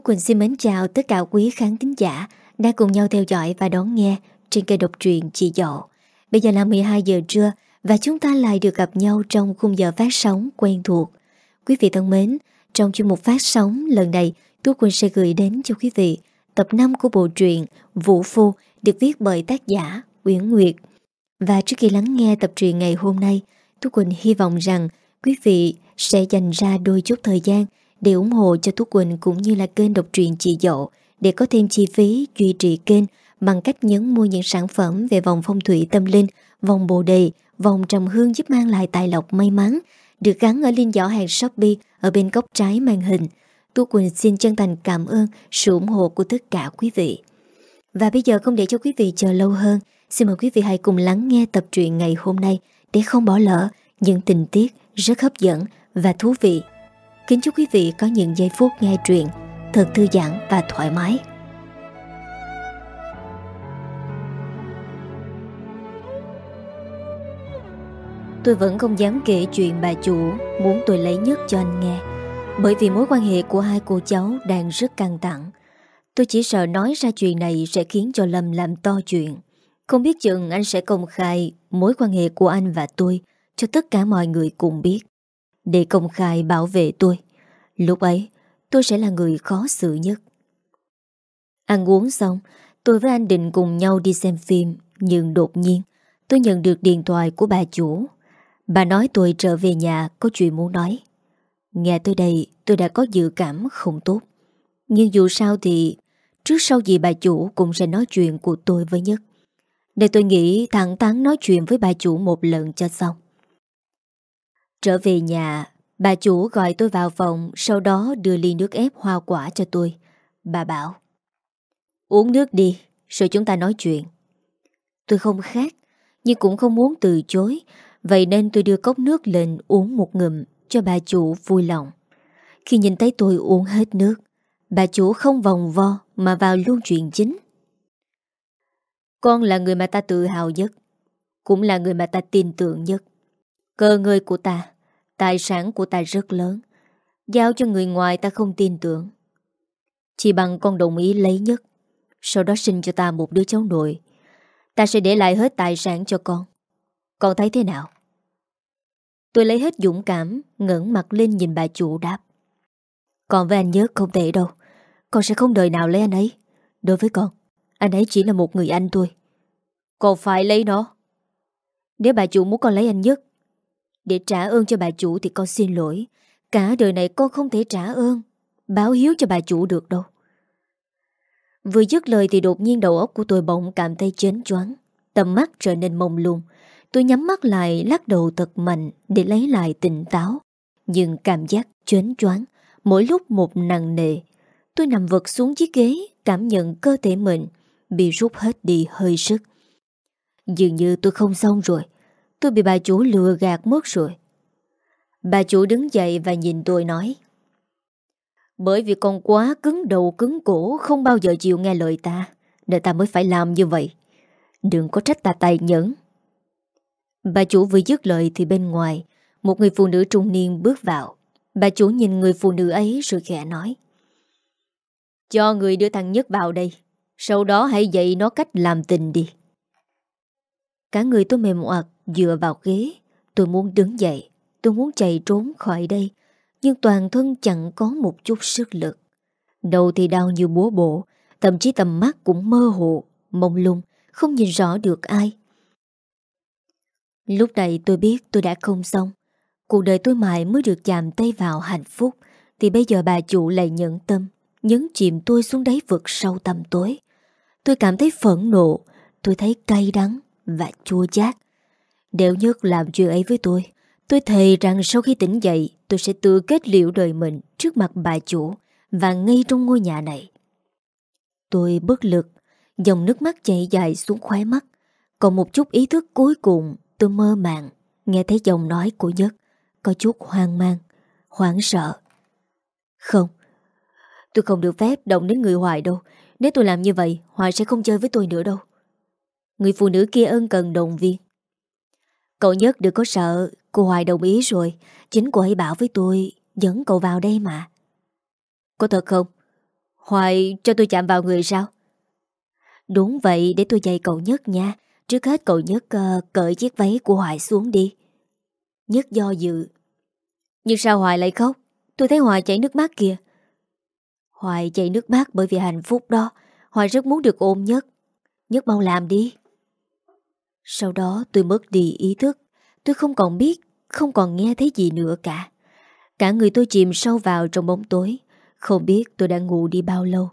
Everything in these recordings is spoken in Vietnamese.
Tú Quỳnh xin mến chào tất cả quý khán thính giả đang cùng nhau theo dõi và đón nghe trên kênh độc truyện Chị Dậu. Bây giờ là 12 giờ trưa và chúng ta lại được gặp nhau trong khung giờ phát sóng quen thuộc. Quý vị thân mến, trong chuyên mục phát sóng lần này, Tú Quỳnh sẽ gửi đến cho quý vị tập 5 của bộ truyện Vũ Phu được viết bởi tác giả Uyển Nguyệt. Và trước khi lắng nghe tập truyện ngày hôm nay, Tú Quỳnh hy vọng rằng quý vị sẽ dành ra đôi chút thời gian để ủng hộ cho Tú Quỳnh cũng như là kênh độc truyện chị Dậu để có thêm chi phí duy trì kênh bằng cách nhấn mua những sản phẩm về vòng phong thủy tâm linh, vòng bồ đề, vòng trầm hương giúp mang lại tài lộc may mắn, được gắn ở link giỏ hàng Shopee ở bên góc trái màn hình. Tú Quỳnh xin chân thành cảm ơn sự ủng hộ của tất cả quý vị. Và bây giờ không để cho quý vị chờ lâu hơn, xin mời quý vị hãy cùng lắng nghe tập truyện ngày hôm nay để không bỏ lỡ những tình tiết rất hấp dẫn và thú vị. Kính chúc quý vị có những giây phút nghe truyện thật thư giãn và thoải mái. Tôi vẫn không dám kể chuyện bà chủ muốn tôi lấy nhất cho anh nghe. Bởi vì mối quan hệ của hai cô cháu đang rất căng thẳng. Tôi chỉ sợ nói ra chuyện này sẽ khiến cho Lâm làm to chuyện. Không biết chừng anh sẽ công khai mối quan hệ của anh và tôi cho tất cả mọi người cùng biết. Để công khai bảo vệ tôi. Lúc ấy, tôi sẽ là người khó xử nhất. Ăn uống xong, tôi với anh định cùng nhau đi xem phim, nhưng đột nhiên, tôi nhận được điện thoại của bà chủ. Bà nói tôi trở về nhà có chuyện muốn nói. Nghe tới đây, tôi đã có dự cảm không tốt. Nhưng dù sao thì, trước sau gì bà chủ cũng sẽ nói chuyện của tôi với Nhất. Để tôi nghĩ thẳng thắn nói chuyện với bà chủ một lần cho xong. Trở về nhà, bà chủ gọi tôi vào phòng, sau đó đưa ly nước ép hoa quả cho tôi. Bà bảo, uống nước đi, rồi chúng ta nói chuyện. Tôi không khác, nhưng cũng không muốn từ chối, vậy nên tôi đưa cốc nước lên uống một ngụm cho bà chủ vui lòng. Khi nhìn thấy tôi uống hết nước, bà chủ không vòng vo mà vào luôn chuyện chính. Con là người mà ta tự hào nhất, cũng là người mà ta tin tưởng nhất. Cơ ngơi của ta, tài sản của ta rất lớn. Giao cho người ngoài ta không tin tưởng. Chỉ bằng con đồng ý lấy nhất. Sau đó sinh cho ta một đứa cháu nội. Ta sẽ để lại hết tài sản cho con. Con thấy thế nào? Tôi lấy hết dũng cảm, ngẩng mặt lên nhìn bà chủ đáp. Còn với anh nhớ không thể đâu. Con sẽ không đời nào lấy anh ấy. Đối với con, anh ấy chỉ là một người anh thôi. Con phải lấy nó. Nếu bà chủ muốn con lấy anh nhất, để trả ơn cho bà chủ thì con xin lỗi. Cả đời này con không thể trả ơn, báo hiếu cho bà chủ được đâu. Vừa dứt lời thì đột nhiên đầu óc của tôi bỗng cảm thấy chến choáng. Tầm mắt trở nên mông lung. Tôi nhắm mắt lại lắc đầu thật mạnh để lấy lại tỉnh táo. Nhưng cảm giác chến choáng mỗi lúc một nặng nề. Tôi nằm vật xuống chiếc ghế, cảm nhận cơ thể mình bị rút hết đi hơi sức. Dường như tôi không xong rồi. Tôi bị bà chủ lừa gạt mất rồi. Bà chủ đứng dậy và nhìn tôi nói. Bởi vì con quá cứng đầu cứng cổ không bao giờ chịu nghe lời ta, nên ta mới phải làm như vậy. Đừng có trách ta tay nhẫn. Bà chủ vừa dứt lời thì bên ngoài, một người phụ nữ trung niên bước vào. Bà chủ nhìn người phụ nữ ấy rồi khẽ nói. Cho người đưa thằng Nhất vào đây, sau đó hãy dạy nó cách làm tình đi. Cả người tôi mềm oặt dựa vào ghế. Tôi muốn đứng dậy, tôi muốn chạy trốn khỏi đây. Nhưng toàn thân chẳng có một chút sức lực. Đầu thì đau như búa bổ thậm chí tầm mắt cũng mơ hồ, mông lung, không nhìn rõ được ai. Lúc này tôi biết tôi đã không xong. Cuộc đời tôi mãi mới được chạm tay vào hạnh phúc, thì bây giờ bà chủ lại nhẫn tâm, nhấn chìm tôi xuống đáy vực sâu tầm tối. Tôi cảm thấy phẫn nộ, tôi thấy cay đắng và chua chát. Nếu nhất làm chuyện ấy với tôi, tôi thề rằng sau khi tỉnh dậy, tôi sẽ tự kết liễu đời mình trước mặt bà chủ và ngay trong ngôi nhà này. Tôi bất lực, dòng nước mắt chảy dài xuống khóe mắt. Còn một chút ý thức cuối cùng, tôi mơ màng, nghe thấy giọng nói của Nhất, có chút hoang mang, hoảng sợ. Không, tôi không được phép động đến người Hoài đâu. Nếu tôi làm như vậy, Hoài sẽ không chơi với tôi nữa đâu. Người phụ nữ kia ân cần đồng viên. Cậu nhất đừng có sợ, cô Hoài đồng ý rồi. Chính cô ấy bảo với tôi, dẫn cậu vào đây mà. Có thật không? Hoài cho tôi chạm vào người sao? Đúng vậy để tôi dạy cậu nhất nha Trước hết cậu nhất uh, cởi chiếc váy của Hoài xuống đi Nhất do dự Nhưng sao Hoài lại khóc Tôi thấy Hoài chảy nước mắt kìa Hoài chảy nước mắt bởi vì hạnh phúc đó Hoài rất muốn được ôm Nhất Nhất mau làm đi sau đó tôi mất đi ý thức. Tôi không còn biết, Không còn nghe thấy gì nữa cả. Cả người tôi chìm sâu vào trong bóng tối. Không biết tôi đã ngủ đi bao lâu.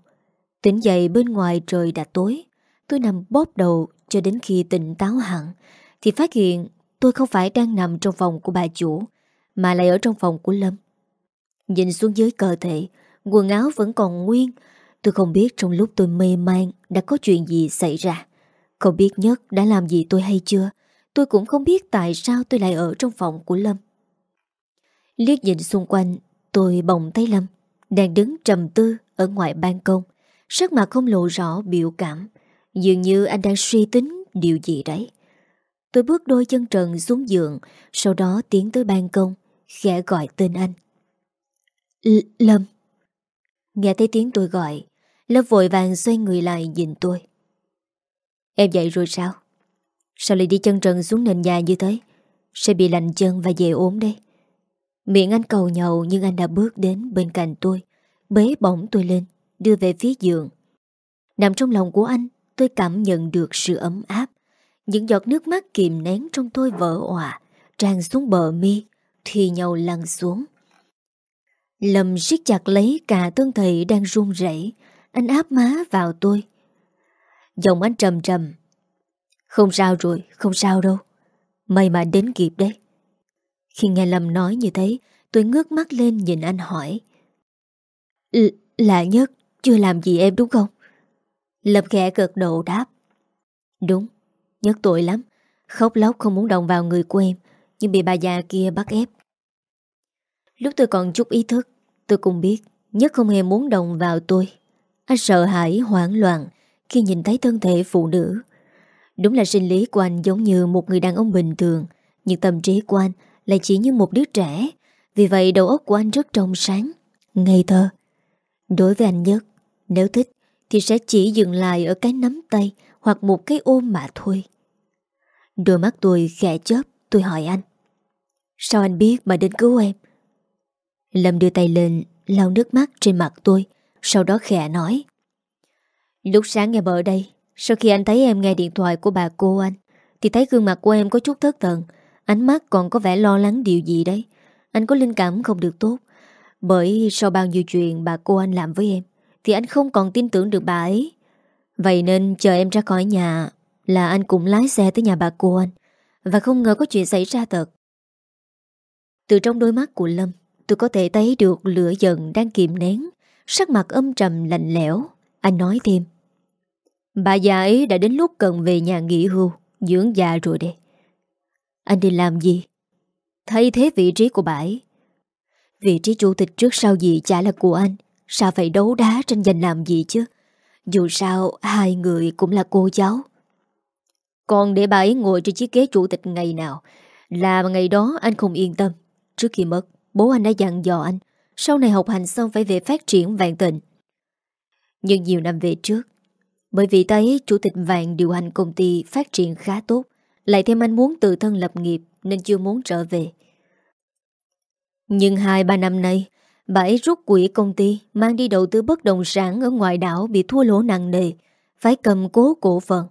Tỉnh dậy bên ngoài trời đã tối. Tôi nằm bóp đầu cho đến khi tỉnh táo hẳn, Thì phát hiện tôi không phải đang nằm trong phòng của bà chủ, Mà lại ở trong phòng của Lâm. Nhìn xuống dưới cơ thể, Quần áo vẫn còn nguyên. Tôi không biết trong lúc tôi mê man Đã có chuyện gì xảy ra. Không biết nhất đã làm gì tôi hay chưa, Tôi cũng không biết tại sao tôi lại ở trong phòng của Lâm. Liếc nhìn xung quanh, Tôi bồng tay Lâm, Đang đứng trầm tư ở ngoài ban công, Sắc mặt không lộ rõ biểu cảm. Dường như anh đang suy tính điều gì đấy. Tôi bước đôi chân trần xuống giường, Sau đó tiến tới ban công, Khẽ gọi tên anh. L, Lâm. Nghe thấy tiếng tôi gọi, Lâm vội vàng xoay người lại nhìn tôi. Em dậy rồi sao? Sao lại đi chân trần xuống nền nhà như thế? Sẽ bị lạnh chân và dễ ốm đây Miệng anh cầu nhầu Nhưng anh đã bước đến bên cạnh tôi, Bế bỏng tôi lên, Đưa về phía giường. Nằm trong lòng của anh, Tôi cảm nhận được sự ấm áp. Những giọt nước mắt kìm nén trong tôi vỡ òa, Tràn xuống bờ mi, Thì nhau lăn xuống. Lâm siết chặt lấy cả thân thể đang run rẩy, Anh áp má vào tôi Giọng anh trầm trầm. Không sao rồi, không sao đâu. May mà đến kịp đấy. Khi nghe Lâm nói như thế Tôi ngước mắt lên nhìn anh hỏi. L Lạ nhất Chưa làm gì em đúng không? Lâm khẽ cực độ đáp. Đúng, nhất tội lắm. Khóc lóc không muốn đồng vào người của em Nhưng bị bà già kia bắt ép. Lúc tôi còn chút ý thức Tôi cũng biết Nhất không hề muốn đồng vào tôi. Anh sợ hãi hoảng loạn khi nhìn thấy thân thể phụ nữ Đúng là sinh lý của anh giống như một người đàn ông bình thường Nhưng tâm trí của anh Lại chỉ như một đứa trẻ Vì vậy đầu óc của anh rất trong sáng Ngây thơ Đối với anh Nhất Nếu thích thì sẽ chỉ dừng lại ở cái nắm tay hoặc một cái ôm mà thôi. Đôi mắt tôi khẽ chớp, tôi hỏi anh. Sao anh biết mà đến cứu em? Lâm đưa tay lên, lau nước mắt trên mặt tôi, sau đó khẽ nói. Lúc sáng em ở đây, sau khi anh thấy em nghe điện thoại của bà cô anh, thì thấy gương mặt của em có chút thất thần, ánh mắt còn có vẻ lo lắng điều gì đấy. Anh có linh cảm không được tốt, bởi sau bao nhiêu chuyện bà cô anh làm với em, thì anh không còn tin tưởng được bà ấy. Vậy nên chờ em ra khỏi nhà Là anh cũng lái xe tới nhà bà cô anh. Và không ngờ có chuyện xảy ra thật. Từ trong đôi mắt của Lâm Tôi có thể thấy được lửa giận đang kìm nén. Sắc mặt âm trầm lạnh lẽo. Anh nói thêm. Bà già ấy đã đến lúc cần về nhà nghỉ hưu, Dưỡng già rồi đây Anh đi làm gì? Thay thế vị trí của bà ấy. Vị trí chủ tịch trước sau gì chả là của anh Sao phải đấu đá tranh giành làm gì chứ? Dù sao, hai người cũng là cô cháu. Còn để bà ấy ngồi trên chiếc ghế chủ tịch ngày nào, Là ngày đó anh không yên tâm. Trước khi mất, Bố anh đã dặn dò anh, Sau này học hành xong phải về phát triển vạn tịnh. Nhưng nhiều năm về trước bởi vì thấy chủ tịch vàng điều hành công ty phát triển khá tốt, Lại thêm anh muốn tự thân lập nghiệp Nên chưa muốn trở về. Nhưng hai ba năm nay, Bà ấy rút quỹ công ty, Mang đi đầu tư bất động sản Ở ngoài đảo bị thua lỗ nặng nề, Phải cầm cố cổ phần.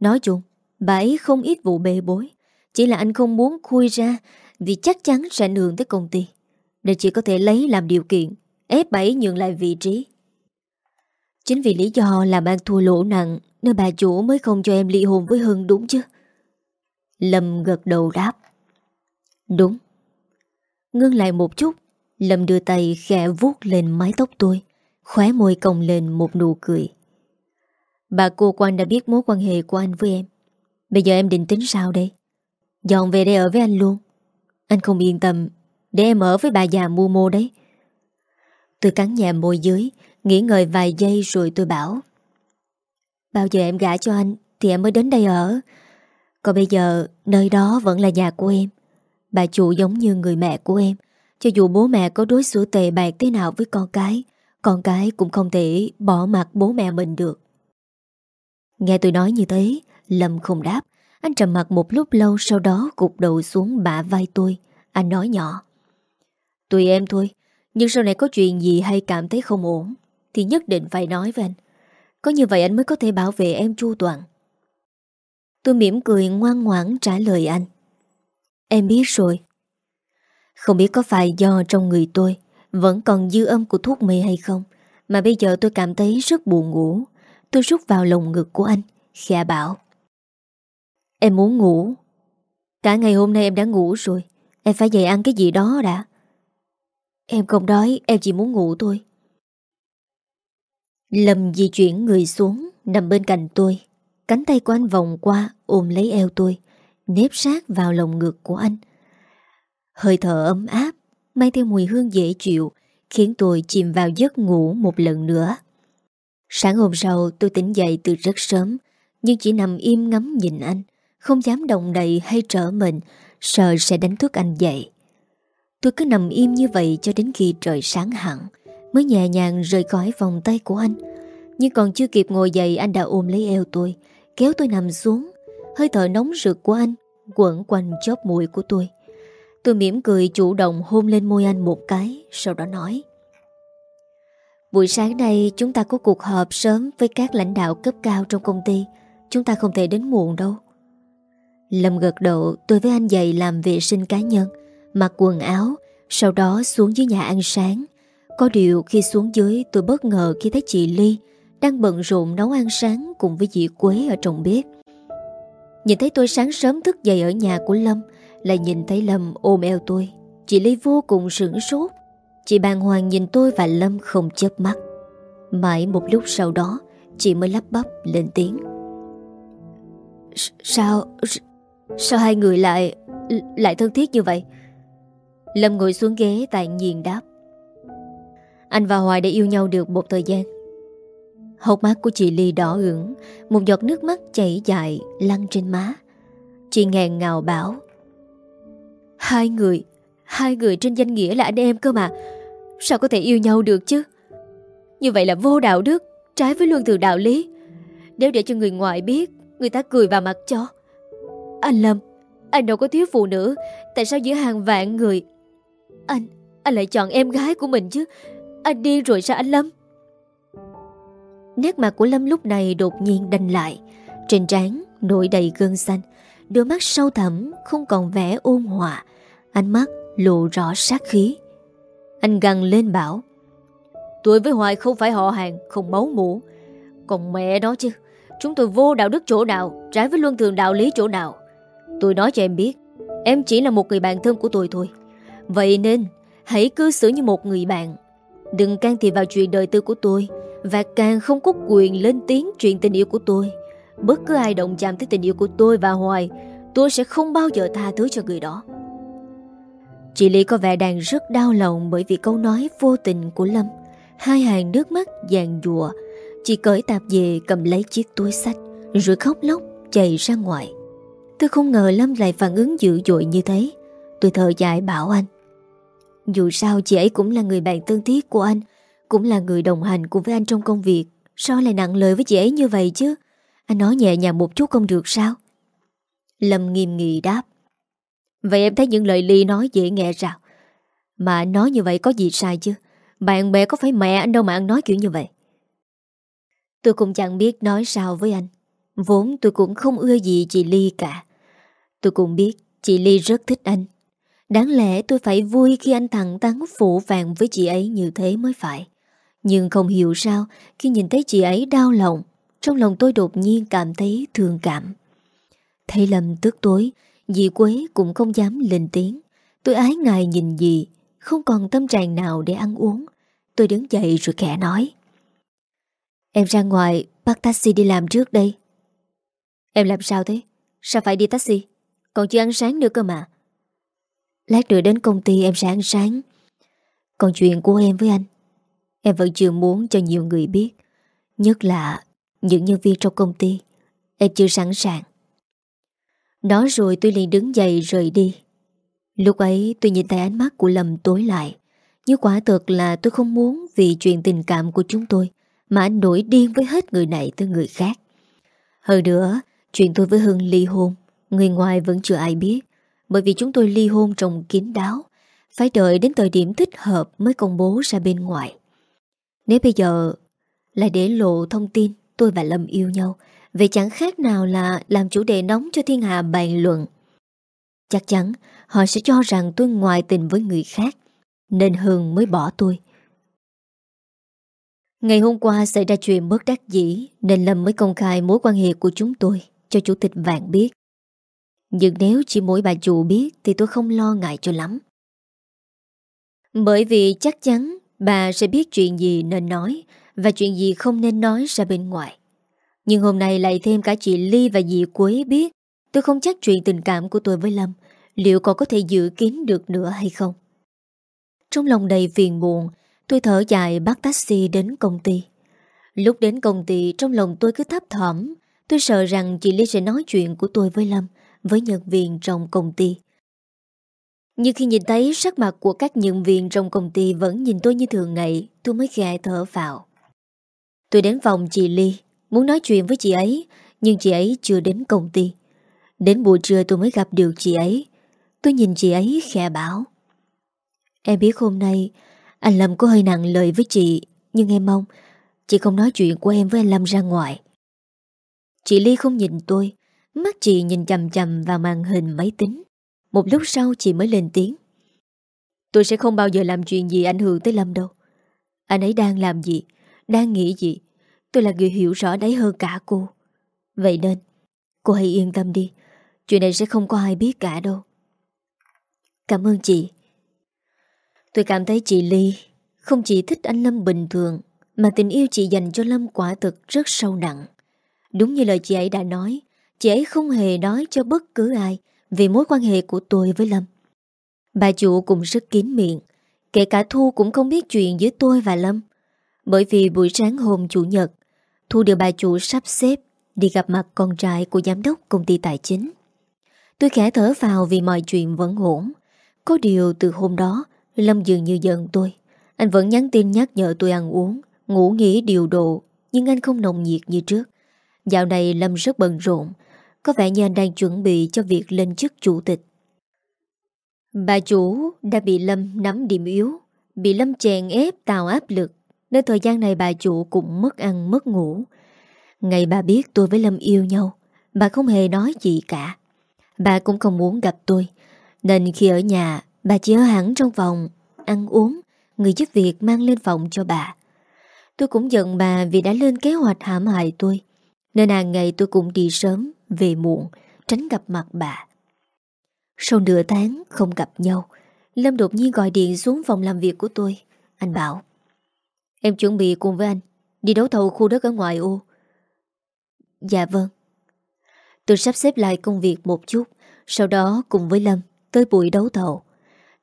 Nói chung, bà ấy không ít vụ bê bối, Chỉ là anh không muốn khui ra Vì chắc chắn sẽ ảnh hưởng tới công ty. Nên chỉ có thể lấy làm điều kiện, Ép bà ấy nhường lại vị trí. Chính vì lý do là bạn thua lỗ nặng, Nên bà chủ mới không cho em ly hôn với Hưng đúng chứ? Lâm gật đầu đáp. Đúng. Ngưng lại một chút, Lâm đưa tay khẽ vuốt lên mái tóc tôi, Khóe môi cong lên một nụ cười. Bà cô quan đã biết mối quan hệ của anh với em. Bây giờ em định tính sao đây? Dọn về đây ở với anh luôn. Anh không yên tâm, Để em ở với bà già mua mô đấy. Tôi cắn nhẹ môi dưới Nghĩ ngợi vài giây rồi tôi bảo. Bao giờ em gả cho anh Thì em mới đến đây ở. Còn bây giờ nơi đó vẫn là nhà của em. Bà chủ giống như người mẹ của em. Cho dù bố mẹ có đối xử tệ bạc thế nào với con cái Con cái cũng không thể bỏ mặt bố mẹ mình được. Nghe tôi nói như thế, Lâm không đáp. Anh trầm mặt một lúc lâu Sau đó gục đầu xuống bả vai tôi. Anh nói nhỏ. Tùy em thôi, Nhưng sau này có chuyện gì hay cảm thấy không ổn thì nhất định phải nói với anh. Có như vậy anh mới có thể bảo vệ em chu toàn. Tôi mỉm cười ngoan ngoãn trả lời anh. Em biết rồi. Không biết có phải do trong người tôi Vẫn còn dư âm của thuốc mê hay không, Mà bây giờ tôi cảm thấy rất buồn ngủ. Tôi rút vào lồng ngực của anh, Khẽ bảo. Em muốn ngủ. Cả ngày hôm nay em đã ngủ rồi. Em phải dậy ăn cái gì đó đã. Em không đói, Em chỉ muốn ngủ thôi. Lâm di chuyển người xuống, Nằm bên cạnh tôi. Cánh tay của anh vòng qua, ôm lấy eo tôi, Nếp sát vào lồng ngực của anh. Hơi thở ấm áp, Mang theo mùi hương dễ chịu, Khiến tôi chìm vào giấc ngủ một lần nữa. Sáng hôm sau, tôi tỉnh dậy từ rất sớm, Nhưng chỉ nằm im ngắm nhìn anh, Không dám động đậy hay trở mình, Sợ sẽ đánh thức anh dậy. Tôi cứ nằm im như vậy cho đến khi trời sáng hẳn. Mới nhẹ nhàng rời khỏi vòng tay của anh. Nhưng còn chưa kịp ngồi dậy, anh đã ôm lấy eo tôi, Kéo tôi nằm xuống. Hơi thở nóng rực của anh Quẩn quanh chóp mũi của tôi. Tôi mỉm cười chủ động hôn lên môi anh một cái, Sau đó nói, Buổi sáng nay chúng ta có cuộc họp sớm Với các lãnh đạo cấp cao trong công ty. Chúng ta không thể đến muộn đâu. Lâm gật đầu, tôi với anh dậy làm vệ sinh cá nhân, Mặc quần áo, Sau đó xuống dưới nhà ăn sáng. Có điều khi xuống dưới, tôi bất ngờ khi thấy chị Ly Đang bận rộn nấu ăn sáng cùng với dì Quế ở trong bếp. Nhìn thấy tôi sáng sớm thức dậy ở nhà của Lâm, Lại nhìn thấy Lâm ôm eo tôi. Chị Ly vô cùng sửng sốt. Chị bàng hoàng nhìn tôi và Lâm không chớp mắt. Mãi một lúc sau đó, Chị mới lắp bắp lên tiếng. Sao Sao hai người lại Lại thân thiết như vậy? Lâm ngồi xuống ghế tại nhiên đáp. Anh và Hoài đã yêu nhau được một thời gian. Hốc mắt của chị Ly đỏ ửng, Một giọt nước mắt chảy dài, Lăn trên má. Chị ngàn ngào bảo, Hai người Hai người trên danh nghĩa là anh em cơ mà. Sao có thể yêu nhau được chứ? Như vậy là vô đạo đức, Trái với luân thường đạo lý. Nếu để cho người ngoài biết, Người ta cười vào mặt cho. Anh Lâm, Anh đâu có thiếu phụ nữ, Tại sao giữa hàng vạn người, Anh Anh lại chọn em gái của mình chứ? Anh đi rồi sao anh Lâm? Nét mặt của Lâm lúc này đột nhiên đành lại. Trên trán nổi đầy gân xanh, Đôi mắt sâu thẳm, Không còn vẻ ôn hòa. Ánh mắt lộ rõ sát khí. Anh gằn lên bảo, Tôi với Hoài không phải họ hàng, Không máu mũ Còn mẹ đó chứ, Chúng tôi vô đạo đức chỗ nào, Trái với luân thường đạo lý chỗ nào? Tôi nói cho em biết, Em chỉ là một người bạn thân của tôi thôi. Vậy nên, hãy cư xử như một người bạn Đừng can thiệp vào chuyện đời tư của tôi, Và càng không có quyền lên tiếng chuyện tình yêu của tôi. Bất cứ ai động chạm tới tình yêu của tôi và Hoài, Tôi sẽ không bao giờ tha thứ cho người đó. Chị Ly có vẻ đang rất đau lòng Bởi vì câu nói vô tình của Lâm. Hai hàng nước mắt dàn dùa Chị cởi tạp về cầm lấy chiếc túi sách, Rồi khóc lóc chạy ra ngoài. Tôi không ngờ Lâm lại phản ứng dữ dội như thế. Tôi thở dài bảo anh dù sao chị ấy cũng là người bạn thân thiết của anh Cũng là người đồng hành cùng với anh trong công việc. Sao lại nặng lời với chị ấy như vậy chứ? Anh nói nhẹ nhàng một chút không được sao? Lâm nghiêm nghị đáp. Vậy em thấy những lời Ly nói dễ nghe rào, Mà anh nói như vậy có gì sai chứ? Bạn bè có phải mẹ anh đâu mà anh nói kiểu như vậy. Tôi cũng chẳng biết nói sao với anh. Vốn tôi cũng không ưa gì chị Ly cả. Tôi cũng biết chị Ly rất thích anh. Đáng lẽ tôi phải vui khi anh thẳng tán phụ vàng với chị ấy như thế mới phải. Nhưng không hiểu sao, Khi nhìn thấy chị ấy đau lòng, Trong lòng tôi đột nhiên cảm thấy thương cảm. Thấy lầm tức tối, Dì Quế cũng không dám lên tiếng. Tôi ái ngại nhìn dì, Không còn tâm trạng nào để ăn uống. Tôi đứng dậy rồi kẻ nói. Em ra ngoài, bắt taxi đi làm trước đây. Em làm sao thế? Sao phải đi taxi? Còn chưa ăn sáng nữa cơ mà. Lát nữa đến công ty em sẽ ăn sáng. Còn chuyện của em với anh Em vẫn chưa muốn cho nhiều người biết. Nhất là những nhân viên trong công ty Em chưa sẵn sàng. Nói rồi tôi liền đứng dậy rời đi. Lúc ấy tôi nhìn thấy ánh mắt của Lâm tối lại. Nhưng quả thực là tôi không muốn vì chuyện tình cảm của chúng tôi mà anh nổi điên với hết người này tới người khác. Hơn nữa, chuyện tôi với Hưng ly hôn, người ngoài vẫn chưa ai biết, bởi vì chúng tôi ly hôn trong kín đáo, phải đợi đến thời điểm thích hợp mới công bố ra bên ngoài. Nếu bây giờ lại để lộ thông tin tôi và Lâm yêu nhau, vậy chẳng khác nào là làm chủ đề nóng cho thiên hạ bàn luận. Chắc chắn họ sẽ cho rằng tôi ngoại tình với người khác, nên Hương mới bỏ tôi. Ngày hôm qua xảy ra chuyện bất đắc dĩ nên Lâm mới công khai mối quan hệ của chúng tôi cho chủ tịch vạn biết. Nhưng nếu chỉ mỗi bà chủ biết thì tôi không lo ngại cho lắm. Bởi vì chắc chắn bà sẽ biết chuyện gì nên nói và chuyện gì không nên nói ra bên ngoài. Nhưng hôm nay lại thêm cả chị Ly và dì Quế biết tôi không chắc chuyện tình cảm của tôi với Lâm liệu còn có thể giữ kín được nữa hay không. Trong lòng đầy phiền buồn, tôi thở dài bắt taxi đến công ty. Lúc đến công ty trong lòng tôi cứ thấp thỏm Tôi sợ rằng chị Ly sẽ nói chuyện của tôi với Lâm với nhân viên trong công ty. Nhưng khi nhìn thấy sắc mặt của các nhân viên trong công ty Vẫn nhìn tôi như thường ngày, Tôi mới gai thở vào. Tôi đến phòng chị Ly, Muốn nói chuyện với chị ấy, Nhưng chị ấy chưa đến công ty. Đến buổi trưa tôi mới gặp được chị ấy. Tôi nhìn chị ấy khẽ bảo, Em biết hôm nay Anh Lâm có hơi nặng lời với chị, Nhưng em mong Chị không nói chuyện của em với anh Lâm ra ngoài. Chị Ly không nhìn tôi Mắt chị nhìn chầm chầm vào màn hình máy tính. Một lúc sau chị mới lên tiếng. Tôi sẽ không bao giờ làm chuyện gì ảnh hưởng tới Lâm đâu. Anh ấy đang làm gì? Đang nghĩ gì? Tôi là người hiểu rõ đấy hơn cả cô. Vậy nên, Cô hãy yên tâm đi. Chuyện này sẽ không có ai biết cả đâu. Cảm ơn chị. Tôi cảm thấy chị Ly Không chỉ thích anh Lâm bình thường, Mà tình yêu chị dành cho Lâm quả thực rất sâu nặng. Đúng như lời chị ấy đã nói Chị ấy không hề nói cho bất cứ ai vì mối quan hệ của tôi với Lâm. Bà chủ cũng rất kín miệng, Kể cả Thu cũng không biết chuyện giữa tôi và Lâm. Bởi vì buổi sáng hôm Chủ nhật, Thu được bà chủ sắp xếp Đi gặp mặt con trai của giám đốc công ty tài chính. Tôi khẽ thở vào vì mọi chuyện vẫn ổn. Có điều từ hôm đó, Lâm dường như giận tôi. Anh vẫn nhắn tin nhắc nhở tôi ăn uống, Ngủ nghỉ điều độ, Nhưng anh không nồng nhiệt như trước. Dạo này Lâm rất bận rộn có vẻ như anh đang chuẩn bị cho việc lên chức chủ tịch. Bà chủ đã bị Lâm nắm điểm yếu, Bị Lâm chèn ép tạo áp lực. Nên thời gian này bà chủ cũng mất ăn, mất ngủ. Ngày bà biết tôi với Lâm yêu nhau, Bà không hề nói gì cả. Bà cũng không muốn gặp tôi. Nên khi ở nhà, Bà chỉ ở hẳn trong phòng, Ăn uống, Người giúp việc mang lên phòng cho bà. Tôi cũng giận bà vì đã lên kế hoạch hãm hại tôi. Nên hàng ngày tôi cũng đi sớm. Về muộn Tránh gặp mặt bà. Sau nửa tháng không gặp nhau Lâm đột nhiên gọi điện xuống phòng làm việc của tôi. Anh bảo Em chuẩn bị cùng với anh Đi đấu thầu khu đất ở ngoài ô. Dạ vâng. Tôi sắp xếp lại công việc một chút Sau đó cùng với Lâm Tới buổi đấu thầu.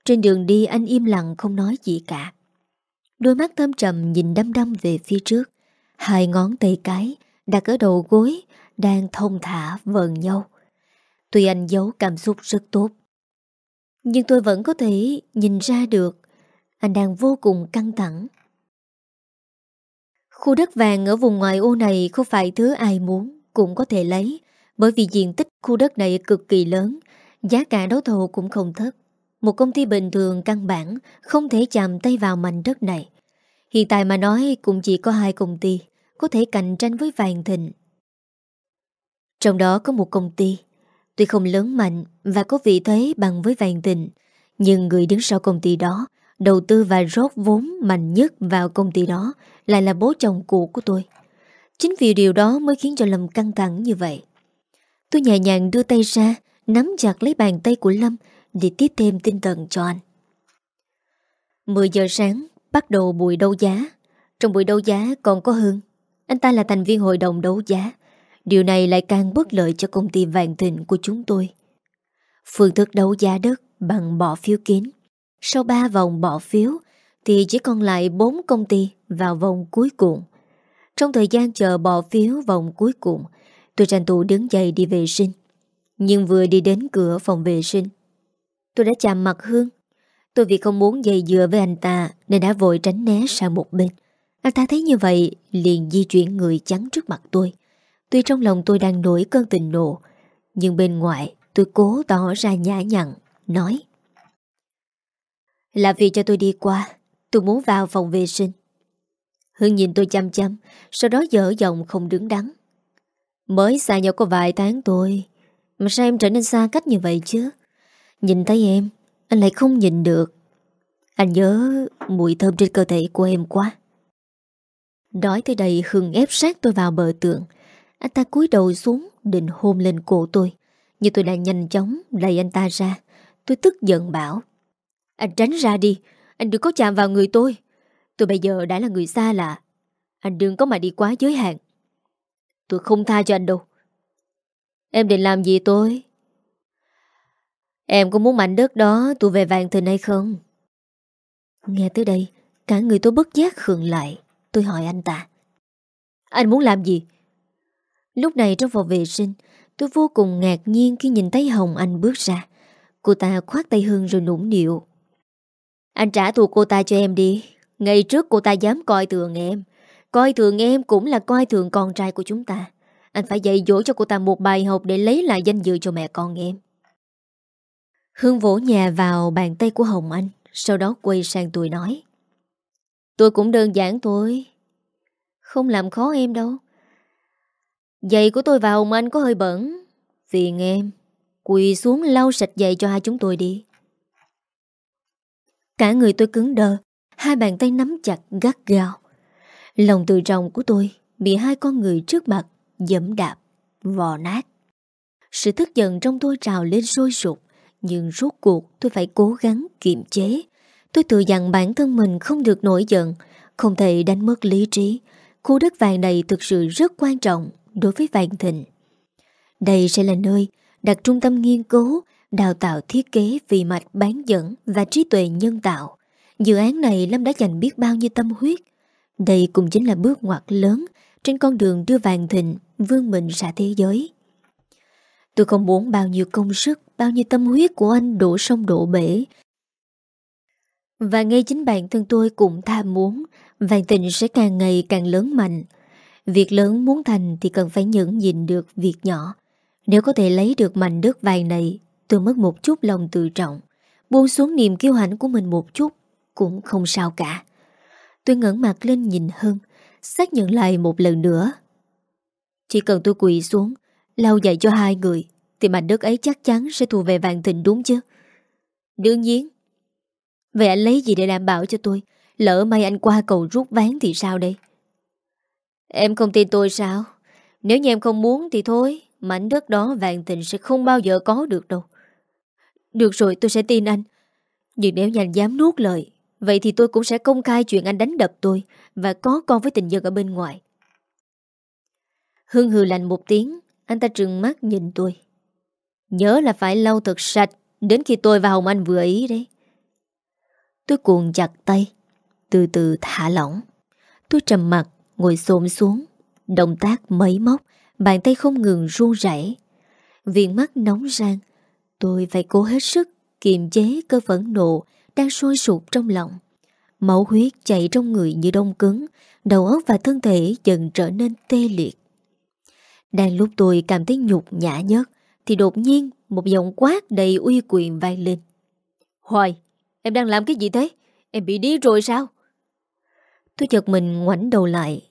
Trên đường đi anh im lặng không nói gì cả. Đôi mắt thâm trầm nhìn đăm đăm về phía trước. Hai ngón tay cái đặt ở đầu gối, đang thông thả vờn nhau. Tuy anh giấu cảm xúc rất tốt, nhưng tôi vẫn có thể nhìn ra được anh đang vô cùng căng thẳng. Khu đất vàng ở vùng ngoại ô này không phải thứ ai muốn cũng có thể lấy, bởi vì diện tích khu đất này cực kỳ lớn, giá cả đấu thầu cũng không thấp. Một công ty bình thường căn bản không thể chạm tay vào mảnh đất này. Hiện tại mà nói cũng chỉ có hai công ty có thể cạnh tranh với vàng thịnh. Trong đó có một công ty, tuy không lớn mạnh và có vị thế bằng với vàng tình nhưng người đứng sau công ty đó đầu tư và rót vốn mạnh nhất vào công ty đó lại là bố chồng cũ của tôi. Chính vì điều đó mới khiến cho Lâm căng thẳng như vậy. Tôi nhẹ nhàng đưa tay ra, nắm chặt lấy bàn tay của Lâm để tiếp thêm tinh thần cho anh. 10 giờ sáng, bắt đầu buổi đấu giá. Trong buổi đấu giá còn có Hương, anh ta là thành viên hội đồng đấu giá Điều này lại càng bất lợi cho công ty vàng thịnh của chúng tôi. Phương thức đấu giá đất bằng bỏ phiếu kín. Sau 3 vòng bỏ phiếu, Thì chỉ còn lại 4 công ty vào vòng cuối cùng. Trong thời gian chờ bỏ phiếu vòng cuối cùng Tôi tranh thủ đứng dậy đi vệ sinh, Nhưng vừa đi đến cửa phòng vệ sinh. Tôi đã chạm mặt Hương. Tôi vì không muốn dây dừa với anh ta Nên đã vội tránh né sang một bên. Anh ta thấy như vậy liền di chuyển người chắn trước mặt tôi. Tuy trong lòng tôi đang nổi cơn tình nộ, Nhưng bên ngoài tôi cố tỏ ra nhã nhặn, Nói. Là vì cho tôi đi qua, Tôi muốn vào phòng vệ sinh. Hương nhìn tôi chăm chăm, Sau đó dở giọng không đứng đắn. Mới xa nhau có vài tháng tôi Mà sao em trở nên xa cách như vậy chứ? Nhìn thấy em, Anh lại không nhìn được. Anh nhớ mùi thơm trên cơ thể của em quá. Nói tới đây hương ép sát tôi vào bờ tượng anh ta cúi đầu xuống, Định hôn lên cổ tôi. Nhưng tôi đã nhanh chóng đẩy anh ta ra. Tôi tức giận bảo, Anh tránh ra đi, Anh đừng có chạm vào người tôi. Tôi bây giờ đã là người xa lạ. Anh đừng có mà đi quá giới hạn. Tôi không tha cho anh đâu. Em định làm gì tôi? Em có muốn mảnh đất đó tôi về vàng thịnh hay không? Nghe tới đây, Cả người tôi bất giác khường lại. Tôi hỏi anh ta, Anh muốn làm gì? Lúc này trong phòng vệ sinh, Tôi vô cùng ngạc nhiên khi nhìn thấy Hồng Anh bước ra. Cô ta khoát tay Hương rồi nũng nịu. Anh trả thù cô ta cho em đi. Ngày trước cô ta dám coi thường em. Coi thường em cũng là coi thường con trai của chúng ta. Anh phải dạy dỗ cho cô ta một bài học Để lấy lại danh dự cho mẹ con em. Hương vỗ nhà vào bàn tay của Hồng Anh, Sau đó quay sang tôi nói, Tôi cũng đơn giản thôi. Không làm khó em đâu. Giày của tôi và Hồng Anh có hơi bẩn. Phiền em Quỳ xuống lau sạch giày cho hai chúng tôi đi. Cả người tôi cứng đơ, Hai bàn tay nắm chặt gắt gao. Lòng tự trọng của tôi Bị hai con người trước mặt Dẫm đạp, vò nát. Sự tức giận trong tôi trào lên sôi sụp Nhưng rốt cuộc tôi phải cố gắng kiềm chế. Tôi tự dặn bản thân mình không được nổi giận Không thể đánh mất lý trí. Khu đất vàng này thực sự rất quan trọng. Đối với vàng thịnh. Đây sẽ là nơi đặt trung tâm nghiên cứu, Đào tạo thiết kế vì mạch bán dẫn Và trí tuệ nhân tạo. Dự án này Lâm đã dành biết bao nhiêu tâm huyết. Đây cũng chính là bước ngoặt lớn Trên con đường đưa vàng thịnh Vương mình ra thế giới. Tôi không muốn bao nhiêu công sức, Bao nhiêu tâm huyết của anh đổ sông đổ bể. Và ngay chính bản thân tôi cũng tham muốn Vàng thịnh sẽ càng ngày càng lớn mạnh. Việc lớn muốn thành thì cần phải nhẫn nhìn được việc nhỏ. Nếu có thể lấy được mảnh đất vàng này, Tôi mất một chút lòng tự trọng. Buông xuống niềm kiêu hãnh của mình một chút Cũng không sao cả. Tôi ngẩn mặt lên nhìn hơn Xác nhận lại một lần nữa. Chỉ cần tôi quỳ xuống, Lau dạy cho hai người, Thì mảnh đất ấy chắc chắn sẽ thuộc về vàng thịnh đúng chứ? Đương nhiên. Vậy anh lấy gì để đảm bảo cho tôi? Lỡ may anh qua cầu rút ván thì sao đây? Em không tin tôi sao? Nếu như em không muốn thì thôi Mảnh đất đó vàng tình sẽ không bao giờ có được đâu. Được rồi, tôi sẽ tin anh. Nhưng nếu như anh dám nuốt lời, Vậy thì tôi cũng sẽ công khai chuyện anh đánh đập tôi Và có con với tình nhân ở bên ngoài. Hương hừ lạnh một tiếng, Anh ta trừng mắt nhìn tôi. Nhớ là phải lau thật sạch Đến khi tôi và Hồng Anh vừa ý đấy. Tôi cuồng chặt tay, Từ từ thả lỏng. Tôi trầm mặt ngồi xổm xuống Động tác mấy móc Bàn tay không ngừng run rẩy Viện mắt nóng rang Tôi phải cố hết sức kiềm chế cơ phẫn nộ đang sôi sụp trong lòng. Máu huyết chạy trong người như đông cứng, đầu óc và thân thể dần trở nên tê liệt. Đang lúc tôi cảm thấy nhục nhã nhất, thì đột nhiên một giọng quát đầy uy quyền vang lên. Hoài, em đang làm cái gì thế? Em bị đi rồi sao? Tôi chợt mình ngoảnh đầu lại.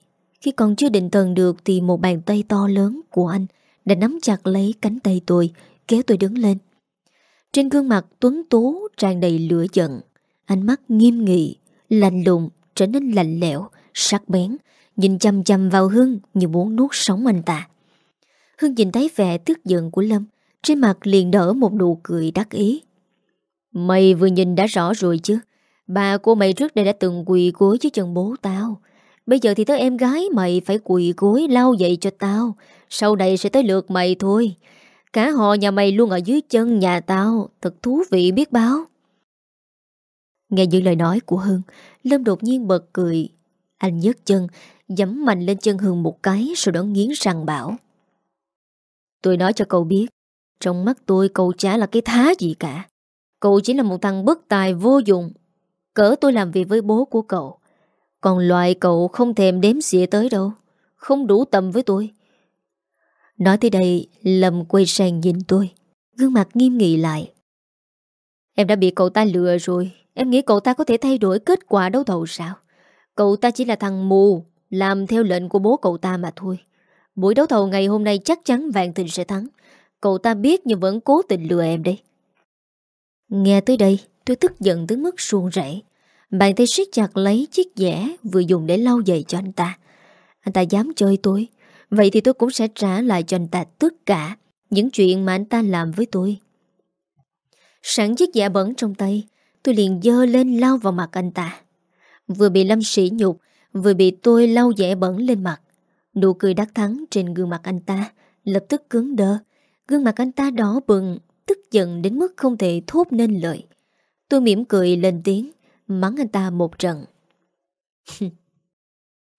Khi còn chưa định thần được thì một bàn tay to lớn của anh đã nắm chặt lấy cánh tay tôi, kéo tôi đứng lên. Trên gương mặt tuấn tú tràn đầy lửa giận Ánh mắt nghiêm nghị Lạnh lùng trở nên lạnh lẽo Sắc bén Nhìn chăm chăm vào Hưng như muốn nuốt sống anh ta. Hưng nhìn thấy vẻ tức giận của Lâm Trên mặt liền đỡ một nụ cười đắc ý. Mày vừa nhìn đã rõ rồi chứ. Bà của mày trước đây đã từng quỳ gối dưới chân bố tao. Bây giờ thì tới em gái, mày phải quỳ gối lau dậy cho tao. Sau này sẽ tới lượt mày thôi. Cả họ nhà mày luôn ở dưới chân nhà tao, Thật thú vị biết báo Nghe những lời nói của Hưng, Lâm đột nhiên bật cười. Anh nhấc chân Dẫm mạnh lên chân Hưng một cái Rồi đó nghiến răng bảo. Tôi nói cho cậu biết, Trong mắt tôi cậu chả là cái thá gì cả. Cậu chỉ là một thằng bất tài vô dụng. Cỡ tôi làm việc với bố của cậu còn loại cậu không thèm đếm xỉa tới đâu, Không đủ tầm với tôi. Nói tới đây, Lâm quay sang nhìn tôi, Gương mặt nghiêm nghị lại. Em đã bị cậu ta lừa rồi, Em nghĩ cậu ta có thể thay đổi kết quả đấu thầu sao? Cậu ta chỉ là thằng mù, Làm theo lệnh của bố cậu ta mà thôi. Buổi đấu thầu ngày hôm nay chắc chắn Vạn Tình sẽ thắng. Cậu ta biết nhưng vẫn cố tình lừa em đấy. Nghe tới đây, Tôi tức giận tới mức suôn rảy Bàn tay siết chặt lấy chiếc dẻ Vừa dùng để lau giày cho anh ta. Anh ta dám chơi tôi. Vậy thì tôi cũng sẽ trả lại cho anh ta tất cả Những chuyện mà anh ta làm với tôi. Sẵn chiếc dẻ bẩn trong tay, Tôi liền dơ lên lau vào mặt anh ta. Vừa bị Lâm sỉ nhục, Vừa bị tôi lau dẻ bẩn lên mặt. Nụ cười đắc thắng trên gương mặt anh ta Lập tức cứng đơ Gương mặt anh ta đỏ bừng, Tức giận đến mức không thể thốt nên lời. Tôi mỉm cười lên tiếng. Mắng anh ta một trận.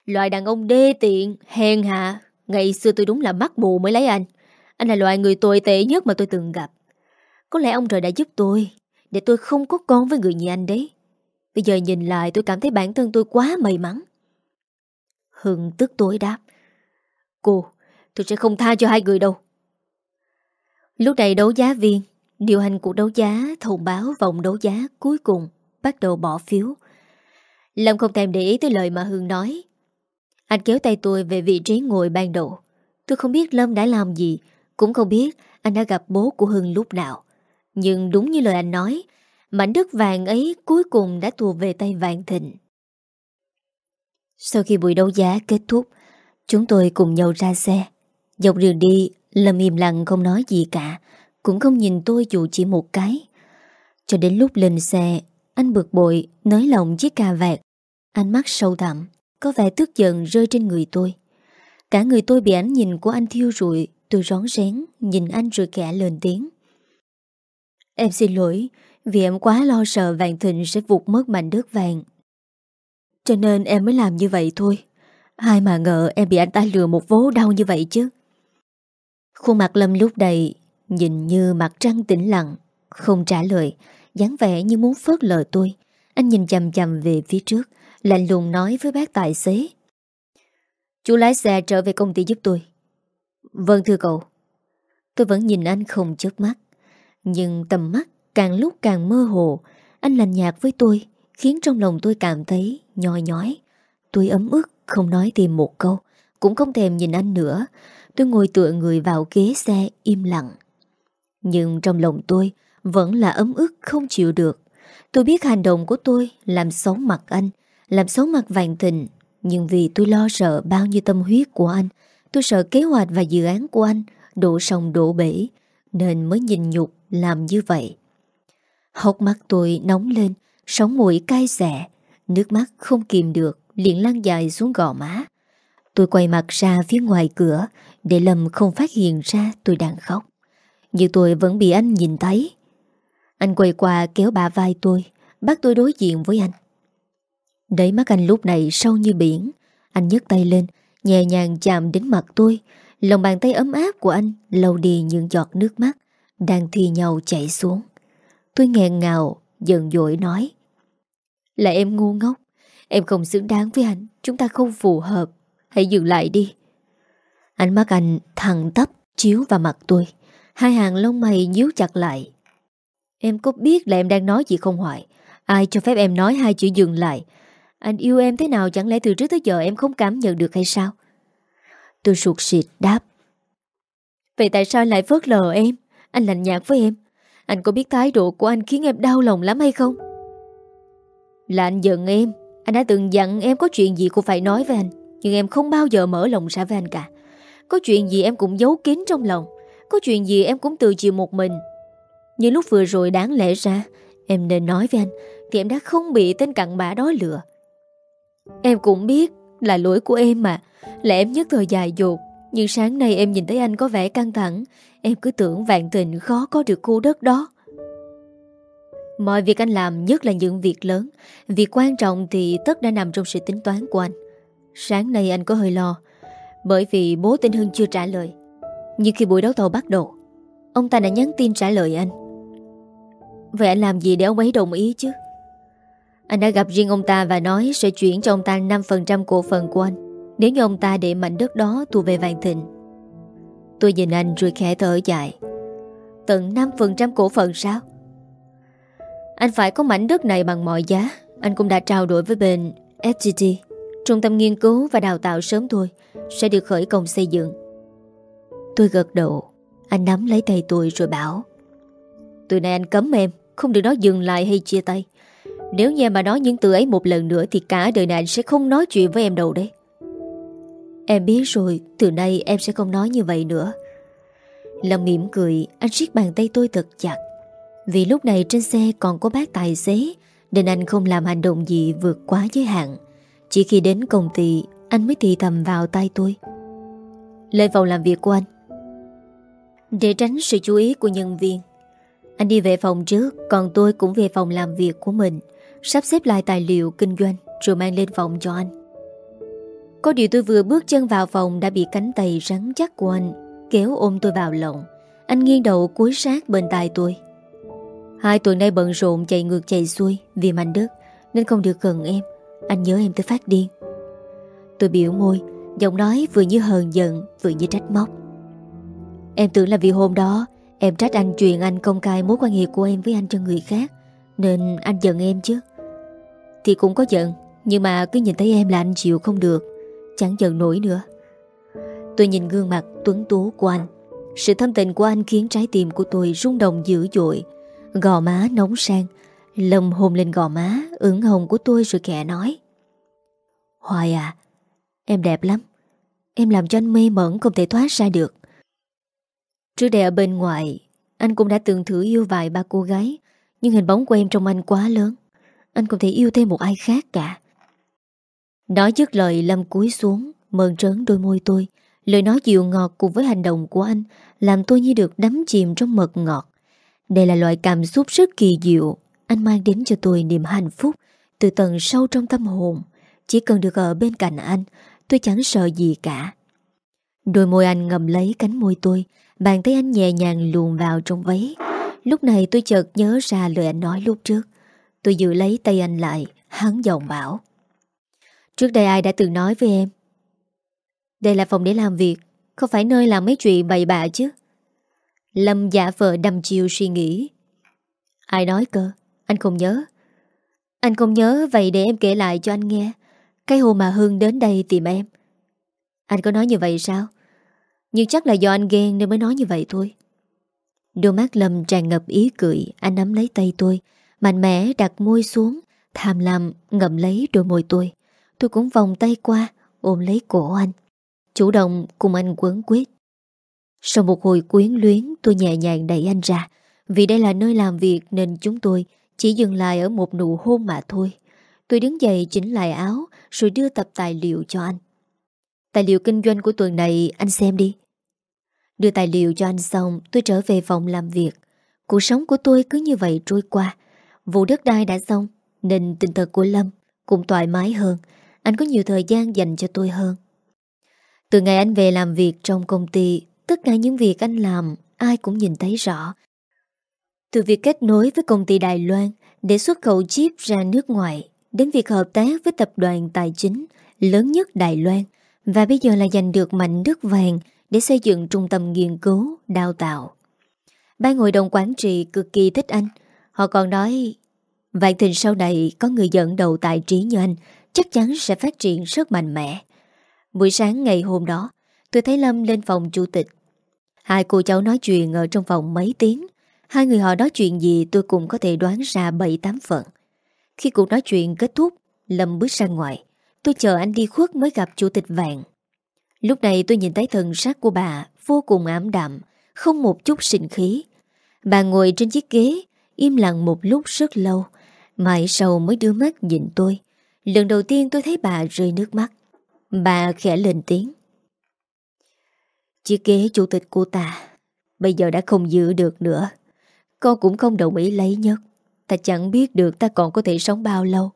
Loại đàn ông đê tiện Hèn hạ. Ngày xưa tôi đúng là mắt mù mới lấy anh. Anh là loại người tồi tệ nhất mà tôi từng gặp. Có lẽ ông trời đã giúp tôi Để tôi không có con với người như anh đấy. Bây giờ nhìn lại tôi cảm thấy bản thân tôi quá may mắn Hưng tức tối đáp. Cô, tôi sẽ không tha cho hai người đâu. Lúc này đấu giá viên Điều hành cuộc đấu giá thông báo vòng đấu giá cuối cùng. Bắt đầu bỏ phiếu. Lâm không thèm để ý tới lời mà Hương nói. Anh kéo tay tôi về vị trí ngồi ban đầu. Tôi không biết Lâm đã làm gì, Cũng không biết anh đã gặp bố của Hưng lúc nào. Nhưng đúng như lời anh nói, Mảnh đất vàng ấy cuối cùng đã thuộc về tay Vạn thịnh. Sau khi buổi đấu giá kết thúc, Chúng tôi cùng nhau ra xe. Dọc đường đi, Lâm im lặng không nói gì cả, Cũng không nhìn tôi dù chỉ một cái. Cho đến lúc lên xe anh bực bội, Nới lỏng chiếc cà vẹt Ánh mắt sâu thẳm Có vẻ tức giận rơi trên người tôi. Cả người tôi bị ánh nhìn của anh thiêu rụi, Tôi rón rén Nhìn anh rồi kẻ lên tiếng. Em xin lỗi, Vì em quá lo sợ vàng thịnh sẽ vụt mất mảnh đất vàng. Cho nên em mới làm như vậy thôi. Ai mà ngờ em bị anh ta lừa một vố đau như vậy chứ. Khuôn mặt Lâm lúc đầy Nhìn như mặt trăng tĩnh lặng, Không trả lời dáng vẻ như muốn phớt lờ tôi. Anh nhìn chầm chầm về phía trước, Lạnh lùng nói với bác tài xế. Chú lái xe trở về công ty giúp tôi. Vâng thưa cậu. Tôi vẫn nhìn anh không chớp mắt. Nhưng tầm mắt càng lúc càng mơ hồ. Anh lành nhạt với tôi, Khiến trong lòng tôi cảm thấy nhoi nhói. Tôi ấm ức, không nói thêm một câu. Cũng không thèm nhìn anh nữa. Tôi ngồi tựa người vào ghế xe im lặng. Nhưng trong lòng tôi vẫn là ấm ức, không chịu được. Tôi biết hành động của tôi Làm xấu mặt anh, Làm xấu mặt vàng tình Nhưng vì tôi lo sợ bao nhiêu tâm huyết của anh, Tôi sợ kế hoạch và dự án của anh Đổ sông đổ bể, Nên mới nhìn nhục làm như vậy. Hốc mắt tôi nóng lên Sống mũi cay xẻ Nước mắt không kìm được, liền lăn dài xuống gò má. Tôi quay mặt ra phía ngoài cửa, Để Lâm không phát hiện ra tôi đang khóc. Nhưng tôi vẫn bị anh nhìn thấy anh quay qua kéo bà vai tôi, Bắt tôi đối diện với anh. Đấy mắt anh lúc này sâu như biển. Anh nhấc tay lên, Nhẹ nhàng chạm đến mặt tôi. Lòng bàn tay ấm áp của anh Lâu đi những giọt nước mắt Đang thi nhau chảy xuống. Tôi nghẹn ngào, Giận dội nói, Là em ngu ngốc. Em không xứng đáng với anh. Chúng ta không phù hợp. Hãy dừng lại đi. Ánh mắt anh thẳng tắp chiếu vào mặt tôi. Hai hàng lông mày nhíu chặt lại. Em có biết là em đang nói gì không hoài? Ai cho phép em nói hai chữ dừng lại? Anh yêu em thế nào chẳng lẽ từ trước tới giờ em không cảm nhận được hay sao? Tôi sụt xịt đáp. Vậy tại sao lại phớt lờ em? Anh lạnh nhạt với em. Anh có biết thái độ của anh khiến em đau lòng lắm hay không? Là anh giận em. Anh đã từng dặn em có chuyện gì cũng phải nói với anh. Nhưng em không bao giờ mở lòng ra với anh cả. Có chuyện gì em cũng giấu kín trong lòng. Có chuyện gì em cũng tự chịu một mình. Như lúc vừa rồi đáng lẽ ra, Em nên nói với anh Thì em đã không bị tên cặn bã đó lừa. Em cũng biết Là lỗi của em mà. Là em nhất thời dài dột, Nhưng sáng nay em nhìn thấy anh có vẻ căng thẳng. Em cứ tưởng vạn tình khó có được khu đất đó. Mọi việc anh làm nhất là những việc lớn. Việc quan trọng thì tất đã nằm trong sự tính toán của anh. Sáng nay anh có hơi lo, Bởi vì bố tên Hưng chưa trả lời. Nhưng khi buổi đấu thầu bắt đầu, Ông ta đã nhắn tin trả lời anh. Vậy anh làm gì để ông ấy đồng ý chứ? Anh đã gặp riêng ông ta và nói Sẽ chuyển cho ông ta 5% cổ phần của anh. Nếu như ông ta để mảnh đất đó Thu về vàng Thịnh. Tôi nhìn anh rồi khẽ thở dài. Tận 5% cổ phần sao? Anh phải có mảnh đất này bằng mọi giá. Anh cũng đã trao đổi với bên FTT, Trung tâm nghiên cứu và đào tạo sớm thôi. Sẽ được khởi công xây dựng. Tôi gật đầu. Anh nắm lấy tay tôi rồi bảo. Từ nay anh cấm em. Không được nói dừng lại hay chia tay. Nếu như mà nói những từ ấy một lần nữa Thì cả đời này anh sẽ không nói chuyện với em đâu đấy. Em biết rồi, Từ nay em sẽ không nói như vậy nữa. Lâm mỉm cười, Anh siết bàn tay tôi thật chặt. Vì lúc này trên xe còn có bác tài xế, Nên anh không làm hành động gì vượt quá giới hạn. Chỉ khi đến công ty, Anh mới thì thầm vào tay tôi. Lên phòng làm việc của anh. Để tránh sự chú ý của nhân viên. Anh đi về phòng trước, Còn tôi cũng về phòng làm việc của mình. Sắp xếp lại tài liệu kinh doanh, Rồi mang lên phòng cho anh. Có điều tôi vừa bước chân vào phòng Đã bị cánh tay rắn chắc của anh Kéo ôm tôi vào lòng. Anh nghiêng đầu cúi sát bên tai tôi. Hai tuần nay bận rộn chạy ngược chạy xuôi Vì mảnh đất Nên không được gần em. Anh nhớ em tới phát điên. Tôi biểu môi, Giọng nói vừa như hờn giận, Vừa như trách móc. Em tưởng là vì hôm đó Em trách anh truyền anh công khai mối quan hệ của em với anh cho người khác, Nên anh giận em chứ. Thì cũng có giận, Nhưng mà cứ nhìn thấy em là anh chịu không được, Chẳng giận nổi nữa. Tôi nhìn gương mặt tuấn tú của anh. Sự thâm tình của anh khiến trái tim của tôi rung động dữ dội. Gò má nóng sang Lâm hôn lên gò má, ửng hồng của tôi rồi kẻ nói. Hoài à Em đẹp lắm. Em làm cho anh mê mẩn không thể thoát ra được. Trước đây ở bên ngoài, Anh cũng đã từng thử yêu vài ba cô gái, Nhưng hình bóng của em trong anh quá lớn. Anh không thể yêu thêm một ai khác cả. Nói dứt lời, Lâm cúi xuống Mờn trớn đôi môi tôi. Lời nói dịu ngọt cùng với hành động của anh Làm tôi như được đắm chìm trong mật ngọt. Đây là loại cảm xúc rất kỳ diệu. Anh mang đến cho tôi niềm hạnh phúc Từ tầng sâu trong tâm hồn. Chỉ cần được ở bên cạnh anh, Tôi chẳng sợ gì cả. Đôi môi anh ngầm lấy cánh môi tôi Bàn tay anh nhẹ nhàng luồn vào trong váy. Lúc này tôi chợt nhớ ra lời anh nói lúc trước. Tôi giữ lấy tay anh lại, Hắn giọng bảo. Trước đây ai đã từng nói với em? Đây là phòng để làm việc Không phải nơi làm mấy chuyện bậy bạ chứ? Lâm giả vợ đầm chiều suy nghĩ. Ai nói cơ? Anh không nhớ. Anh không nhớ, vậy để em kể lại cho anh nghe. Cái hôm mà Hương đến đây tìm em. Anh có nói như vậy sao? Nhưng chắc là do anh ghen nên mới nói như vậy thôi. Đôi mắt Lâm tràn ngập ý cười, Anh nắm lấy tay tôi, Mạnh mẽ đặt môi xuống, Tham lam ngậm lấy đôi môi tôi. Tôi cũng vòng tay qua, Ôm lấy cổ anh, Chủ động cùng anh quấn quyết Sau một hồi quyến luyến, Tôi nhẹ nhàng đẩy anh ra. Vì đây là nơi làm việc nên chúng tôi Chỉ dừng lại ở một nụ hôn mà thôi. Tôi đứng dậy chỉnh lại áo, Rồi đưa tập tài liệu cho anh. Tài liệu kinh doanh của tuần này Anh xem đi. Đưa tài liệu cho anh xong Tôi trở về phòng làm việc. Cuộc sống của tôi cứ như vậy trôi qua. Vụ đất đai đã xong Nên tình thật của Lâm cũng thoải mái hơn. Anh có nhiều thời gian dành cho tôi hơn. Từ ngày anh về làm việc trong công ty, tất cả những việc anh làm ai cũng nhìn thấy rõ. Từ việc kết nối với công ty Đài Loan để xuất khẩu chip ra nước ngoài, đến việc hợp tác với tập đoàn tài chính lớn nhất Đài Loan, và bây giờ là giành được mảnh đất vàng để xây dựng trung tâm nghiên cứu, đào tạo. Ban hội đồng quản trị cực kỳ thích anh. Họ còn nói, Vạn Thịnh sau này có người dẫn đầu tài trí như anh, chắc chắn sẽ phát triển rất mạnh mẽ. Buổi sáng ngày hôm đó Tôi thấy Lâm lên phòng chủ tịch Hai cô cháu nói chuyện ở trong phòng mấy tiếng Hai người họ nói chuyện gì tôi cũng có thể đoán ra 7-8 phần Khi cuộc nói chuyện kết thúc Lâm bước ra ngoài Tôi chờ anh đi khuất mới gặp chủ tịch vạn. Lúc này tôi nhìn thấy thần sắc của bà Vô cùng ám đạm, Không một chút sinh khí. Bà ngồi trên chiếc ghế, Im lặng một lúc rất lâu, Mãi sau mới đưa mắt nhìn tôi. Lần đầu tiên tôi thấy bà rơi nước mắt. Bà khẽ lên tiếng. Chiếc ghế chủ tịch của ta, Bây giờ đã không giữ được nữa. Con cũng không đồng ý lấy nhất. Ta chẳng biết được ta còn có thể sống bao lâu.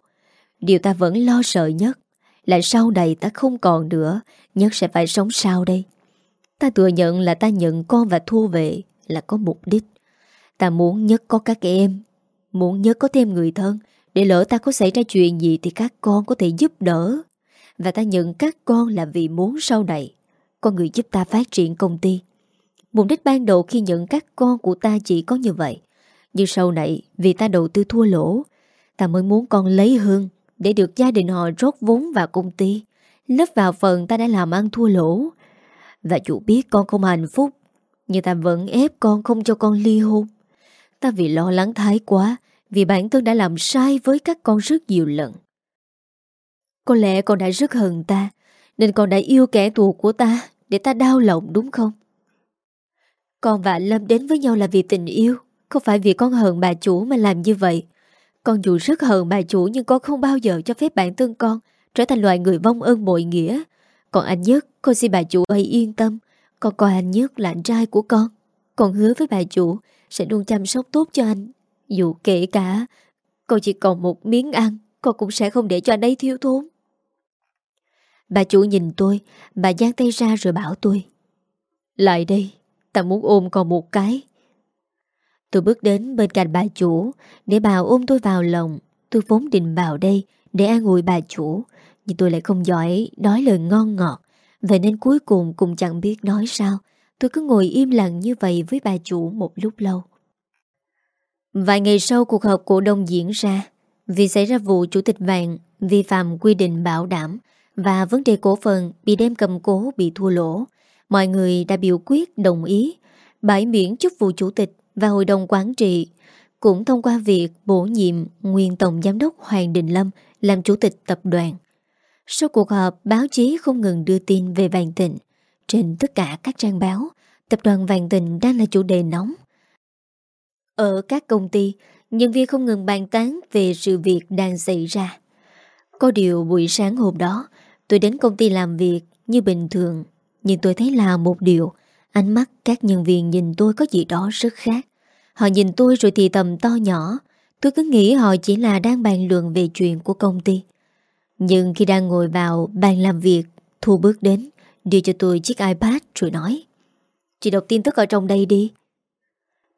Điều ta vẫn lo sợ nhất lại sau này ta không còn nữa, Nhất sẽ phải sống sao đây. Ta thừa nhận là ta nhận con và thu về Là có mục đích. Ta muốn nhất có các em, Muốn nhớ có thêm người thân. Để lỡ ta có xảy ra chuyện gì Thì các con có thể giúp đỡ. Và ta nhận các con là vì muốn sau này Con người giúp ta phát triển công ty. Mục đích ban đầu khi nhận các con của ta chỉ có như vậy. Nhưng sau này Vì ta đầu tư thua lỗ, Ta mới muốn con lấy hương để được gia đình họ rót vốn vào công ty Lấp vào phần ta đã làm ăn thua lỗ. Và chủ biết con không hạnh phúc, Nhưng ta vẫn ép con không cho con ly hôn. Ta vì lo lắng thái quá, Vì bản thân đã làm sai với các con rất nhiều lần. Có lẽ con đã rất hận ta, Nên con đã yêu kẻ thù của ta Để ta đau lòng, đúng không? Con và Lâm đến với nhau là vì tình yêu, Không phải vì con hận bà chủ mà làm như vậy. Con dù rất hờn bà chủ Nhưng con không bao giờ cho phép bản thân con Trở thành loại người vong ơn bội nghĩa. Còn anh Nhất, Con xin bà chủ ấy yên tâm. Con coi anh Nhất là anh trai của con. Con hứa với bà chủ Sẽ luôn chăm sóc tốt cho anh. Dù kể cả Con chỉ còn một miếng ăn, Con cũng sẽ không để cho anh ấy thiếu thốn. Bà chủ nhìn tôi, Bà giang tay ra rồi bảo tôi. Lại đây, Ta muốn ôm con một cái. Tôi bước đến bên cạnh bà chủ, Để bà ôm tôi vào lòng. Tôi vốn định vào đây Để an ủi bà chủ, Nhưng tôi lại không giỏi nói lời ngon ngọt. Vậy nên cuối cùng cũng chẳng biết nói sao. Tôi cứ ngồi im lặng như vậy với bà chủ một lúc lâu. Vài ngày sau cuộc họp cổ đông diễn ra, Vì xảy ra vụ chủ tịch vàng Vi phạm quy định bảo đảm Và vấn đề cổ phần bị đem cầm cố bị thua lỗ. Mọi người đã biểu quyết đồng ý bãi miễn chức vụ chủ tịch và hội đồng quản trị cũng thông qua việc bổ nhiệm nguyên tổng giám đốc Hoàng Đình Lâm làm chủ tịch tập đoàn. Sau cuộc họp, báo chí không ngừng đưa tin về Vàng Tịnh. Trên tất cả các trang báo, tập đoàn Vàng Tịnh đang là chủ đề nóng. Ở các công ty, nhân viên không ngừng bàn tán về sự việc đang xảy ra. Có điều buổi sáng hôm đó, tôi đến công ty làm việc như bình thường, nhưng tôi thấy là một điều, ánh mắt các nhân viên nhìn tôi có gì đó rất khác. Họ nhìn tôi rồi thì tầm to nhỏ, tôi cứ nghĩ họ chỉ là đang bàn luận về chuyện của công ty. Nhưng khi đang ngồi vào bàn làm việc, Thu bước đến, đưa cho tôi chiếc iPad rồi nói Chị đọc tin tức ở trong đây đi.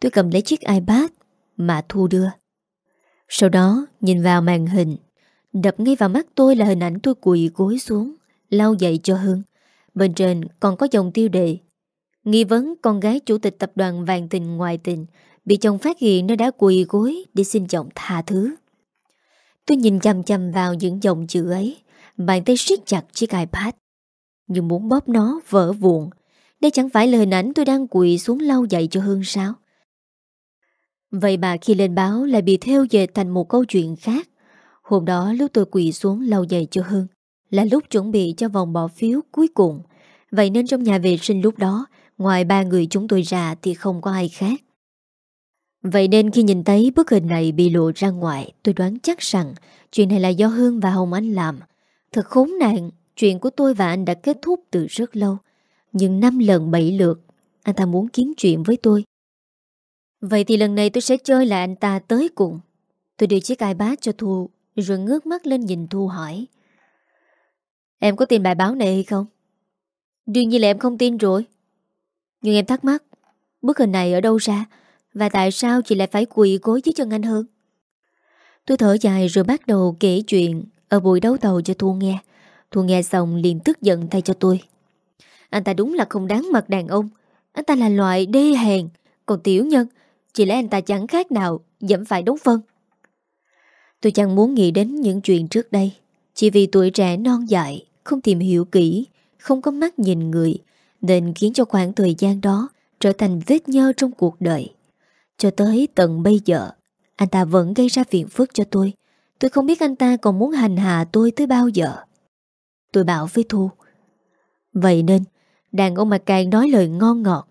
Tôi cầm lấy chiếc iPad mà Thu đưa. Sau đó nhìn vào màn hình, đập ngay vào mắt tôi là hình ảnh tôi quỳ gối xuống, lau dậy cho Hương. Bên trên còn có dòng tiêu đề. Nghi vấn con gái chủ tịch tập đoàn Vàng Tình ngoại tình bị chồng phát hiện nó đã quỳ gối để xin chồng tha thứ. Tôi nhìn chăm chăm vào những dòng chữ ấy, bàn tay siết chặt chiếc iPad. Nhưng muốn bóp nó vỡ vụn. Đây chẳng phải là hình ảnh tôi đang quỳ xuống lau dậy cho Hương sao? Vậy bà khi lên báo lại bị theo về thành một câu chuyện khác. Hôm đó lúc tôi quỳ xuống lau dậy cho Hương, là lúc chuẩn bị cho vòng bỏ phiếu cuối cùng. Vậy nên trong nhà vệ sinh lúc đó, ngoài ba người chúng tôi ra thì không có ai khác. Vậy nên khi nhìn thấy bức hình này bị lộ ra ngoài, tôi đoán chắc rằng chuyện này là do Hương và Hồng Anh làm. Thật khốn nạn, chuyện của tôi và anh đã kết thúc từ rất lâu. Nhưng năm lần bảy lượt, anh ta muốn kiếm chuyện với tôi. Vậy thì lần này tôi sẽ chơi lại anh ta tới cùng. Tôi đưa chiếc iPad cho Thu, rồi ngước mắt lên nhìn Thu hỏi. Em có tin bài báo này hay không? Đương nhiên là em không tin rồi. Nhưng em thắc mắc, bức hình này ở đâu ra? Và tại sao chị lại phải quỳ gối dưới chân anh hơn? Tôi thở dài rồi bắt đầu kể chuyện Ở buổi đấu tàu cho Thu nghe. Thu nghe xong liền tức giận thay cho tôi. Anh ta đúng là không đáng mặt đàn ông. Anh ta là loại đê hèn. Còn tiểu nhân Chỉ lẽ anh ta chẳng khác nào Dẫm phải đống phân? Tôi chẳng muốn nghĩ đến những chuyện trước đây. Chỉ vì tuổi trẻ non dại Không tìm hiểu kỹ Không có mắt nhìn người nên khiến cho khoảng thời gian đó Trở thành vết nhơ trong cuộc đời. Cho tới tận bây giờ, Anh ta vẫn gây ra phiền phức cho tôi. Tôi không biết anh ta còn muốn hành hạ tôi tới bao giờ. Tôi bảo với Thu, Vậy nên, Đàn ông mà càng nói lời ngon ngọt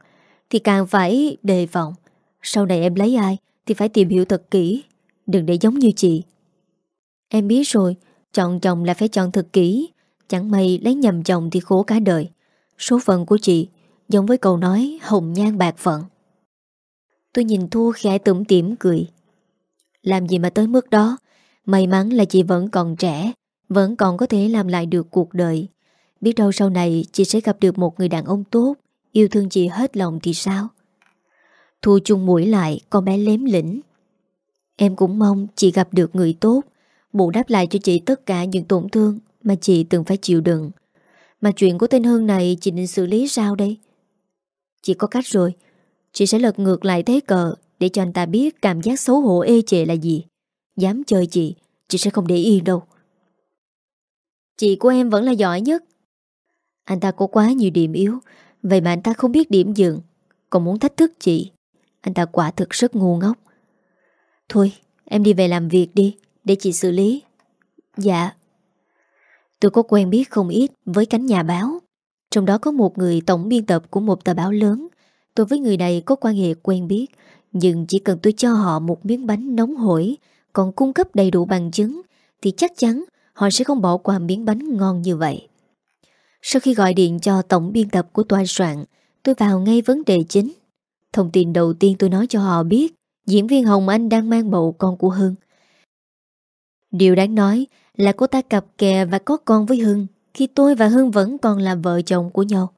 Thì càng phải đề phòng. Sau này em lấy ai Thì phải tìm hiểu thật kỹ. Đừng để giống như chị. Em biết rồi, Chọn chồng là phải chọn thật kỹ. Chẳng may lấy nhầm chồng thì khổ cả đời. Số phận của chị Giống với câu nói hồng nhan bạc phận. Tôi nhìn Thu khẽ tủm tỉm cười. Làm gì mà tới mức đó? May mắn là chị vẫn còn trẻ, Vẫn còn có thể làm lại được cuộc đời. Biết đâu sau này chị sẽ gặp được một người đàn ông tốt, Yêu thương chị hết lòng thì sao? Thu chung mũi lại, Con bé lém lĩnh Em cũng mong chị gặp được người tốt, Bù đáp lại cho chị tất cả những tổn thương Mà chị từng phải chịu đựng. Mà chuyện của tên Hưng này Chị định xử lý sao đây? Chị có cách rồi. Chị sẽ lật ngược lại thế cờ Để cho anh ta biết cảm giác xấu hổ ê chệ là gì. Dám chơi chị Chị sẽ không để yên đâu. Chị của em vẫn là giỏi nhất. Anh ta có quá nhiều điểm yếu, Vậy mà anh ta không biết điểm dừng. Còn muốn thách thức chị, Anh ta quả thực rất ngu ngốc. Thôi, em đi về làm việc đi, Để chị xử lý. Dạ. Tôi có quen biết không ít với cánh nhà báo. Trong đó có một người tổng biên tập của một tờ báo lớn. Tôi với người này có quan hệ quen biết, Nhưng chỉ cần tôi cho họ một miếng bánh nóng hổi, Còn cung cấp đầy đủ bằng chứng, Thì chắc chắn họ sẽ không bỏ qua miếng bánh ngon như vậy. Sau khi gọi điện cho tổng biên tập của tòa soạn, Tôi vào ngay vấn đề chính. Thông tin đầu tiên tôi nói cho họ biết, Diễn viên Hồng Anh đang mang bầu con của Hưng. Điều đáng nói là cô ta cặp kè và có con với Hưng, Khi tôi và Hưng vẫn còn là vợ chồng của nhau.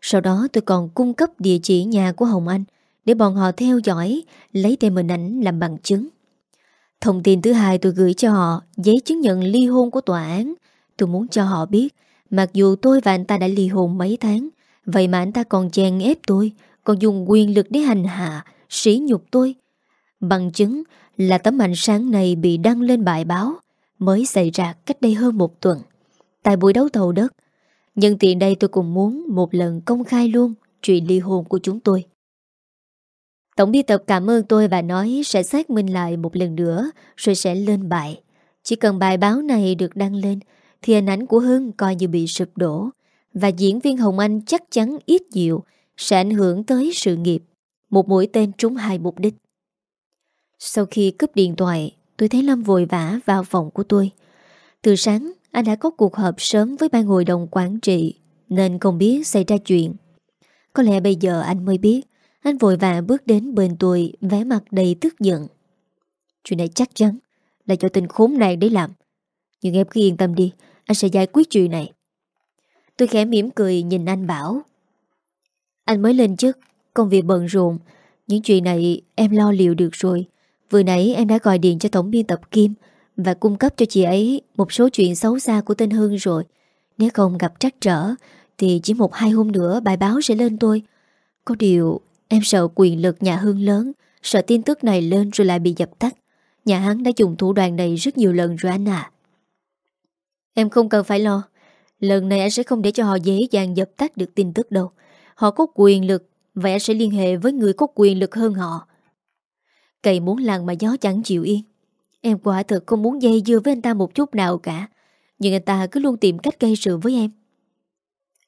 Sau đó tôi còn cung cấp địa chỉ nhà của Hồng Anh Để bọn họ theo dõi, Lấy thêm hình ảnh làm bằng chứng. Thông tin thứ hai tôi gửi cho họ, Giấy chứng nhận ly hôn của tòa án. Tôi muốn cho họ biết, Mặc dù tôi và anh ta đã ly hôn mấy tháng, Vậy mà anh ta còn chèn ép tôi, Còn dùng quyền lực để hành hạ, Sỉ nhục tôi. Bằng chứng là tấm ảnh sáng này bị đăng lên bài báo mới xảy ra cách đây hơn một tuần. Tại buổi đấu thầu đất, nhân tiện đây tôi cũng muốn một lần công khai luôn chuyện ly hôn của chúng tôi. Tổng biên tập cảm ơn tôi và nói sẽ xác minh lại một lần nữa rồi sẽ lên bài. Chỉ cần bài báo này được đăng lên thì hình ảnh của Hưng coi như bị sụp đổ và diễn viên Hồng Anh chắc chắn ít nhiều sẽ ảnh hưởng tới sự nghiệp. Một mũi tên trúng hai mục đích. Sau khi cúp điện thoại, tôi thấy Lâm vội vã vào phòng của tôi. Từ sáng, anh đã có cuộc họp sớm với ban hội đồng quản trị, nên không biết xảy ra chuyện. Có lẽ bây giờ anh mới biết, anh vội vã bước đến bên tôi, vẻ mặt đầy tức giận. Chuyện này chắc chắn là cho tình khốn này để làm. Nhưng em cứ yên tâm đi, anh sẽ giải quyết chuyện này. Tôi khẽ mỉm cười nhìn anh bảo. Anh mới lên chức, công việc bận rộn, những chuyện này em lo liệu được rồi. Vừa nãy em đã gọi điện cho tổng biên tập Kim và cung cấp cho chị ấy một số chuyện xấu xa của tên Hưng rồi. Nếu không gặp trắc trở thì chỉ một hai hôm nữa bài báo sẽ lên tôi. Có điều em sợ quyền lực nhà Hưng lớn, sợ tin tức này lên rồi lại bị dập tắt. Nhà hắn đã dùng thủ đoạn này rất nhiều lần rồi anh à. Em không cần phải lo. Lần này anh sẽ không để cho họ dễ dàng dập tắt được tin tức đâu. Họ có quyền lực, vậy anh sẽ liên hệ với người có quyền lực hơn họ. Cây muốn lăn mà gió chẳng chịu yên. Em quả thật không muốn dây dưa với anh ta một chút nào cả. Nhưng anh ta cứ luôn tìm cách gây sự với em.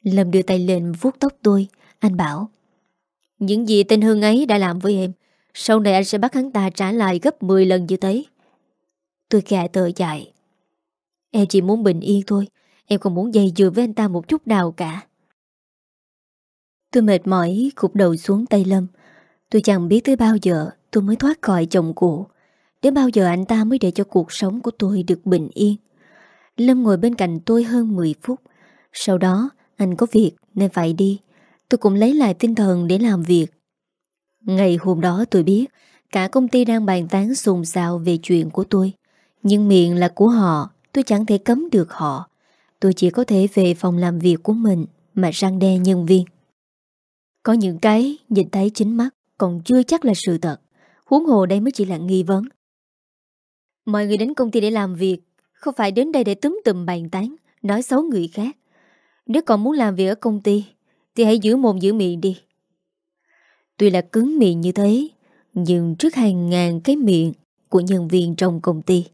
Lâm đưa tay lên vuốt tóc tôi. Anh bảo, Những gì tên Hương ấy đã làm với em, Sau này anh sẽ bắt hắn ta trả lại gấp 10 lần như thế. Tôi khẽ tờ dài. Em chỉ muốn bình yên thôi, Em không muốn dây dưa với anh ta một chút nào cả. Tôi mệt mỏi cụp đầu xuống tay Lâm. Tôi chẳng biết tới bao giờ tôi mới thoát khỏi chồng cũ. Đến bao giờ anh ta mới để cho cuộc sống của tôi được bình yên. Lâm ngồi bên cạnh tôi hơn 10 phút. Sau đó anh có việc nên phải đi. Tôi cũng lấy lại tinh thần để làm việc. Ngày hôm đó tôi biết cả công ty đang bàn tán xôn xao về chuyện của tôi. Nhưng miệng là của họ, tôi chẳng thể cấm được họ. Tôi chỉ có thể về phòng làm việc của mình mà răng đe nhân viên. Có những cái nhìn thấy chính mắt còn chưa chắc là sự thật. Huống hồ đây mới chỉ là nghi vấn. Mọi người đến công ty để làm việc, không phải đến đây để túm tùm bàn tán, nói xấu người khác. Nếu còn muốn làm việc ở công ty, thì hãy giữ mồm giữ miệng đi. Tuy là cứng miệng như thế, nhưng trước hàng ngàn cái miệng của nhân viên trong công ty,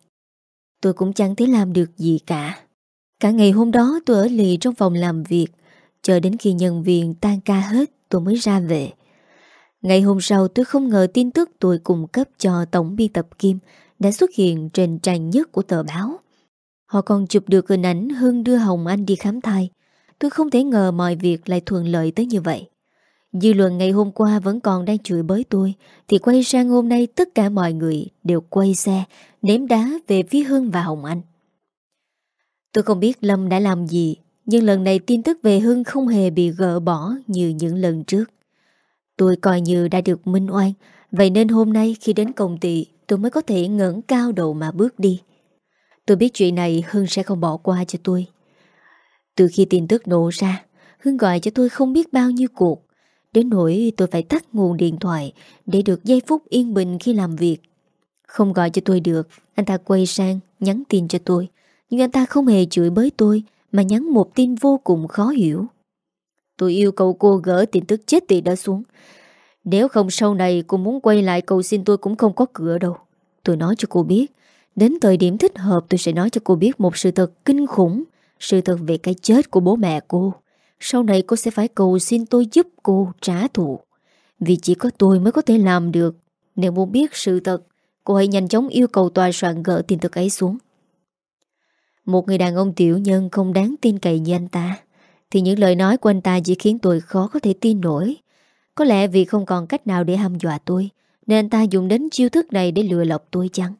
tôi cũng chẳng thể làm được gì cả. Cả ngày hôm đó tôi ở lì trong phòng làm việc, chờ đến khi nhân viên tan ca hết tôi mới ra về. Ngày hôm sau tôi không ngờ tin tức tôi cung cấp cho tổng biên tập Kim đã xuất hiện trên trang nhất của tờ báo. Họ còn chụp được hình ảnh Hưng đưa Hồng Anh đi khám thai. Tôi không thể ngờ mọi việc lại thuận lợi tới như vậy. Dư luận ngày hôm qua vẫn còn đang chửi bới tôi, Thì quay sang hôm nay tất cả mọi người đều quay xe, Ném đá về phía Hưng và Hồng Anh Tôi không biết Lâm đã làm gì, Nhưng lần này tin tức về Hưng không hề bị gỡ bỏ như những lần trước Tôi coi như đã được minh oan. Vậy nên hôm nay khi đến công ty, Tôi mới có thể ngẩng cao đầu mà bước đi. Tôi biết chuyện này Hưng sẽ không bỏ qua cho tôi. Từ khi tin tức nổ ra, Hưng gọi cho tôi không biết bao nhiêu cuộc. Đến nỗi tôi phải tắt nguồn điện thoại Để được giây phút yên bình khi làm việc. Không gọi cho tôi được, Anh ta quay sang nhắn tin cho tôi. Nhưng anh ta không hề chửi bới tôi, Mà nhắn một tin vô cùng khó hiểu. Tôi yêu cầu cô gỡ tin tức chết tiệt đó xuống. Nếu không sau này cô muốn quay lại cầu xin tôi cũng không có cửa đâu. Tôi nói cho cô biết, Đến thời điểm thích hợp tôi sẽ nói cho cô biết một sự thật kinh khủng, Sự thật về cái chết của bố mẹ cô. Sau này cô sẽ phải cầu xin tôi giúp cô trả thù. Vì chỉ có tôi mới có thể làm được. Nếu muốn biết sự thật, Cô hãy nhanh chóng yêu cầu tòa soạn gỡ tin tức ấy xuống. Một người đàn ông tiểu nhân không đáng tin cậy như anh ta. Thì những lời nói của anh ta chỉ khiến tôi khó có thể tin nổi. Có lẽ vì không còn cách nào để hăm dọa tôi Nên anh ta dùng đến chiêu thức này để lừa lọc tôi chăng?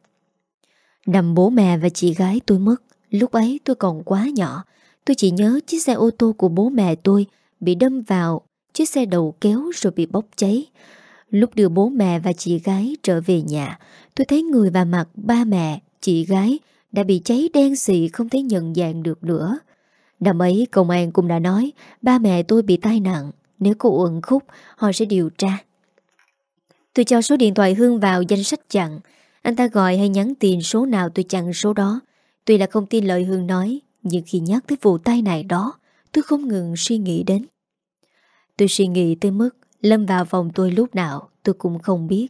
Nằm bố mẹ và chị gái tôi mất. Lúc ấy tôi còn quá nhỏ. Tôi chỉ nhớ chiếc xe ô tô của bố mẹ tôi Bị đâm vào Chiếc xe đầu kéo rồi bị bốc cháy. Lúc đưa bố mẹ và chị gái trở về nhà Tôi thấy người và mặt ba mẹ, chị gái Đã bị cháy đen xị không thể nhận dạng được nữa. Năm ấy, công an cũng đã nói, Ba mẹ tôi bị tai nạn. Nếu cô uẩn khúc, Họ sẽ điều tra. Tôi cho số điện thoại Hương vào danh sách chặn. Anh ta gọi hay nhắn tin số nào tôi chặn số đó. Tuy là không tin lời Hương nói, Nhưng khi nhắc tới vụ tai nạn đó, Tôi không ngừng suy nghĩ đến. Tôi suy nghĩ tới mức Lâm vào phòng tôi lúc nào, tôi cũng không biết.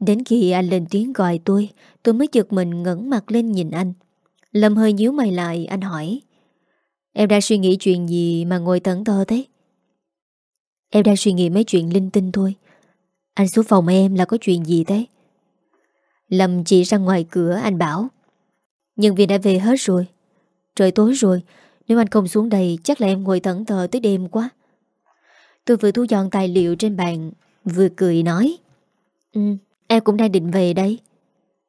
Đến khi anh lên tiếng gọi tôi Tôi mới giật mình ngẩn mặt lên nhìn anh. Lâm hơi nhíu mày lại, Anh hỏi Em đang suy nghĩ chuyện gì mà ngồi tẩn tơ thế? Em đang suy nghĩ mấy chuyện linh tinh thôi. Anh xuống phòng em là có chuyện gì thế? Lâm chỉ ra ngoài cửa, anh bảo. Nhân viên đã về hết rồi. Trời tối rồi. Nếu anh không xuống đây, chắc là em ngồi thẫn thờ tới đêm quá. Tôi vừa thu dọn tài liệu trên bàn, Vừa cười nói. Ừ em cũng đang định về đây.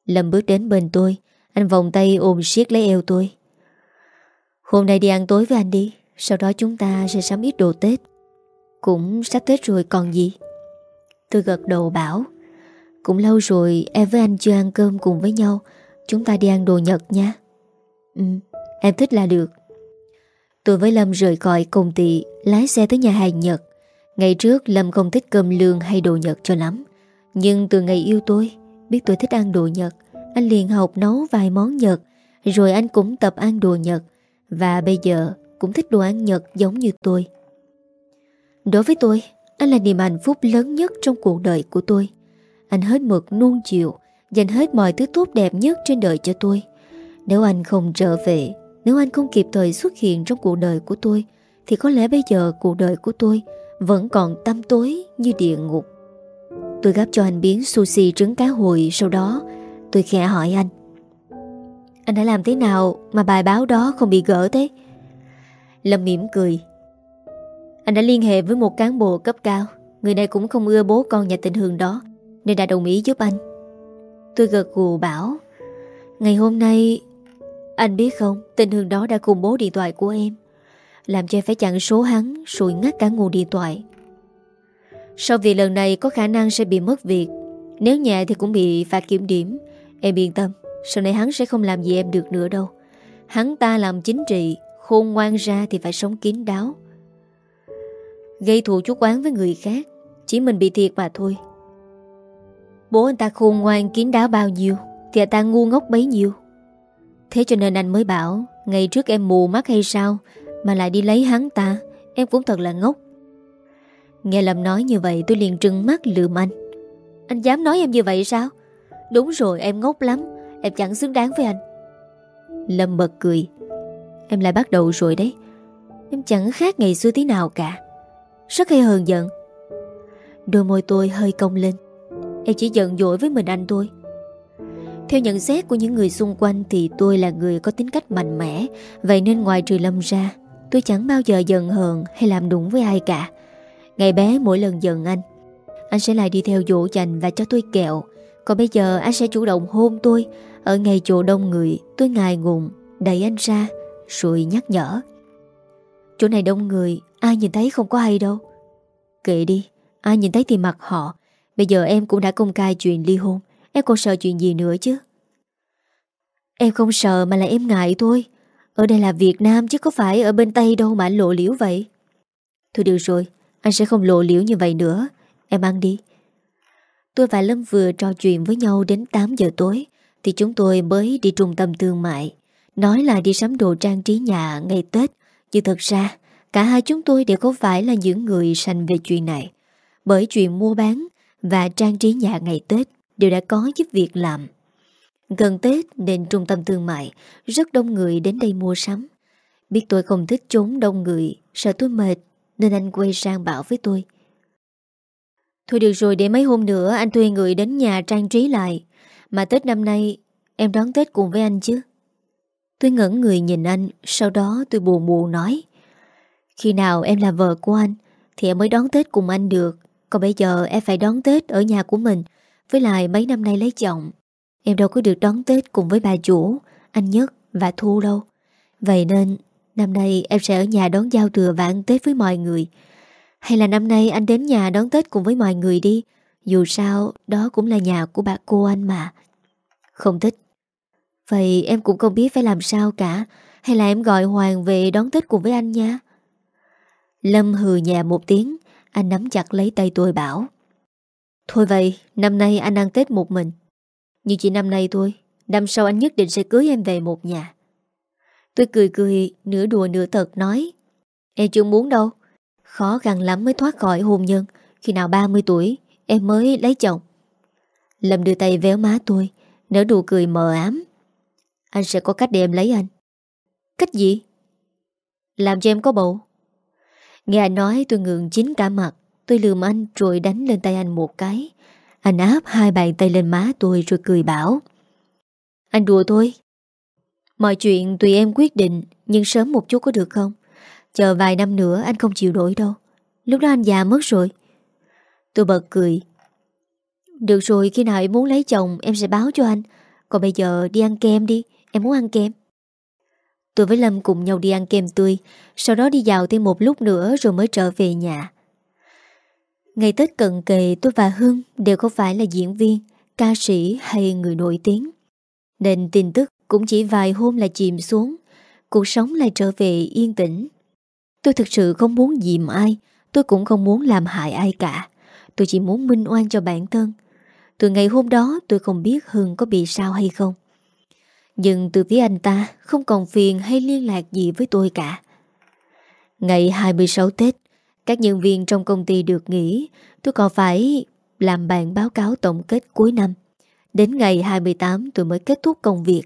Lâm bước đến bên tôi. Anh vòng tay ôm siết lấy eo tôi. Hôm nay đi ăn tối với anh đi, Sau đó chúng ta sẽ sắm ít đồ Tết. Cũng sắp Tết rồi, còn gì? Tôi gật đầu bảo, cũng lâu rồi em với anh chưa ăn cơm cùng với nhau, Chúng ta đi ăn đồ Nhật nha. Ừ em thích là được. Tôi với Lâm rời khỏi công ty, Lái xe tới nhà hàng Nhật. Ngày trước, Lâm không thích cơm lương hay đồ Nhật cho lắm. Nhưng từ ngày yêu tôi, Biết tôi thích ăn đồ Nhật. Anh liền học nấu vài món Nhật, Rồi anh cũng tập ăn đồ Nhật. Và bây giờ cũng thích đồ ăn Nhật giống như tôi. Đối với tôi Anh là niềm hạnh phúc lớn nhất trong cuộc đời của tôi. Anh hết mực nuông chiều, Dành hết mọi thứ tốt đẹp nhất trên đời cho tôi. Nếu anh không trở về, Nếu anh không kịp thời xuất hiện trong cuộc đời của tôi, Thì có lẽ bây giờ cuộc đời của tôi Vẫn còn tăm tối như địa ngục. Tôi gắp cho anh biến sushi trứng cá hồi Sau đó. Tôi khẽ hỏi anh anh đã làm thế nào mà bài báo đó không bị gỡ thế? Lâm mỉm cười. Anh đã liên hệ với một cán bộ cấp cao. Người này cũng không ưa bố con nhà tình hương đó, nên đã đồng ý giúp anh. Tôi gật gù bảo, Ngày hôm nay, Anh biết không, Tình hương đó đã cùng bố điện thoại của em. Làm cho em phải chặn số hắn, Rồi ngắt cả nguồn điện thoại. Sau việc lần này có khả năng sẽ bị mất việc. Nếu nhẹ thì cũng bị phạt kiểm điểm. Em yên tâm. Sau này hắn sẽ không làm gì em được nữa đâu. Hắn ta làm chính trị, Khôn ngoan ra thì phải sống kín đáo. Gây thù chút oán với người khác, Chỉ mình bị thiệt mà thôi. Bố anh ta khôn ngoan, kín đáo bao nhiêu, Thì anh ta ngu ngốc bấy nhiêu. Thế cho nên anh mới bảo, Ngày trước em mù mắt hay sao, Mà lại đi lấy hắn ta, Em cũng thật là ngốc. Nghe Lâm nói như vậy, tôi liền trừng mắt lượm anh. Anh dám nói em như vậy sao? Đúng rồi, em ngốc lắm. Em chẳng xứng đáng với anh. Lâm bật cười. Em lại bắt đầu rồi đấy. Em chẳng khác ngày xưa tí nào cả. Rất hay hờn giận. Đôi môi tôi hơi cong lên. Em chỉ giận dỗi với mình anh thôi. Theo nhận xét của những người xung quanh Thì tôi là người có tính cách mạnh mẽ. Vậy nên ngoài trừ Lâm ra, Tôi chẳng bao giờ giận hờn hay làm đúng với ai cả. Ngày bé mỗi lần giận anh Anh sẽ lại đi theo dỗ dành và cho tôi kẹo. Còn bây giờ anh sẽ chủ động hôn tôi. Ở ngày chỗ đông người, Tôi ngài ngùng, Đẩy anh ra, Rồi nhắc nhở. Chỗ này đông người, Ai nhìn thấy không có hay đâu. Kệ đi, Ai nhìn thấy thì mặc họ. Bây giờ em cũng đã công khai chuyện ly hôn, Em còn sợ chuyện gì nữa chứ? Em không sợ mà là em ngại thôi. Ở đây là Việt Nam chứ có phải ở bên Tây đâu mà anh lộ liễu vậy. Thôi được rồi, Anh sẽ không lộ liễu như vậy nữa. Em ăn đi. Tôi và Lâm vừa trò chuyện với nhau đến 8 giờ tối. Thì chúng tôi mới đi trung tâm thương mại. Nói là đi sắm đồ trang trí nhà ngày Tết. Nhưng thật ra, Cả hai chúng tôi đều không phải là những người sành về chuyện này. Bởi chuyện mua bán Và trang trí nhà ngày Tết Đều đã có giúp việc làm. Gần Tết, nên trung tâm thương mại Rất đông người đến đây mua sắm. Biết tôi không thích trốn đông người, Sợ tôi mệt, Nên anh quay sang bảo với tôi. Thôi được rồi, để mấy hôm nữa Anh thuê người đến nhà trang trí lại. Mà Tết năm nay, Em đón Tết cùng với anh chứ? Tôi ngẩn người nhìn anh, Sau đó tôi buồn buồn nói, Khi nào em là vợ của anh Thì em mới đón Tết cùng anh được. Còn bây giờ em phải đón Tết ở nhà của mình, Với lại mấy năm nay lấy chồng. Em đâu có được đón Tết cùng với bà chủ, Anh Nhất và Thu đâu. Vậy nên, năm nay em sẽ ở nhà đón giao thừa và ăn Tết với mọi người. Hay là năm nay anh đến nhà đón Tết cùng với mọi người đi dù sao, đó cũng là nhà của bà cô anh mà. Không thích. Vậy em cũng không biết phải làm sao cả. Hay là em gọi Hoàng về đón Tết cùng với anh nha? Lâm hừ nhà một tiếng. Anh nắm chặt lấy tay tôi bảo. Thôi vậy, Năm nay anh ăn Tết một mình. Như chỉ năm nay thôi, Năm sau anh nhất định sẽ cưới em về một nhà. Tôi cười cười, Nửa đùa nửa thật nói. Em chưa muốn đâu. Khó khăn lắm mới thoát khỏi hôn nhân, Khi nào 30 tuổi em mới lấy chồng. Lâm đưa tay véo má tôi, Nở đùa cười mờ ám. Anh sẽ có cách để em lấy anh. Cách gì? Làm cho em có bầu. Nghe anh nói, tôi ngượng chín cả mặt. Tôi lườm anh rồi đánh lên tay anh một cái. Anh áp hai bàn tay lên má tôi rồi cười bảo. Anh đùa thôi. Mọi chuyện tùy em quyết định, Nhưng sớm một chút có được không? Chờ vài năm nữa anh không chịu đổi đâu. Lúc đó anh già mất rồi. Tôi bật cười Được rồi khi nào em muốn lấy chồng Em sẽ báo cho anh Còn bây giờ đi ăn kem đi Em muốn ăn kem Tôi với Lâm cùng nhau đi ăn kem tươi Sau đó đi dạo thêm một lúc nữa Rồi mới trở về nhà Ngày Tết cận kề tôi và Hương đều không phải là diễn viên, ca sĩ hay người nổi tiếng. Nên tin tức cũng chỉ vài hôm là chìm xuống, cuộc sống lại trở về yên tĩnh. Tôi thực sự không muốn dìm ai, tôi cũng không muốn làm hại ai cả. Tôi chỉ muốn minh oan cho bản thân. Từ ngày hôm đó tôi không biết Hưng có bị sao hay không. Nhưng từ phía anh ta không còn phiền hay liên lạc gì với tôi cả. Ngày 26 Tết, các nhân viên trong công ty được nghỉ Tôi còn phải làm bản báo cáo tổng kết cuối năm Đến ngày 28 tôi mới kết thúc công việc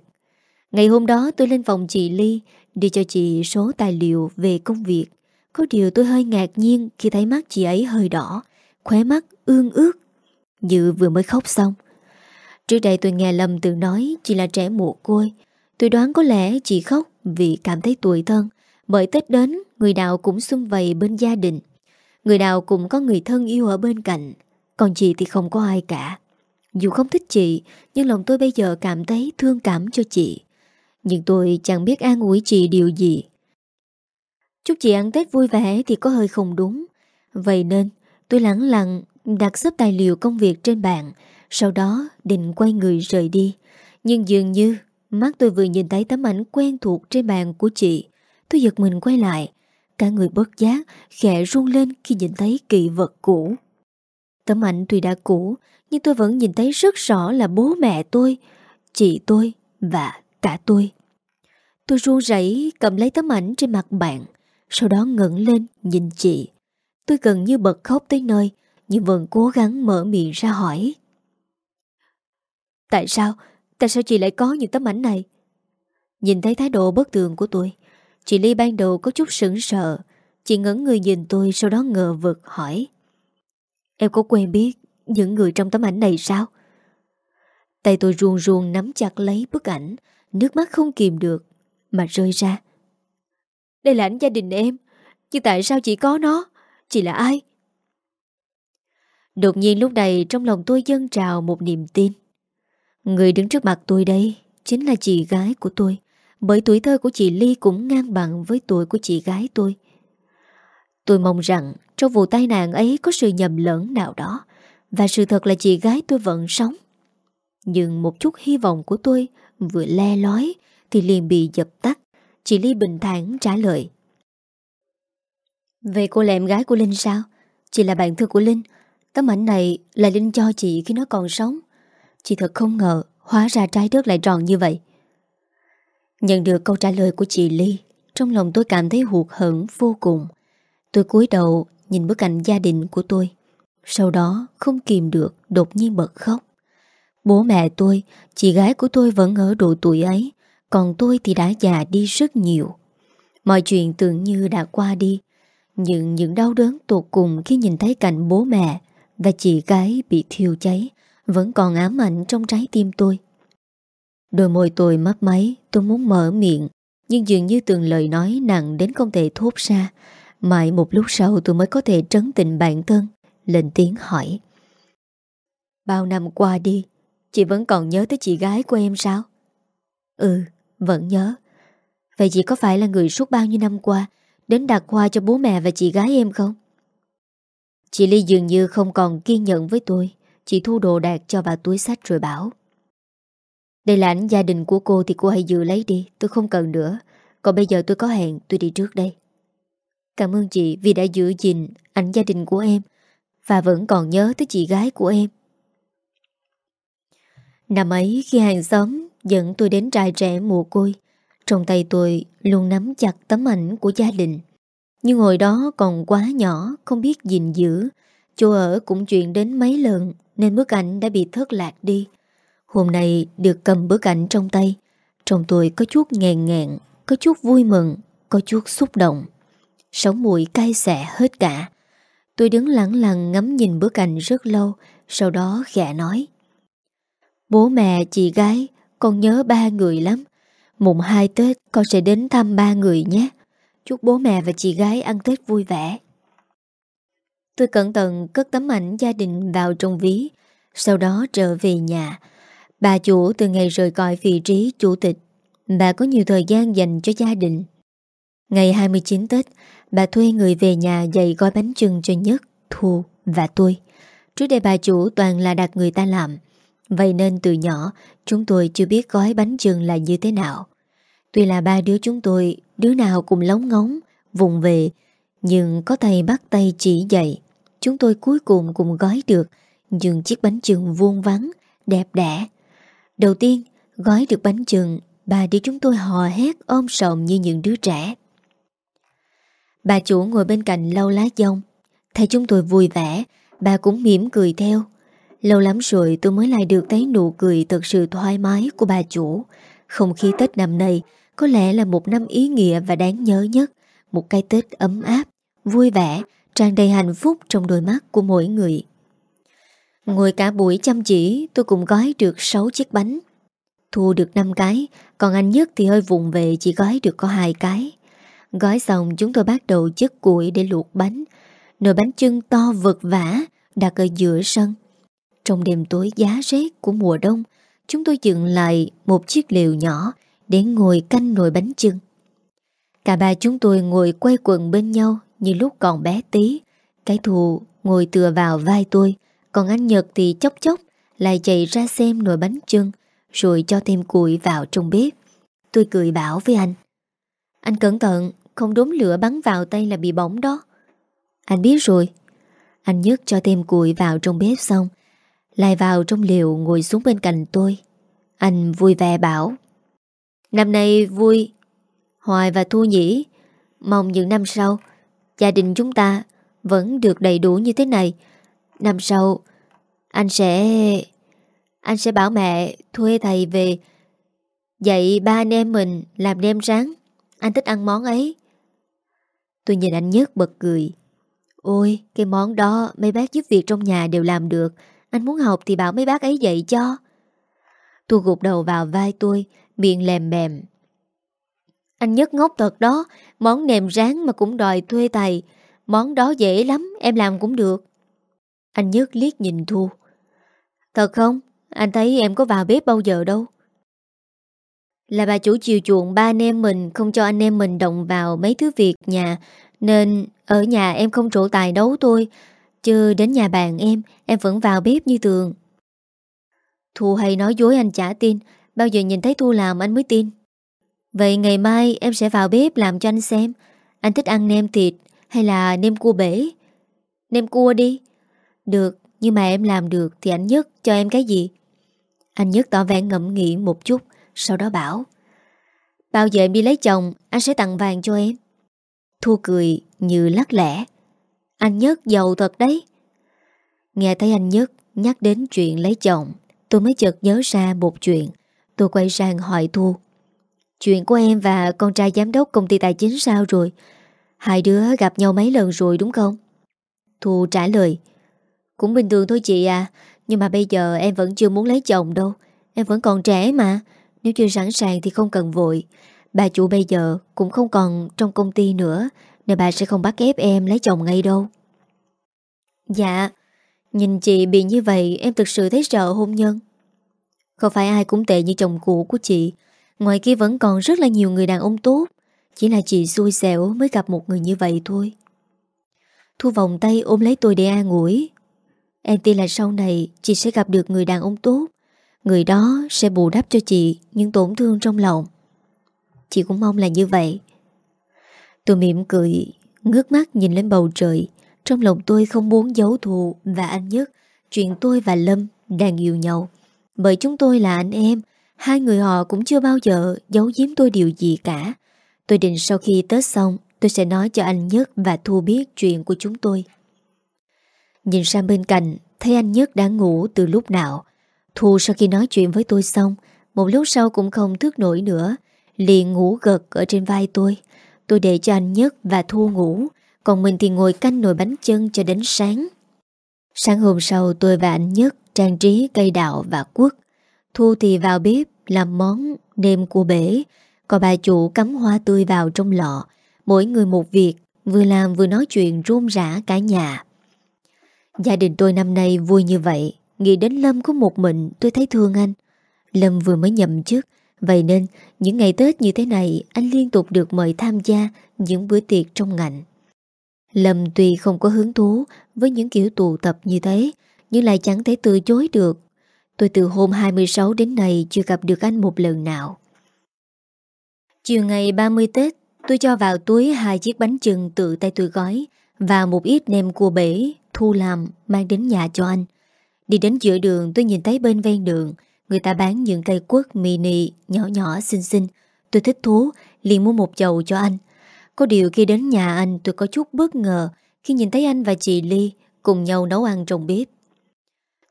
Ngày hôm đó tôi lên phòng chị Ly Đi cho chị số tài liệu về công việc Có điều tôi hơi ngạc nhiên khi thấy mắt chị ấy hơi đỏ Khóe mắt ương ướt dự vừa mới khóc xong. Trước đây tôi nghe Lâm từng nói Chị là trẻ mồ côi. Tôi đoán có lẽ chị khóc vì cảm thấy tuổi thân, Bởi Tết đến, Người nào cũng xung vầy bên gia đình. Người nào cũng có người thân yêu ở bên cạnh, Còn chị thì không có ai cả. Dù không thích chị, Nhưng lòng tôi bây giờ cảm thấy thương cảm cho chị. Nhưng tôi chẳng biết an ủi chị điều gì. Chúc chị ăn Tết vui vẻ thì có hơi không đúng. Vậy nên tôi lặng lặng đặt xếp tài liệu công việc trên bàn, Sau đó định quay người rời đi. Nhưng dường như mắt tôi vừa nhìn thấy tấm ảnh quen thuộc trên bàn của chị. Tôi giật mình quay lại, Cả người bất giác, khẽ run lên khi nhìn thấy kỳ vật cũ. Tấm ảnh tuy đã cũ, Nhưng tôi vẫn nhìn thấy rất rõ là bố mẹ tôi, Chị tôi và cả tôi. Tôi run rẩy cầm lấy tấm ảnh trên mặt bạn Sau đó ngẩng lên nhìn chị. Tôi gần như bật khóc tới nơi, Nhưng vẫn cố gắng mở miệng ra hỏi Tại sao? Tại sao chị lại có những tấm ảnh này? Nhìn thấy thái độ bất thường của tôi, Chị Ly ban đầu có chút sững sợ Chị ngấn người nhìn tôi, sau đó ngờ vực hỏi Em có quen biết những người trong tấm ảnh này sao? Tay tôi ruồn ruồn nắm chặt lấy bức ảnh, Nước mắt không kìm được, Mà rơi ra Đây là ảnh gia đình em, Nhưng tại sao chị có nó? Chị là ai? Đột nhiên lúc này trong lòng tôi dâng trào một niềm tin Người đứng trước mặt tôi đây Chính là chị gái của tôi, bởi tuổi thơ của chị Ly cũng ngang bằng với tuổi của chị gái tôi. Tôi mong rằng trong vụ tai nạn ấy có sự nhầm lẫn nào đó, và sự thật là chị gái tôi vẫn sống. Nhưng một chút hy vọng của tôi vừa le lói thì liền bị dập tắt. Chị Ly bình thản trả lời. Về cô là em gái của Linh sao? Chị là bạn thân của Linh. Tấm ảnh này là Linh cho chị khi nó còn sống. Chị thật không ngờ hóa ra trái đất lại tròn như vậy. Nhận được câu trả lời của chị Ly, trong lòng tôi cảm thấy hụt hẫng vô cùng. Tôi cúi đầu nhìn bức ảnh gia đình của tôi. Sau đó không kìm được đột nhiên bật khóc. Bố mẹ tôi, chị gái của tôi vẫn ở độ tuổi ấy, còn tôi thì đã già đi rất nhiều. Mọi chuyện tưởng như đã qua đi, nhưng những đau đớn tột cùng khi nhìn thấy cảnh bố mẹ và chị gái bị thiêu cháy vẫn còn ám ảnh trong trái tim tôi. Đôi môi tôi mấp máy, tôi muốn mở miệng, nhưng dường như từng lời nói nặng đến không thể thốt ra. Mãi một lúc sau tôi mới có thể trấn tịnh bản thân, lên tiếng hỏi. Bao năm qua đi, chị vẫn còn nhớ tới chị gái của em sao? Ừ, vẫn nhớ. Vậy chị có phải là người suốt bao nhiêu năm qua đến đặt hoa cho bố mẹ và chị gái em không? Chị Ly dường như không còn kiên nhẫn với tôi. Chị thu đồ đạc cho vào túi sách rồi bảo. Đây là ảnh gia đình của cô thì cô hãy giữ lấy đi, tôi không cần nữa. Còn bây giờ tôi có hẹn, tôi đi trước đây. Cảm ơn chị vì đã giữ gìn ảnh gia đình của em và vẫn còn nhớ tới chị gái của em. Năm ấy khi hàng xóm dẫn tôi đến trại trẻ mùa côi, trong tay tôi luôn nắm chặt tấm ảnh của gia đình. Nhưng hồi đó còn quá nhỏ, không biết gìn giữ. Chỗ ở cũng chuyển đến mấy lần nên bức ảnh đã bị thất lạc đi. Hôm nay được cầm bức ảnh trong tay, trong tôi có chút ngàn ngẹn, có chút vui mừng, có chút xúc động. Sống mũi cay xẻ hết cả. Tôi đứng lặng lặng ngắm nhìn bức ảnh rất lâu, sau đó khẽ nói. Bố mẹ, chị gái, con nhớ ba người lắm. Mùng hai Tết con sẽ đến thăm ba người nhé. Chúc bố mẹ và chị gái ăn Tết vui vẻ. Tôi cẩn thận cất tấm ảnh gia đình vào trong ví, sau đó trở về nhà. Bà chủ từ ngày rời coi vị trí chủ tịch, bà có nhiều thời gian dành cho gia đình. Ngày 29 Tết, bà thuê người về nhà dạy gói bánh trưng cho Nhất, Thu và tôi. Trước đây bà chủ toàn là đặt người ta làm. Vậy nên từ nhỏ, chúng tôi chưa biết gói bánh trưng là như thế nào. Tuy là ba đứa chúng tôi, đứa nào cũng lóng ngóng, vùng về, nhưng có thầy bắt tay chỉ dạy. Chúng tôi cuối cùng cũng gói được những chiếc bánh trưng vuông vắn, đẹp đẽ. Đầu tiên, gói được bánh trưng, bà đứa chúng tôi hò hét ôm sòm như những đứa trẻ. Bà chủ ngồi bên cạnh lau lá dông, thấy chúng tôi vui vẻ, bà cũng mỉm cười theo. Lâu lắm rồi tôi mới lại được thấy nụ cười thật sự thoải mái của bà chủ. Không khí Tết năm nay có lẽ là một năm ý nghĩa và đáng nhớ nhất. Một cái Tết ấm áp, vui vẻ, tràn đầy hạnh phúc trong đôi mắt của mỗi người. Ngồi cả buổi chăm chỉ, tôi cũng gói được 6 chiếc bánh. Thu được 5 cái, còn anh nhất thì hơi vùng về chỉ gói được có hai cái. Gói xong chúng tôi bắt đầu chất củi để luộc bánh. Nồi bánh trưng to vật vả đặt ở giữa sân. Trong đêm tối giá rét của mùa đông, chúng tôi dựng lại một chiếc liều nhỏ để ngồi canh nồi bánh trưng. Cả ba chúng tôi ngồi quay quần bên nhau như lúc còn bé tí. Cái thù ngồi tựa vào vai tôi, còn anh Nhật thì chốc chốc lại chạy ra xem nồi bánh trưng rồi cho thêm củi vào trong bếp. Tôi cười bảo với anh. Anh cẩn thận, không đốm lửa bắn vào tay là bị bỏng đó. Anh biết rồi. Anh nhấc cho thêm củi vào trong bếp xong, lại vào trong liều ngồi xuống bên cạnh tôi. Anh vui vẻ bảo. Năm nay vui, Hoài và Thu Nhĩ. Mong những năm sau, gia đình chúng ta vẫn được đầy đủ như thế này. Năm sau, anh sẽ... Anh sẽ bảo mẹ thuê thầy về dạy ba anh em mình làm nem rán. Anh thích ăn món ấy. Tôi nhìn anh Nhất bật cười. Ôi, cái món đó mấy bác giúp việc trong nhà đều làm được. Anh muốn học thì bảo mấy bác ấy dạy cho. Tôi gục đầu vào vai tôi, miệng lèm bèm. Anh Nhất ngốc thật đó, món nèm rán mà cũng đòi thuê thầy. Món đó dễ lắm, em làm cũng được. Anh Nhất liếc nhìn Thu. Thật không? Anh thấy em có vào bếp bao giờ đâu. Là bà chủ chiều chuộng ba anh em mình không cho anh em mình động vào mấy thứ việc nhà nên ở nhà em không trổ tài đấu tôi Chứ đến nhà bạn em Em vẫn vào bếp như thường. Thu hay nói dối anh chả tin, Bao giờ nhìn thấy Thu làm anh mới tin. Vậy ngày mai em sẽ vào bếp làm cho anh xem, Anh thích ăn nem thịt Hay là nem cua bể? Nem cua đi. Được, nhưng mà em làm được Thì anh Nhất cho em cái gì? Anh Nhất tỏ vẻ ngẫm nghĩ một chút, Sau đó bảo, Bao giờ em đi lấy chồng, Anh sẽ tặng vàng cho em. Thu cười như lắc lẽ anh Nhất giàu thật đấy. Nghe thấy anh Nhất nhắc đến chuyện lấy chồng, Tôi mới chợt nhớ ra một chuyện. Tôi quay sang hỏi Thu, Chuyện của em và con trai giám đốc công ty tài chính sao rồi? Hai đứa gặp nhau mấy lần rồi đúng không? Thu trả lời, Cũng bình thường thôi chị à Nhưng mà bây giờ em vẫn chưa muốn lấy chồng đâu. Em vẫn còn trẻ mà, Nếu chưa sẵn sàng thì không cần vội. Bà chủ bây giờ cũng không còn trong công ty nữa nên bà sẽ không bắt ép em lấy chồng ngay đâu. Dạ Nhìn chị bị như vậy, em thực sự thấy sợ hôn nhân. Không phải ai cũng tệ như chồng cũ của chị. Ngoài kia vẫn còn rất là nhiều người đàn ông tốt. Chỉ là chị xui xẻo mới gặp một người như vậy thôi. Thu vòng tay ôm lấy tôi để an ủi. Em tin là sau này chị sẽ gặp được người đàn ông tốt. Người đó sẽ bù đắp cho chị những tổn thương trong lòng. Chị cũng mong là như vậy. Tôi mỉm cười, Ngước mắt nhìn lên bầu trời. Trong lòng tôi không muốn giấu thù Và anh nhất. Chuyện tôi và Lâm đang yêu nhau. Bởi chúng tôi là anh em, Hai người họ cũng chưa bao giờ giấu giếm tôi điều gì cả. Tôi định sau khi Tết xong, Tôi sẽ nói cho anh Nhất và Thu biết chuyện của chúng tôi. Nhìn sang bên cạnh, Thấy anh Nhất đã ngủ từ lúc nào. Thu sau khi nói chuyện với tôi xong, Một lúc sau cũng không thức nổi nữa, liền ngủ gật ở trên vai tôi. Tôi để cho anh Nhất và Thu ngủ, Còn mình thì ngồi canh nồi bánh chân cho đến sáng. Sáng hôm sau, tôi và anh Nhất trang trí cây đạo và quất. Thu thì vào bếp làm món nêm cua bể. Còn bà chủ cắm hoa tươi vào trong lọ. Mỗi người một việc, Vừa làm vừa nói chuyện rôm rã cả nhà. Gia đình tôi năm nay vui như vậy. Nghĩ đến Lâm có một mình, tôi thấy thương anh. Lâm vừa mới nhậm chức Vậy nên, những ngày Tết như thế này, Anh liên tục được mời tham gia Những bữa tiệc trong ngành. Lâm tuy không có hứng thú Với những kiểu tụ tập như thế, Nhưng lại chẳng thể từ chối được. Tôi từ hôm 26 đến nay Chưa gặp được anh một lần nào. Chiều ngày 30 Tết, Tôi cho vào túi hai chiếc bánh chừng Tự tay tôi gói Và một ít nem cua bể, Thu làm mang đến nhà cho anh. Đi đến giữa đường, tôi nhìn thấy bên ven đường Người ta bán những cây quất mini Nhỏ nhỏ xinh xinh. Tôi thích thú, liền mua một chầu cho anh. Có điều khi đến nhà anh, tôi có chút bất ngờ Khi nhìn thấy anh và chị Ly Cùng nhau nấu ăn trong bếp.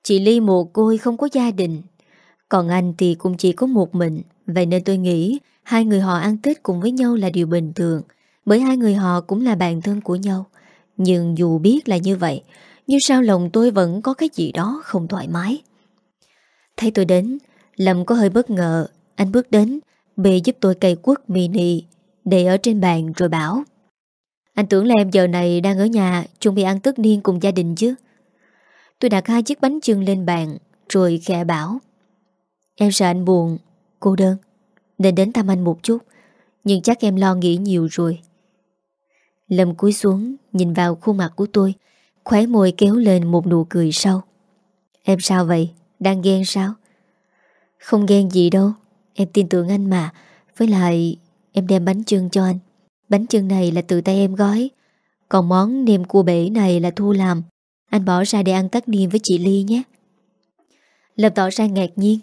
Chị Ly mồ côi không có gia đình. Còn anh thì cũng chỉ có một mình. Vậy nên tôi nghĩ Hai người họ ăn Tết cùng với nhau là điều bình thường, Bởi hai người họ cũng là bạn thân của nhau. Nhưng dù biết là như vậy, Nhưng sao lòng tôi vẫn có cái gì đó không thoải mái? Thấy tôi đến Lâm có hơi bất ngờ. Anh bước đến Bê giúp tôi cây quất mini Để ở trên bàn rồi bảo Anh tưởng là em giờ này đang ở nhà Chuẩn bị ăn tất niên cùng gia đình chứ? Tôi đặt hai chiếc bánh chưng lên bàn Rồi khẽ bảo Em sợ anh buồn, cô đơn. Nên đến thăm anh một chút Nhưng chắc em lo nghĩ nhiều rồi. Lâm cúi xuống Nhìn vào khuôn mặt của tôi Khóe môi kéo lên một nụ cười sâu. Em sao vậy? Đang ghen sao? Không ghen gì đâu. Em tin tưởng anh mà. Với lại, em đem bánh chưng cho anh. Bánh chưng này là từ tay em gói. Còn món nêm cua bể này là Thu làm. Anh bỏ ra để ăn tất niềm với chị Ly nhé. Lâm tỏ ra ngạc nhiên.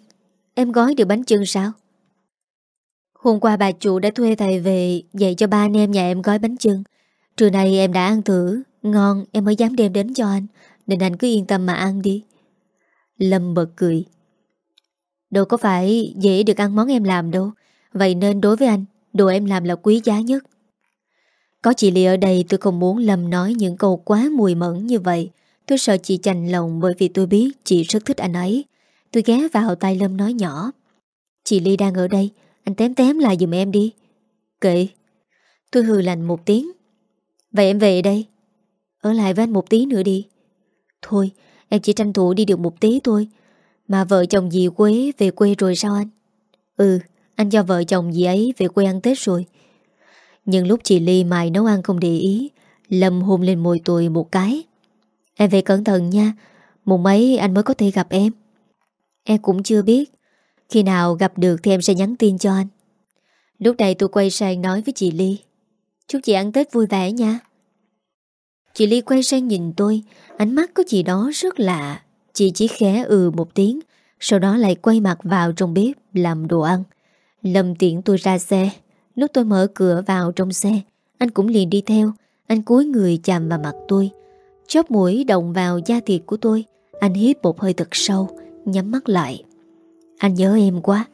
Em gói được bánh chưng sao? Hôm qua bà chủ đã thuê thầy về Dạy cho ba anh em nhà em gói bánh chưng Trưa nay em đã ăn thử. Ngon, em mới dám đem đến cho anh. Nên anh cứ yên tâm mà ăn đi. Lâm bật cười. Đâu có phải dễ được ăn món em làm đâu. Vậy nên đối với anh, Đồ em làm là quý giá nhất. Có chị Ly ở đây, tôi không muốn Lâm nói những câu quá mùi mẫn như vậy. Tôi sợ chị chành lòng Bởi vì tôi biết chị rất thích anh ấy. Tôi ghé vào tay Lâm nói nhỏ. Chị Ly đang ở đây, Anh tém tém lại giùm em đi. Kệ. Tôi hừ lành một tiếng. Vậy em về đây. Ở lại với anh một tí nữa đi. Thôi Em chỉ tranh thủ đi được một tí thôi. Mà vợ chồng dì Quế về quê rồi sao anh? Ừ Anh cho vợ chồng dì ấy về quê ăn Tết rồi. Nhưng lúc chị Ly mài nấu ăn không để ý, Lâm hôn lên môi tôi một cái. Em về cẩn thận nha Một mấy anh mới có thể gặp em. Em cũng chưa biết, Khi nào gặp được thì em sẽ nhắn tin cho anh. Lúc này tôi quay sang nói với chị Ly, Chúc chị ăn Tết vui vẻ nha. Chị Ly quay sang nhìn tôi, Ánh mắt có gì đó rất lạ. Chị chỉ khẽ ừ một tiếng, Sau đó lại quay mặt vào trong bếp Làm đồ ăn. Lâm tiện tôi ra xe. Lúc tôi mở cửa vào trong xe, Anh cũng liền đi theo. Anh cúi người chạm vào mặt tôi. Chóp mũi động vào da thịt của tôi. Anh hít một hơi thật sâu, Nhắm mắt lại. Anh nhớ em quá.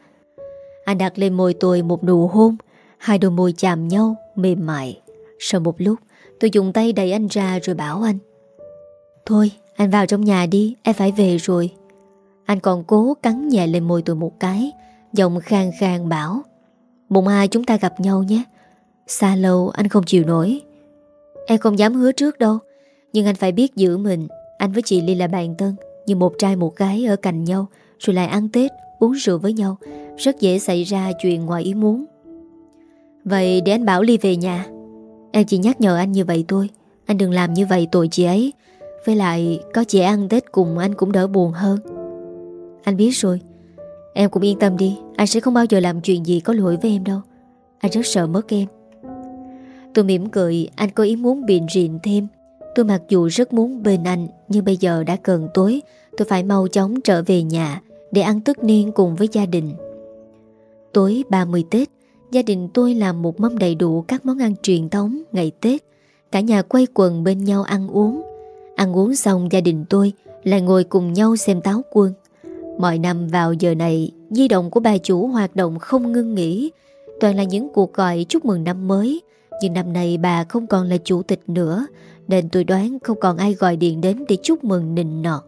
Anh đặt lên môi tôi một nụ hôn. Hai đôi môi chạm nhau, mềm mại. Sau một lúc tôi dùng tay đẩy anh ra rồi bảo anh. Thôi anh vào trong nhà đi Em phải về rồi. Anh còn cố cắn nhẹ lên môi tôi một cái Giọng khang khang bảo Mùng hai chúng ta gặp nhau nhé. Xa lâu anh không chịu nổi. Em không dám hứa trước đâu Nhưng anh phải biết giữ mình. Anh với chị Ly là bạn thân Như một trai một gái ở cạnh nhau Rồi lại ăn Tết, uống rượu với nhau. Rất dễ xảy ra chuyện ngoài ý muốn. Vậy để anh bảo Ly về nhà. Em chỉ nhắc nhở anh như vậy thôi. Anh đừng làm như vậy tội chị ấy. Với lại, có chị ăn Tết cùng anh cũng đỡ buồn hơn. Anh biết rồi. Em cũng yên tâm đi. Anh sẽ không bao giờ làm chuyện gì có lỗi với em đâu. Anh rất sợ mất em. Tôi mỉm cười. Anh có ý muốn biện rịn thêm. Tôi mặc dù rất muốn bên anh, Nhưng bây giờ đã cần tối. Tôi phải mau chóng trở về nhà Để ăn tất niên cùng với gia đình. Tối 30 Tết Gia đình tôi làm một mâm đầy đủ Các món ăn truyền thống, ngày Tết. Cả nhà quay quần bên nhau ăn uống. Ăn uống xong, gia đình tôi Lại ngồi cùng nhau xem táo quân. Mọi năm vào giờ này, Di động của bà chủ hoạt động không ngưng nghỉ. Toàn là những cuộc gọi chúc mừng năm mới. Nhưng năm nay bà không còn là chủ tịch nữa, Nên tôi đoán không còn ai gọi điện đến Để chúc mừng nịnh nọt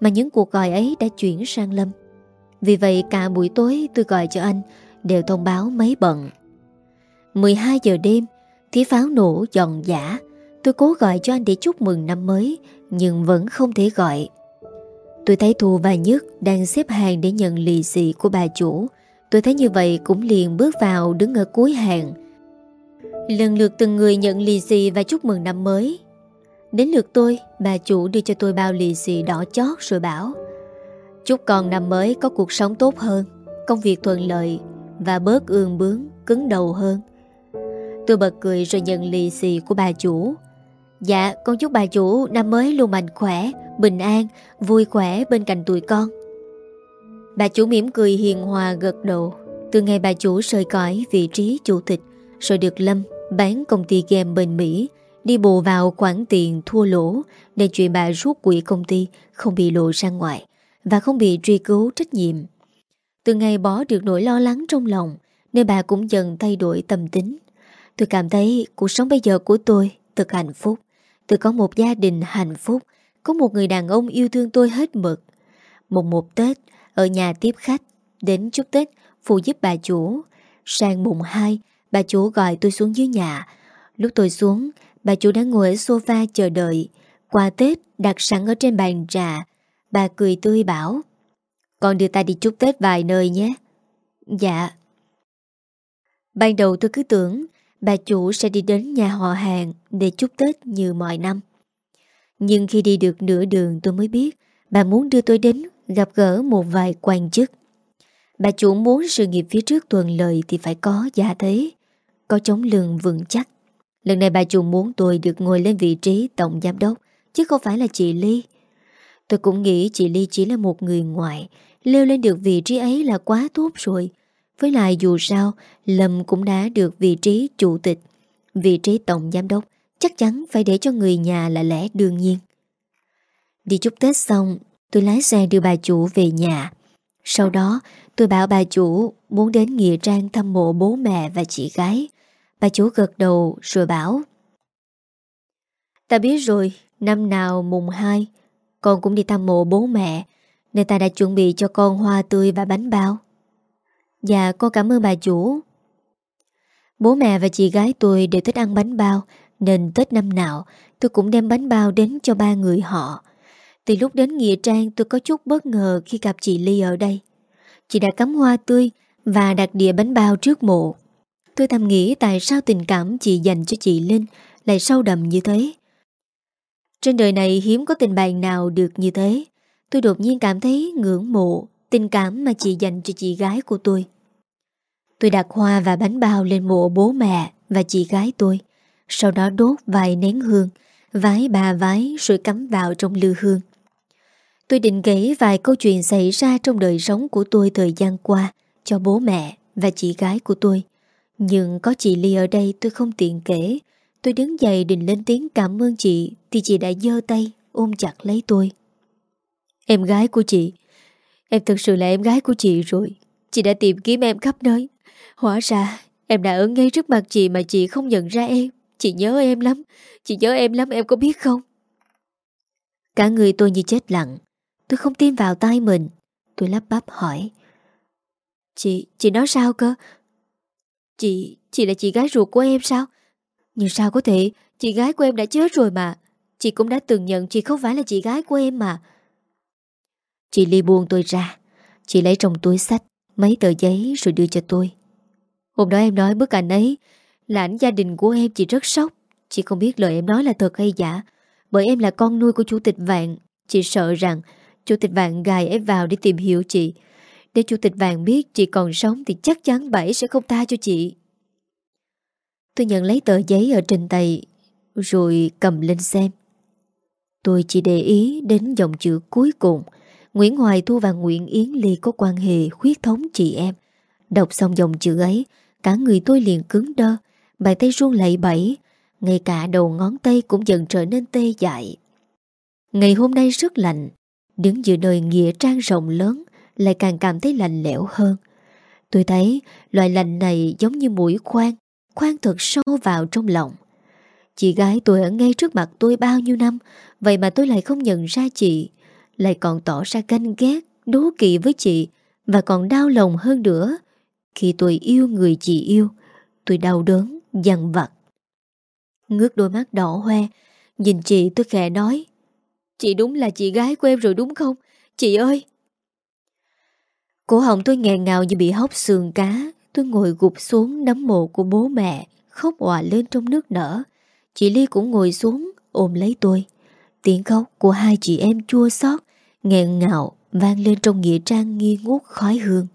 Mà những cuộc gọi ấy đã chuyển sang Lâm. Vì vậy, cả buổi tối tôi gọi cho anh Đều thông báo mấy bận 12 giờ đêm Tiếng pháo nổ giòn giả Tôi cố gọi cho anh để chúc mừng năm mới Nhưng vẫn không thể gọi Tôi thấy Thu và Nhất đang xếp hàng để nhận lì xì của bà chủ. Tôi thấy như vậy cũng liền bước vào đứng ở cuối hàng. Lần lượt từng người nhận lì xì và chúc mừng năm mới. Đến lượt tôi, bà chủ đưa cho tôi bao lì xì đỏ chót rồi bảo Chúc con năm mới có cuộc sống tốt hơn, công việc thuận lợi và bớt ương bướng, cứng đầu hơn. Tôi bật cười rồi nhận lì xì của bà chủ. Dạ, con chúc bà chủ năm mới luôn mạnh khỏe, bình an, vui khỏe bên cạnh tụi con. Bà chủ mỉm cười hiền hòa gật đầu. Từ ngày bà chủ rời cõi vị trí chủ tịch, rồi được Lâm bán công ty game bên Mỹ, đi bù vào khoản tiền thua lỗ để chuyện bà rút quỹ công ty không bị lộ ra ngoài và không bị truy cứu trách nhiệm. Từ ngày bỏ được nỗi lo lắng trong lòng, nên bà cũng dần thay đổi tâm tính. Tôi cảm thấy cuộc sống bây giờ của tôi thật hạnh phúc. Tôi có một gia đình hạnh phúc, có một người đàn ông yêu thương tôi hết mực. Một một Tết, ở nhà tiếp khách, đến chúc Tết, phụ giúp bà chủ. Sang mùng 2, bà chủ gọi tôi xuống dưới nhà. Lúc tôi xuống, bà chủ đã ngồi ở sofa chờ đợi. Qua Tết đặt sẵn ở trên bàn trà. Bà cười tươi bảo, con đưa ta đi chúc Tết vài nơi nhé. Dạ. Ban đầu tôi cứ tưởng bà chủ sẽ đi đến nhà họ hàng để chúc Tết như mọi năm. Nhưng khi đi được nửa đường tôi mới biết bà muốn đưa tôi đến gặp gỡ một vài quan chức. Bà chủ muốn sự nghiệp phía trước tuần lợi thì phải có gia thế, có chống lường vững chắc. Lần này bà chủ muốn tôi được ngồi lên vị trí tổng giám đốc, chứ không phải là chị Ly. Tôi cũng nghĩ chị Ly chỉ là một người ngoại, leo lên được vị trí ấy là quá tốt rồi. Với lại dù sao, Lâm cũng đã được vị trí chủ tịch, vị trí tổng giám đốc, chắc chắn phải để cho người nhà là lẽ đương nhiên. Đi chúc Tết xong, tôi lái xe đưa bà chủ về nhà. Sau đó, tôi bảo bà chủ muốn đến Nghĩa Trang thăm mộ bố mẹ và chị gái. Bà chủ gật đầu rồi bảo Ta biết rồi, năm nào mùng 2 Con cũng đi thăm mộ bố mẹ nên ta đã chuẩn bị cho con hoa tươi và bánh bao. Dạ con cảm ơn bà chủ. Bố mẹ và chị gái tôi đều thích ăn bánh bao, Nên Tết năm nào tôi cũng đem bánh bao đến cho ba người họ. Từ lúc đến Nghĩa Trang tôi có chút bất ngờ khi gặp chị Ly ở đây. Chị đã cắm hoa tươi và đặt đĩa bánh bao trước mộ. Tôi thầm nghĩ tại sao tình cảm chị dành cho chị Linh lại sâu đậm như thế. Trên đời này hiếm có tình bạn nào được như thế. Tôi đột nhiên cảm thấy ngưỡng mộ, Tình cảm mà chị dành cho chị gái của tôi Tôi đặt hoa và bánh bao lên mộ bố mẹ và chị gái tôi Sau đó đốt vài nén hương, Vái bà vái rồi cắm vào trong lư hương Tôi định kể vài câu chuyện xảy ra trong đời sống của tôi thời gian qua cho bố mẹ và chị gái của tôi. Nhưng có chị Ly ở đây tôi không tiện kể. Tôi đứng dậy định lên tiếng cảm ơn chị thì chị đã dơ tay ôm chặt lấy tôi. Em gái của chị, em thực sự là em gái của chị rồi. Chị đã tìm kiếm em khắp nơi. Hóa ra em đã ở ngay trước mặt chị mà chị không nhận ra em. Chị nhớ em lắm. Chị nhớ em lắm em có biết không? Cả người tôi như chết lặng. Tôi không tin vào tay mình. Tôi lắp bắp hỏi. Chị, chị nói sao cơ? Chị, chị là chị gái ruột của em sao? Nhưng sao có thể, chị gái của em đã chết rồi mà. Chị cũng đã từng nhận chị không phải là chị gái của em mà. Chị Ly buông tôi ra. Chị lấy trong túi sách, mấy tờ giấy rồi đưa cho tôi. Hôm đó em nói bức ảnh ấy là ảnh gia đình của em, chị rất sốc. Chị không biết lời em nói là thật hay giả. Bởi em là con nuôi của chủ tịch Vạn. Chị sợ rằng chủ tịch Vạn gài em vào để tìm hiểu chị. Nếu chủ tịch Vạn biết chị còn sống thì chắc chắn Bảy sẽ không tha cho chị. Tôi nhận lấy tờ giấy ở trên tay, rồi cầm lên xem. Tôi chỉ để ý đến dòng chữ cuối cùng. Nguyễn Hoài Thu và Nguyễn Yến Ly có quan hệ huyết thống chị em. Đọc xong dòng chữ ấy, cả người tôi liền cứng đơ, bàn tay run lẩy bẩy, ngay cả đầu ngón tay cũng dần trở nên tê dại. Ngày hôm nay rất lạnh, đứng giữa nơi nghĩa trang rộng lớn, lại càng cảm thấy lạnh lẽo hơn. Tôi thấy loại lạnh này giống như mũi khoan, khoan thật sâu vào trong lòng. Chị gái tôi ở ngay trước mặt tôi bao nhiêu năm, vậy mà tôi lại không nhận ra chị, lại còn tỏ ra ganh ghét, đố kỵ với chị, và còn đau lòng hơn nữa. Khi tôi yêu người chị yêu, tôi đau đớn, dằn vặt. Ngước đôi mắt đỏ hoe, nhìn chị tôi khẽ nói, Chị đúng là chị gái của em rồi đúng không? Chị ơi! Cổ họng tôi nghẹn ngào như bị hóc xương cá. Tôi ngồi gục xuống nắm mộ của bố mẹ, khóc hòa lên trong nước nở. Chị Ly cũng ngồi xuống, ôm lấy tôi. Tiếng khóc của hai chị em chua xót nghẹn ngào, vang lên trong nghĩa trang nghi ngút khói hương.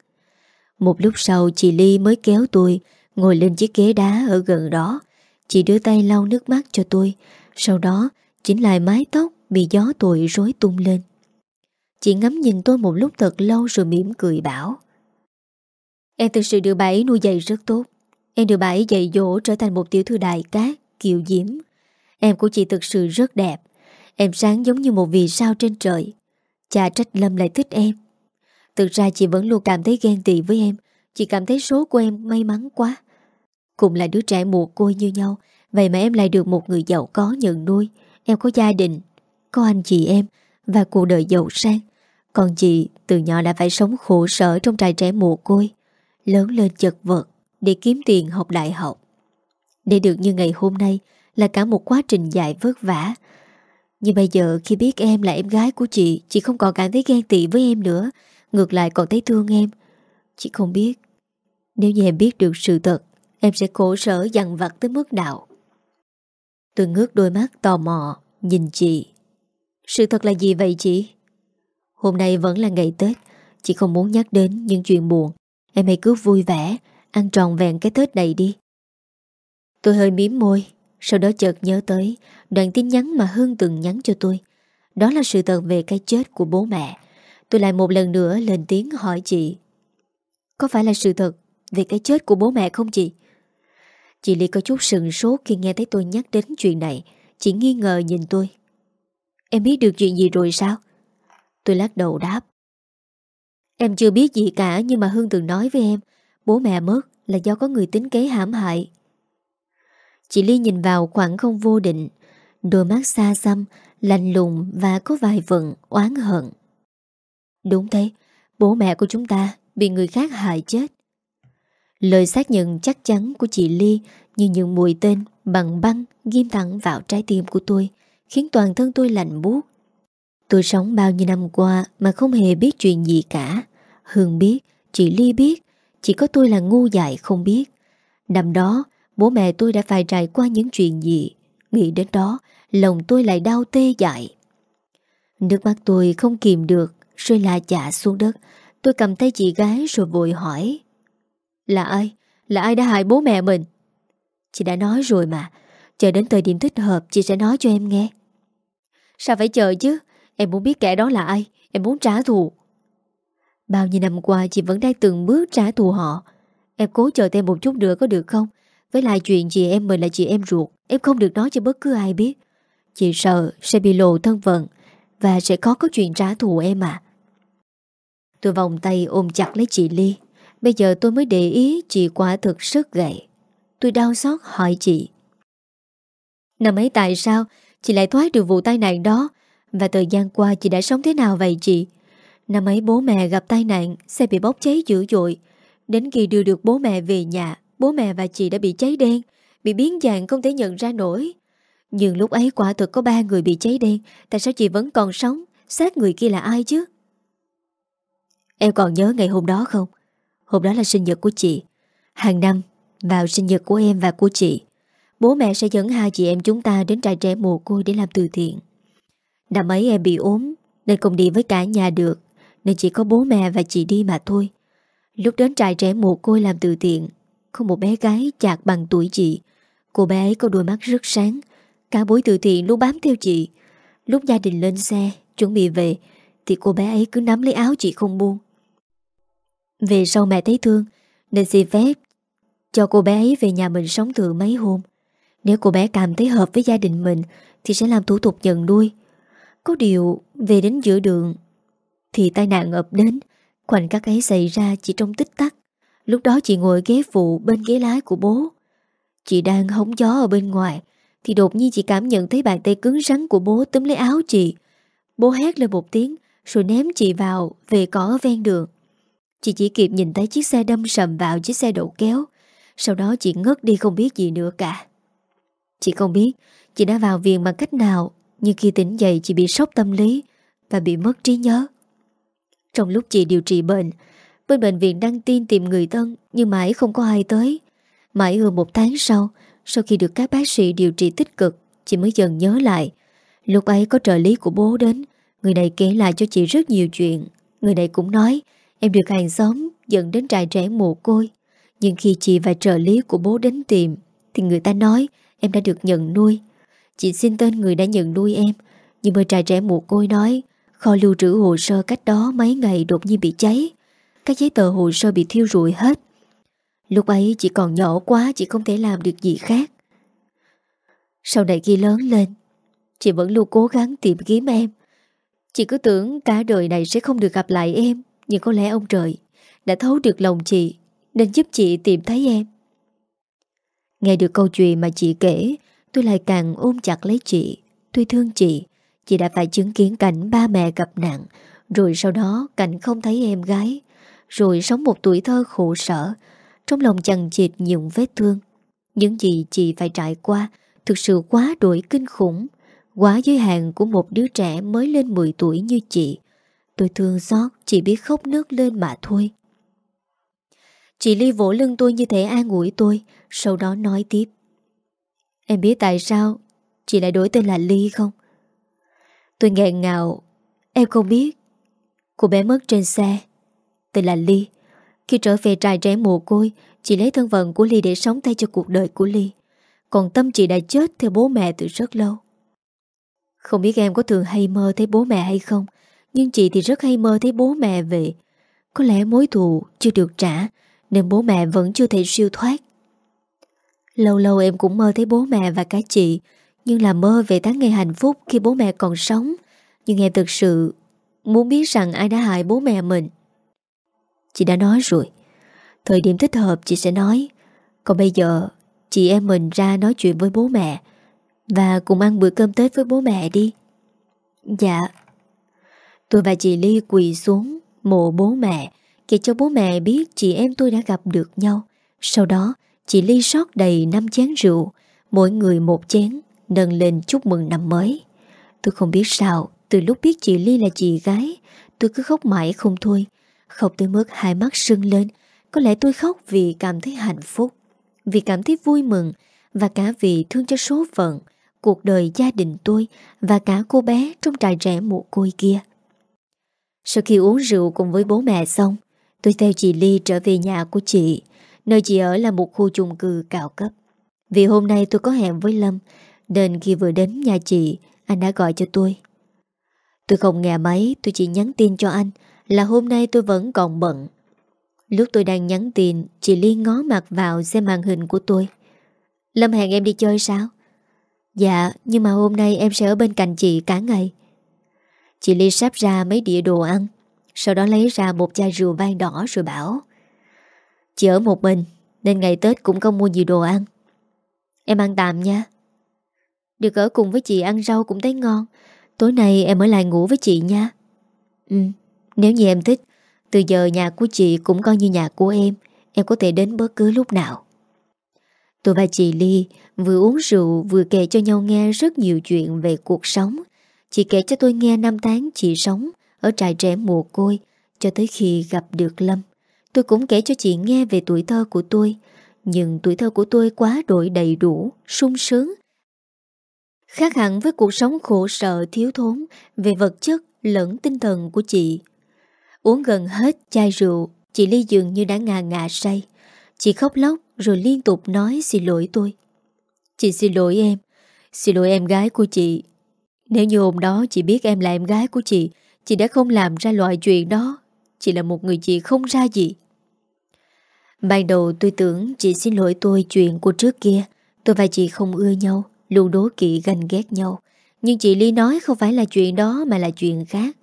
Một lúc sau chị Ly mới kéo tôi, ngồi lên chiếc ghế đá ở gần đó. Chị đưa tay lau nước mắt cho tôi, sau đó chỉnh lại mái tóc bị gió tội rối tung lên. Chị ngắm nhìn tôi một lúc thật lâu rồi mỉm cười bảo. Em thực sự được bà ấy nuôi dạy rất tốt. Em được bà ấy dạy dỗ trở thành một tiểu thư đại cát, kiều diễm. Em của chị thực sự rất đẹp. Em sáng giống như một vì sao trên trời. Cha trách Lâm lại thích em. Thực ra chị vẫn luôn cảm thấy ghen tị với em. Chị cảm thấy số của em may mắn quá. Cùng là đứa trẻ mồ côi như nhau. Vậy mà em lại được một người giàu có nhận nuôi. Em có gia đình, có anh chị em và cuộc đời giàu sang. Còn chị từ nhỏ đã phải sống khổ sở trong trại trẻ mồ côi, lớn lên chật vật để kiếm tiền học đại học. Để được như ngày hôm nay là cả một quá trình dài vất vả. Nhưng bây giờ khi biết em là em gái của chị, chị không còn cảm thấy ghen tị với em nữa, ngược lại còn thấy thương em. Chị không biết, nếu như em biết được sự thật, em sẽ khổ sở dằn vặt tới mức nào. Tôi ngước đôi mắt tò mò, nhìn chị. Sự thật là gì vậy chị? Hôm nay vẫn là ngày Tết Chị không muốn nhắc đến những chuyện buồn Em hãy cứ vui vẻ Ăn tròn vẹn cái Tết này đi Tôi hơi miếm môi sau đó chợt nhớ tới, Đoạn tin nhắn mà Hương từng nhắn cho tôi. Đó là sự thật về cái chết của bố mẹ. Tôi lại một lần nữa lên tiếng hỏi chị, Có phải là sự thật Về cái chết của bố mẹ không chị? Chị Ly có chút sừng sốt Khi nghe thấy tôi nhắc đến chuyện này Chị nghi ngờ nhìn tôi. Em biết được chuyện gì rồi sao? Tôi lắc đầu đáp, Em chưa biết gì cả, nhưng mà Hương từng nói với em, Bố mẹ mất là do có người tính kế hãm hại. Chị Ly nhìn vào khoảng không vô định Đôi mắt xa xăm Lạnh lùng và có vài vận oán hận Đúng thế Bố mẹ của chúng ta Bị người khác hại chết Lời xác nhận chắc chắn của chị Ly Như những mùi tên bằng băng Ghim thẳng vào trái tim của tôi Khiến toàn thân tôi lạnh buốt Tôi sống bao nhiêu năm qua mà không hề biết chuyện gì cả. Hương biết, chị Ly biết, chỉ có tôi là ngu dại không biết. Năm đó, bố mẹ tôi đã phải trải qua những chuyện gì. Nghĩ đến đó, lòng tôi lại đau tê dại. Nước mắt tôi không kìm được, rơi la chả xuống đất. Tôi cầm tay chị gái rồi vội hỏi Là ai? Là ai đã hại bố mẹ mình? Chị đã nói rồi mà Chờ đến thời điểm thích hợp chị sẽ nói cho em nghe Sao phải chờ chứ Em muốn biết kẻ đó là ai Em muốn trả thù Bao nhiêu năm qua chị vẫn đang từng bước trả thù họ Em cố chờ thêm một chút nữa có được không với lại chuyện chị em mình là chị em ruột, Em không được nói cho bất cứ ai biết. Chị sợ sẽ bị lộ thân phận Và sẽ có có chuyện trả thù em à Tôi vòng tay ôm chặt lấy chị Ly. Bây giờ tôi mới để ý chị quả thực rất gậy Tôi đau xót hỏi chị. Năm ấy tại sao Chị lại thoát được vụ tai nạn đó? Và thời gian qua chị đã sống thế nào vậy chị? Năm ấy bố mẹ gặp tai nạn Xe bị bốc cháy dữ dội. Đến khi đưa được bố mẹ về nhà Bố mẹ và chị đã bị cháy đen, Bị biến dạng không thể nhận ra nổi. Nhưng lúc ấy quả thực có ba người bị cháy đen, Tại sao chị vẫn còn sống? Xác người kia là ai chứ? Em còn nhớ ngày hôm đó không? Hôm đó là sinh nhật của chị. Hàng năm, vào sinh nhật của em và của chị, Bố mẹ sẽ dẫn hai chị em chúng ta Đến trại trẻ mồ côi để làm từ thiện. Năm ấy em bị ốm, Nên không đi với cả nhà được, Nên chỉ có bố mẹ và chị đi mà thôi. Lúc đến trại trẻ mồ côi làm từ thiện không một bé gái chạc bằng tuổi chị. Cô bé ấy có đôi mắt rất sáng. Cả buổi từ thiện luôn bám theo chị. Lúc gia đình lên xe, Chuẩn bị về, Thì cô bé ấy cứ nắm lấy áo chị không buông. Về sau mẹ thấy thương, Nên xin phép Cho cô bé ấy về nhà mình sống thử mấy hôm. Nếu cô bé cảm thấy hợp với gia đình mình, Thì sẽ làm thủ tục nhận nuôi. Có điều, về đến giữa đường, Thì tai nạn ập đến. Khoảnh khắc ấy xảy ra chỉ trong tích tắc. Lúc đó chị ngồi ghế phụ bên ghế lái của bố. Chị đang hóng gió ở bên ngoài, Thì đột nhiên chị cảm nhận thấy bàn tay cứng rắn của bố túm lấy áo chị. Bố hét lên một tiếng, Rồi ném chị vào về cỏ ở ven đường. Chị chỉ kịp nhìn thấy chiếc xe đâm sầm vào chiếc xe đậu kéo. Sau đó chị ngất đi không biết gì nữa cả. Chị không biết Chị đã vào viện bằng cách nào, Nhưng khi tỉnh dậy chị bị sốc tâm lý Và bị mất trí nhớ. Trong lúc chị điều trị bệnh Bên bệnh viện đăng tin tìm người thân, Nhưng mãi không có ai tới. Mãi hơn một tháng sau Sau khi được các bác sĩ điều trị tích cực, Chị mới dần nhớ lại. Lúc ấy có trợ lý của bố đến, Người này kể lại cho chị rất nhiều chuyện. Người này cũng nói, Em được hàng xóm dẫn đến trại trẻ mồ côi. Nhưng khi chị và trợ lý của bố đến tìm, Thì người ta nói, em đã được nhận nuôi. Chị xin tên người đã nhận nuôi em, Nhưng mà trại trẻ mồ côi nói, Kho lưu trữ hồ sơ cách đó mấy ngày đột nhiên bị cháy. Các giấy tờ hồ sơ bị thiêu rụi hết. Lúc ấy chị còn nhỏ quá Chị không thể làm được gì khác. Sau này khi lớn lên, Chị vẫn luôn cố gắng tìm kiếm em. Chị cứ tưởng cả đời này sẽ không được gặp lại em, Nhưng có lẽ ông trời Đã thấu được lòng chị, Nên giúp chị tìm thấy em. Nghe được câu chuyện mà chị kể, Tôi lại càng ôm chặt lấy chị. Tôi thương chị Chị đã phải chứng kiến cảnh ba mẹ gặp nạn, Rồi sau đó cảnh không thấy em gái. Rồi sống một tuổi thơ khổ sở, Trong lòng chằng chịt những vết thương. Những gì chị phải trải qua Thực sự quá đổi kinh khủng, Quá giới hạn của một đứa trẻ mới lên 10 tuổi như chị. Tôi thương xót, chỉ biết khóc nước lên mà thôi. Chị Ly vỗ lưng tôi như thể an ủi tôi, Sau đó nói tiếp. Em biết tại sao Chị lại đổi tên là Ly không? Tôi nghẹn ngào. Em không biết. Cô bé mất trên xe. Tên là Ly. Khi trở về trại trẻ mồ côi, Chị lấy thân phận của Ly để sống thay cho cuộc đời của Ly. Còn tâm chị đã chết theo bố mẹ từ rất lâu. Không biết em có thường hay mơ thấy bố mẹ hay không, Nhưng chị thì rất hay mơ thấy bố mẹ về. Có lẽ mối thù chưa được trả, Nên bố mẹ vẫn chưa thể siêu thoát. Lâu lâu em cũng mơ thấy bố mẹ và cả chị, Nhưng là mơ về tháng ngày hạnh phúc khi bố mẹ còn sống. Nhưng em thực sự muốn biết rằng ai đã hại bố mẹ mình. Chị đã nói rồi. Thời điểm thích hợp chị sẽ nói. Còn bây giờ, Chị em mình ra nói chuyện với bố mẹ Và cùng ăn bữa cơm Tết với bố mẹ đi. Dạ. Tôi và chị Ly quỳ xuống Mộ bố mẹ, Kể cho bố mẹ biết chị em tôi đã gặp được nhau. Sau đó, Chị Ly sót đầy 5 chén rượu, Mỗi người một chén, Nâng lên chúc mừng năm mới. Tôi không biết sao, Từ lúc biết chị Ly là chị gái, Tôi cứ khóc mãi không thôi. Khóc tới mức hai mắt sưng lên, Có lẽ tôi khóc vì cảm thấy hạnh phúc, Vì cảm thấy vui mừng, Và cả vì thương cho số phận, Cuộc đời gia đình tôi, Và cả cô bé trong trại trẻ mồ côi kia. Sau khi uống rượu cùng với bố mẹ xong, Tôi theo chị Ly trở về nhà của chị, Nơi chị ở là một khu chung cư cao cấp. Vì hôm nay tôi có hẹn với Lâm, Nên khi vừa đến nhà chị, Anh đã gọi cho tôi. Tôi không nghe máy, Tôi chỉ nhắn tin cho anh là hôm nay tôi vẫn còn bận. Lúc tôi đang nhắn tin, Chị Ly ngó mặt vào xem màn hình của tôi. Lâm hẹn em đi chơi sao? Dạ Nhưng mà hôm nay em sẽ ở bên cạnh chị cả ngày. Chị Ly sắp ra mấy đĩa đồ ăn, Sau đó lấy ra một chai rượu vang đỏ rồi bảo, Chị ở một mình, Nên ngày Tết cũng không mua gì đồ ăn. Em ăn tạm nha. Được, ở cùng với chị ăn rau cũng thấy ngon. Tối nay em ở lại ngủ với chị nha. Ừ. Nếu như em thích Từ giờ nhà của chị cũng coi như nhà của em Em có thể đến bất cứ lúc nào Tôi và chị Ly vừa uống rượu vừa kể cho nhau nghe rất nhiều chuyện về cuộc sống. Chị kể cho tôi nghe năm tháng chị sống ở trại trẻ mồ côi cho tới khi gặp được Lâm. Tôi cũng kể cho chị nghe về tuổi thơ của tôi, nhưng tuổi thơ của tôi quá đổi đầy đủ, sung sướng. Khác hẳn với cuộc sống khổ sở thiếu thốn về vật chất lẫn tinh thần của chị. Uống gần hết chai rượu, chị Ly dường như đã ngà ngà say. Chị khóc lóc rồi liên tục nói xin lỗi tôi. Chị xin lỗi em, xin lỗi em gái của chị. Nếu như hôm đó chị biết em là em gái của chị, chị đã không làm ra loại chuyện đó. Chị là một người chị không ra gì. Ban đầu tôi tưởng chị xin lỗi tôi chuyện của trước kia. Tôi và chị không ưa nhau, luôn đố kỵ ganh ghét nhau. Nhưng chị Ly nói không phải là chuyện đó mà là chuyện khác.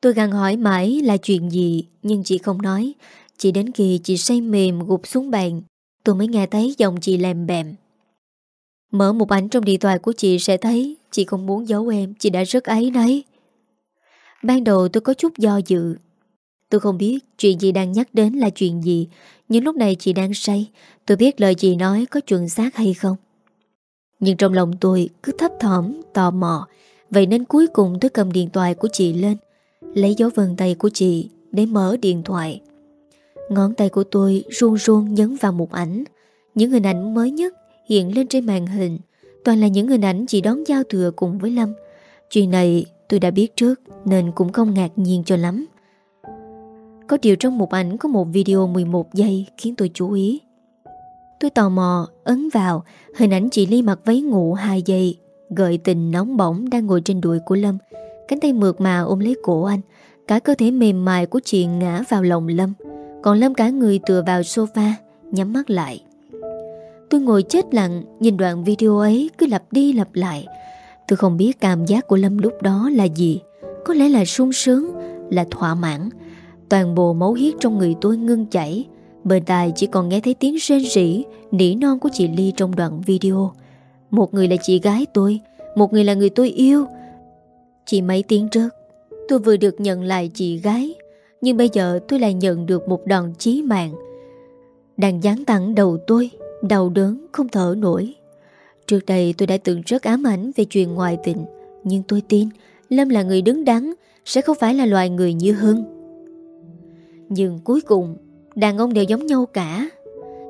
Tôi gằn hỏi mãi là chuyện gì, nhưng chị không nói. Chỉ đến khi chị say mềm gục xuống bàn Tôi mới nghe thấy giọng chị lèm bèm. Mở một ảnh trong điện thoại của chị sẽ thấy Chị không muốn giấu em Chị đã rất ấy đấy Ban đầu tôi có chút do dự. Tôi không biết chuyện gì đang nhắc đến là chuyện gì Nhưng lúc này chị đang say Tôi biết lời chị nói có chuẩn xác hay không. Nhưng trong lòng tôi cứ thấp thỏm, tò mò. Vậy nên cuối cùng tôi cầm điện thoại của chị lên Lấy dấu vân tay của chị Để mở điện thoại. Ngón tay của tôi run run nhấn vào một ảnh. Những hình ảnh mới nhất hiện lên trên màn hình. Toàn là những hình ảnh chị đón giao thừa cùng với Lâm. Chuyện này tôi đã biết trước Nên cũng không ngạc nhiên cho lắm. Có điều trong một ảnh có một video 11 giây khiến tôi chú ý. Tôi tò mò, ấn vào, Hình ảnh chị Ly mặc váy ngủ 2 giây, Gợi tình nóng bỏng đang ngồi trên đùi của Lâm. Cánh tay mượt mà ôm lấy cổ anh, Cả cơ thể mềm mại của chị ngã vào lòng Lâm. Còn Lâm cả người tựa vào sofa, Nhắm mắt lại. Tôi ngồi chết lặng, Nhìn đoạn video ấy cứ lặp đi lặp lại. Tôi không biết cảm giác của Lâm lúc đó là gì. Có lẽ là sung sướng, Là thỏa mãn. Toàn bộ máu huyết trong người tôi ngưng chảy. Bên tai chỉ còn nghe thấy tiếng rên rỉ, Nỉ non của chị Ly trong đoạn video. Một người là chị gái tôi, Một người là người tôi yêu. Chỉ mấy tiếng trước, Tôi vừa được nhận lại chị gái, nhưng bây giờ tôi lại nhận được một đòn chí mạng. Đang dán tặng đầu tôi, Đau đớn không thở nổi. Trước đây tôi đã từng rất ám ảnh Về chuyện ngoại tình, Nhưng tôi tin Lâm là người đứng đắn, Sẽ không phải là loài người như Hưng. Nhưng cuối cùng, Đàn ông đều giống nhau cả.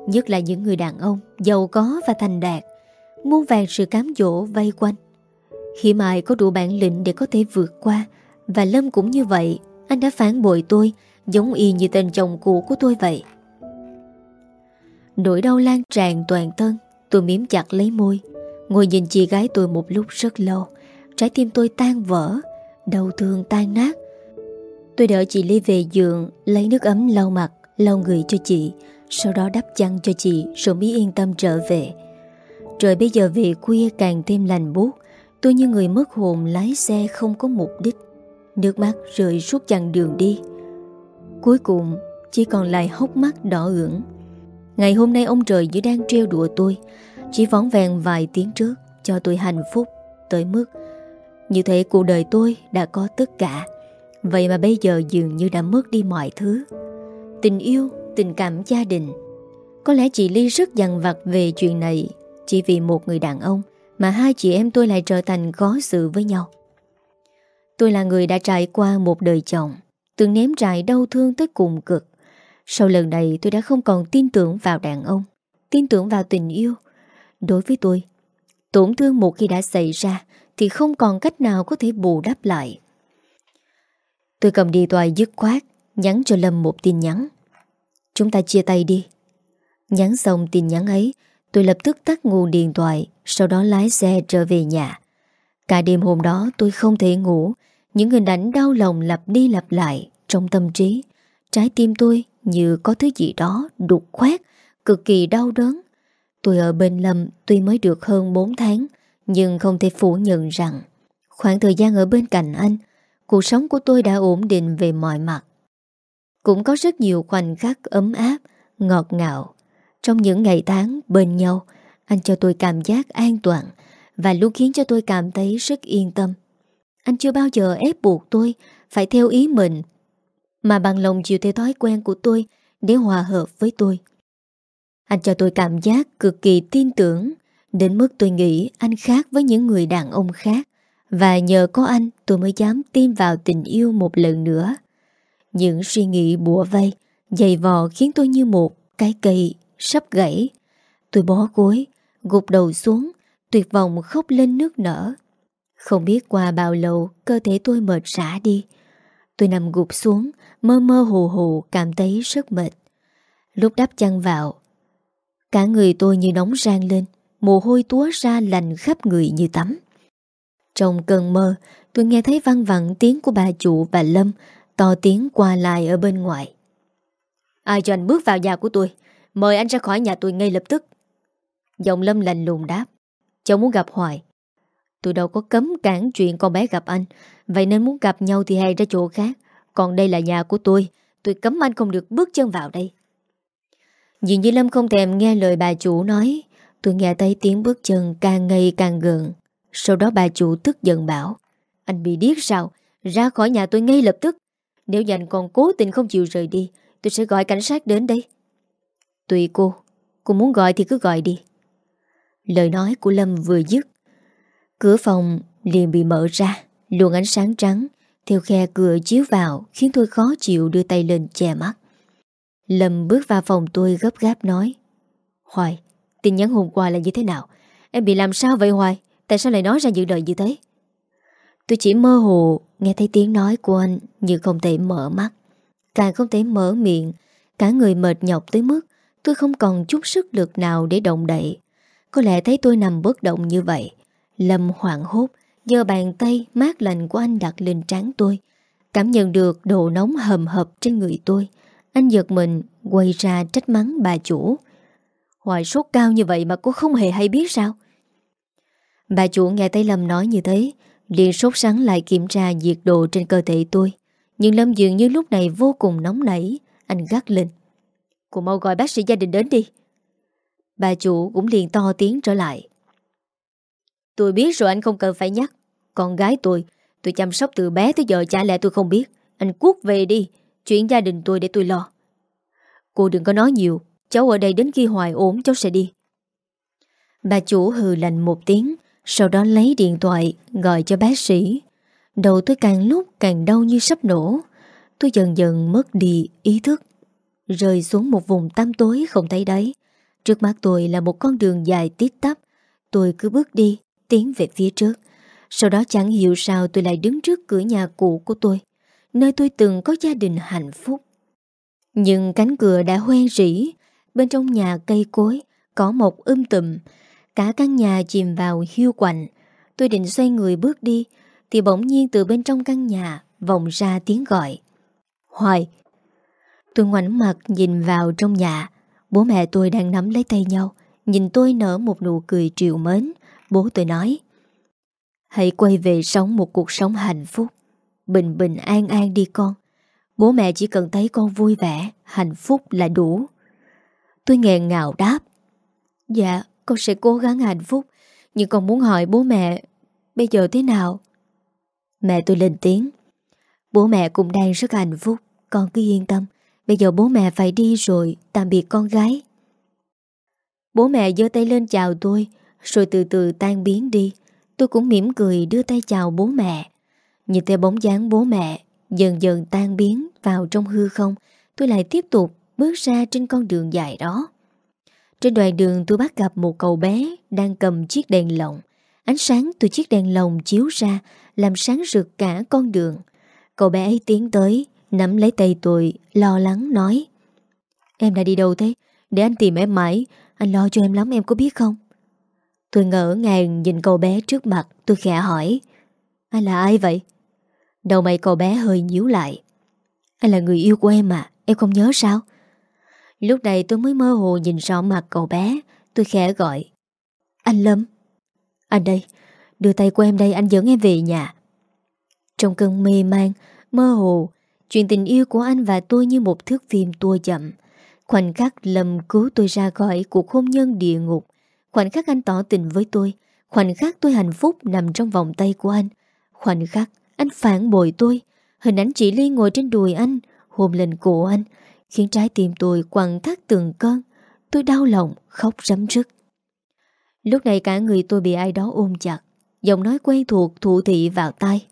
Nhất là những người đàn ông Giàu có và thành đạt, Muôn vàng sự cám dỗ vây quanh. Khi ai có đủ bản lĩnh để có thể vượt qua. Và Lâm cũng như vậy, anh đã phản bội tôi, Giống y như tên chồng cũ của tôi vậy. Nỗi đau lan tràn toàn thân, Tôi miếm chặt lấy môi. Ngồi nhìn chị gái tôi một lúc rất lâu, Trái tim tôi tan vỡ Đầu thương tan nát. Tôi đợi chị Ly về giường, Lấy nước ấm lau mặt, Lau người cho chị, Sau đó đắp chăn cho chị, Rồi mới yên tâm trở về. Trời bây giờ về khuya càng thêm lành bút Tôi như người mất hồn lái xe không có mục đích. Nước mắt rơi suốt chặng đường đi. Cuối cùng, Chỉ còn lại hốc mắt đỏ ửng. Ngày hôm nay ông trời như đang treo đùa tôi. Chỉ vón vẹn vài tiếng trước, Cho tôi hạnh phúc Tới mức. Như thế cuộc đời tôi đã có tất cả. Vậy mà bây giờ dường như đã mất đi mọi thứ. Tình yêu, Tình cảm gia đình. Có lẽ chị Ly rất dằn vặt về chuyện này, Chỉ vì một người đàn ông. Mà hai chị em tôi lại trở thành khó xử với nhau. Tôi là người đã trải qua một đời chồng, Từng ném trải đau thương tới cùng cực. Sau lần này, tôi đã không còn tin tưởng vào đàn ông, Tin tưởng vào tình yêu. Đối với tôi, Tổn thương một khi đã xảy ra Thì không còn cách nào có thể bù đắp lại. Tôi cầm điện thoại dứt khoát, Nhắn cho Lâm một tin nhắn. Chúng ta chia tay đi. Nhắn xong tin nhắn ấy Tôi lập tức tắt nguồn điện thoại, Sau đó lái xe trở về nhà. Cả đêm hôm đó tôi không thể ngủ. Những hình ảnh đau lòng lặp đi lặp lại Trong tâm trí. Trái tim tôi như có thứ gì đó đục khoét, Cực kỳ đau đớn. Tôi ở bên Lâm, tuy mới được hơn 4 tháng, Nhưng không thể phủ nhận rằng Khoảng thời gian ở bên cạnh anh, Cuộc sống của tôi đã ổn định về mọi mặt. Cũng có rất nhiều khoảnh khắc ấm áp, Ngọt ngào. Trong những ngày tháng bên nhau. Anh cho tôi cảm giác an toàn Và luôn khiến cho tôi cảm thấy rất yên tâm. Anh chưa bao giờ ép buộc tôi Phải theo ý mình, Mà bằng lòng chịu theo thói quen của tôi Để hòa hợp với tôi. Anh cho tôi cảm giác cực kỳ tin tưởng Đến mức tôi nghĩ anh khác với những người đàn ông khác, Và nhờ có anh tôi mới dám tin vào tình yêu một lần nữa. Những suy nghĩ bùa vây, Dày vò khiến tôi như một cái cây sắp gãy. Tôi bó gối, Gục đầu xuống, Tuyệt vọng khóc lên nước nở. Không biết qua bao lâu, Cơ thể tôi mệt rã đi. Tôi nằm gục xuống, Mơ mơ hồ hồ, cảm thấy rất mệt. Lúc đắp chăn vào, Cả người tôi như nóng rang lên, Mồ hôi túa ra lành khắp người như tắm. Trong cơn mơ, Tôi nghe thấy văng vẳng tiếng của bà chủ và Lâm, To tiếng qua lại ở bên ngoài. Ai cho anh bước vào nhà của tôi? Mời anh ra khỏi nhà tôi ngay lập tức. Giọng Lâm lành lùng đáp. Cháu muốn gặp Hoài. Tôi đâu có cấm cản chuyện con bé gặp anh. Vậy nên muốn gặp nhau thì hay ra chỗ khác. Còn đây là nhà của tôi. Tôi cấm anh không được bước chân vào đây. Dường như Lâm không thèm nghe lời bà chủ nói. Tôi nghe thấy tiếng bước chân càng ngày càng gần. Sau đó bà chủ tức giận bảo, Anh bị điếc sao? Ra khỏi nhà tôi ngay lập tức. Nếu như anh còn cố tình không chịu rời đi, Tôi sẽ gọi cảnh sát đến đây. Tùy cô Cô muốn gọi thì cứ gọi đi. Lời nói của Lâm vừa dứt, Cửa phòng liền bị mở ra, Luồng ánh sáng trắng Theo khe cửa chiếu vào Khiến tôi khó chịu đưa tay lên che mắt. Lâm bước vào phòng tôi gấp gáp nói, Hoài, Tin nhắn hôm qua là như thế nào? Em bị làm sao vậy Hoài? Tại sao lại nói ra những đời như thế? Tôi chỉ mơ hồ nghe thấy tiếng nói của anh Nhưng không thể mở mắt. Càng không thể mở miệng, Cả người mệt nhọc tới mức Tôi không còn chút sức lực nào để động đậy. Có lẽ thấy tôi nằm bất động như vậy. Lâm hoảng hốt, giơ bàn tay mát lành của anh đặt lên trán tôi. Cảm nhận được độ nóng hầm hập trên người tôi, Anh giật mình, Quay ra trách mắng bà chủ. Hoài sốt cao như vậy mà cô không hề hay biết sao? Bà chủ nghe thấy Lâm nói như thế, liền sốt sắng lại kiểm tra nhiệt độ trên cơ thể tôi. Nhưng Lâm dường như lúc này vô cùng nóng nảy, Anh gắt lên. Cô mau gọi bác sĩ gia đình đến đi. Bà chủ cũng liền to tiếng trở lại. Tôi biết rồi, anh không cần phải nhắc. Con gái tôi Tôi chăm sóc từ bé tới giờ chả lẽ tôi không biết. Anh cuốc về đi, Chuyện gia đình tôi để tôi lo. Cô đừng có nói nhiều, Cháu ở đây đến khi hoài ổn, cháu sẽ đi. Bà chủ hừ lạnh một tiếng, Sau đó lấy điện thoại Gọi cho bác sĩ. Đầu tôi càng lúc càng đau như sắp nổ. Tôi dần dần mất đi ý thức. Rơi xuống một vùng tăm tối không thấy đấy Trước mắt tôi là một con đường dài tít tắp. Tôi cứ bước đi, Tiến về phía trước. Sau đó chẳng hiểu sao tôi lại đứng trước cửa nhà cũ của tôi, Nơi tôi từng có gia đình hạnh phúc. Nhưng cánh cửa đã hoen rỉ. Bên trong nhà cây cối Có một um tùm. Cả căn nhà chìm vào hiu quạnh. Tôi định xoay người bước đi, Thì bỗng nhiên từ bên trong căn nhà Vòng ra tiếng gọi. Hoài Tôi ngoảnh mặt nhìn vào trong nhà. Bố mẹ tôi đang nắm lấy tay nhau. Nhìn tôi nở một nụ cười triệu mến. Bố tôi nói, Hãy quay về sống một cuộc sống hạnh phúc. Bình bình an an đi con. Bố mẹ chỉ cần thấy con vui vẻ, Hạnh phúc là đủ. Tôi nghẹn ngào đáp Dạ con sẽ cố gắng hạnh phúc, Nhưng con muốn hỏi bố mẹ Bây giờ thế nào? Mẹ tôi lên tiếng, Bố mẹ cũng đang rất hạnh phúc, Con cứ yên tâm. Bây giờ bố mẹ phải đi rồi, Tạm biệt con gái. Bố mẹ giơ tay lên chào tôi, Rồi từ từ tan biến đi. Tôi cũng mỉm cười đưa tay chào bố mẹ. Nhìn theo bóng dáng bố mẹ, Dần dần tan biến vào trong hư không, Tôi lại tiếp tục bước ra trên con đường dài đó. Trên đoạn đường tôi bắt gặp một cậu bé Đang cầm chiếc đèn lồng. Ánh sáng từ chiếc đèn lồng chiếu ra, Làm sáng rực cả con đường. Cậu bé ấy tiến tới Nắm lấy tay tôi, Lo lắng nói. Em đã đi đâu thế? Để anh tìm em mãi. Anh lo cho em lắm, em có biết không? Tôi ngỡ ngàng nhìn cậu bé trước mặt, Tôi khẽ hỏi. Anh là ai vậy? Đầu mày cậu bé hơi nhíu lại. Anh là người yêu của em mà Em không nhớ sao? Lúc này tôi mới mơ hồ nhìn rõ mặt cậu bé. Tôi khẽ gọi. Anh Lâm. Anh đây. Đưa tay của em đây, anh dẫn em về nhà. Trong cơn mê man, Mơ hồ Chuyện tình yêu của anh và tôi như một thước phim tua chậm. Khoảnh khắc lầm cứu tôi ra khỏi cuộc hôn nhân địa ngục. Khoảnh khắc anh tỏ tình với tôi. Khoảnh khắc tôi hạnh phúc nằm trong vòng tay của anh. Khoảnh khắc anh phản bội tôi. Hình ảnh chị Ly ngồi trên đùi anh, Hôn lên cổ anh, Khiến trái tim tôi quặn thắt từng cơn. Tôi đau lòng, khóc rắm rứt. Lúc này cả người tôi bị ai đó ôm chặt. Giọng nói quen thuộc thủ thị vào tai.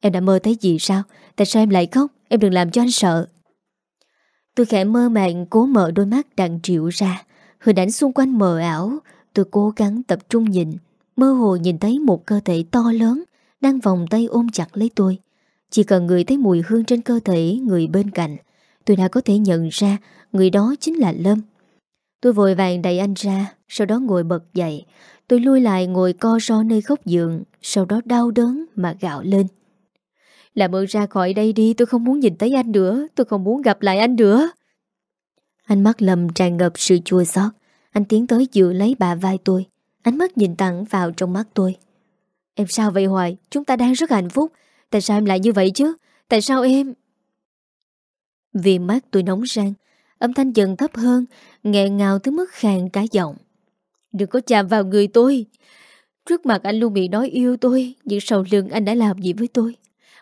Em đã mơ thấy gì sao? Tại sao em lại khóc? Em đừng làm cho anh sợ. Tôi khẽ mơ màng, cố mở đôi mắt đang triệu ra. Hình ảnh xung quanh mờ ảo, Tôi cố gắng tập trung nhìn. Mơ hồ nhìn thấy một cơ thể to lớn Đang vòng tay ôm chặt lấy tôi. Chỉ cần người thấy mùi hương trên cơ thể Người bên cạnh, Tôi đã có thể nhận ra Người đó chính là Lâm. Tôi vội vàng đẩy anh ra, Sau đó ngồi bật dậy. Tôi lui lại ngồi co ro nơi góc giường, Sau đó đau đớn mà gạo lên. Làm ơn ra khỏi đây đi, Tôi không muốn nhìn thấy anh nữa, Tôi không muốn gặp lại anh nữa. Anh mắt lầm tràn ngập sự chua xót. Anh tiến tới giữ lấy bà vai tôi. Ánh mắt nhìn thẳng vào trong mắt tôi. Em sao vậy Hoài? Chúng ta đang rất hạnh phúc. Tại sao em lại như vậy chứ? Tại sao em? Vì mắt tôi nóng rang, Âm thanh dần thấp hơn, Nghẹn ngào tới mức khàn cả giọng. Đừng có chạm vào người tôi. Trước mặt anh luôn bị nói yêu tôi, Nhưng sau lưng anh đã làm gì với tôi?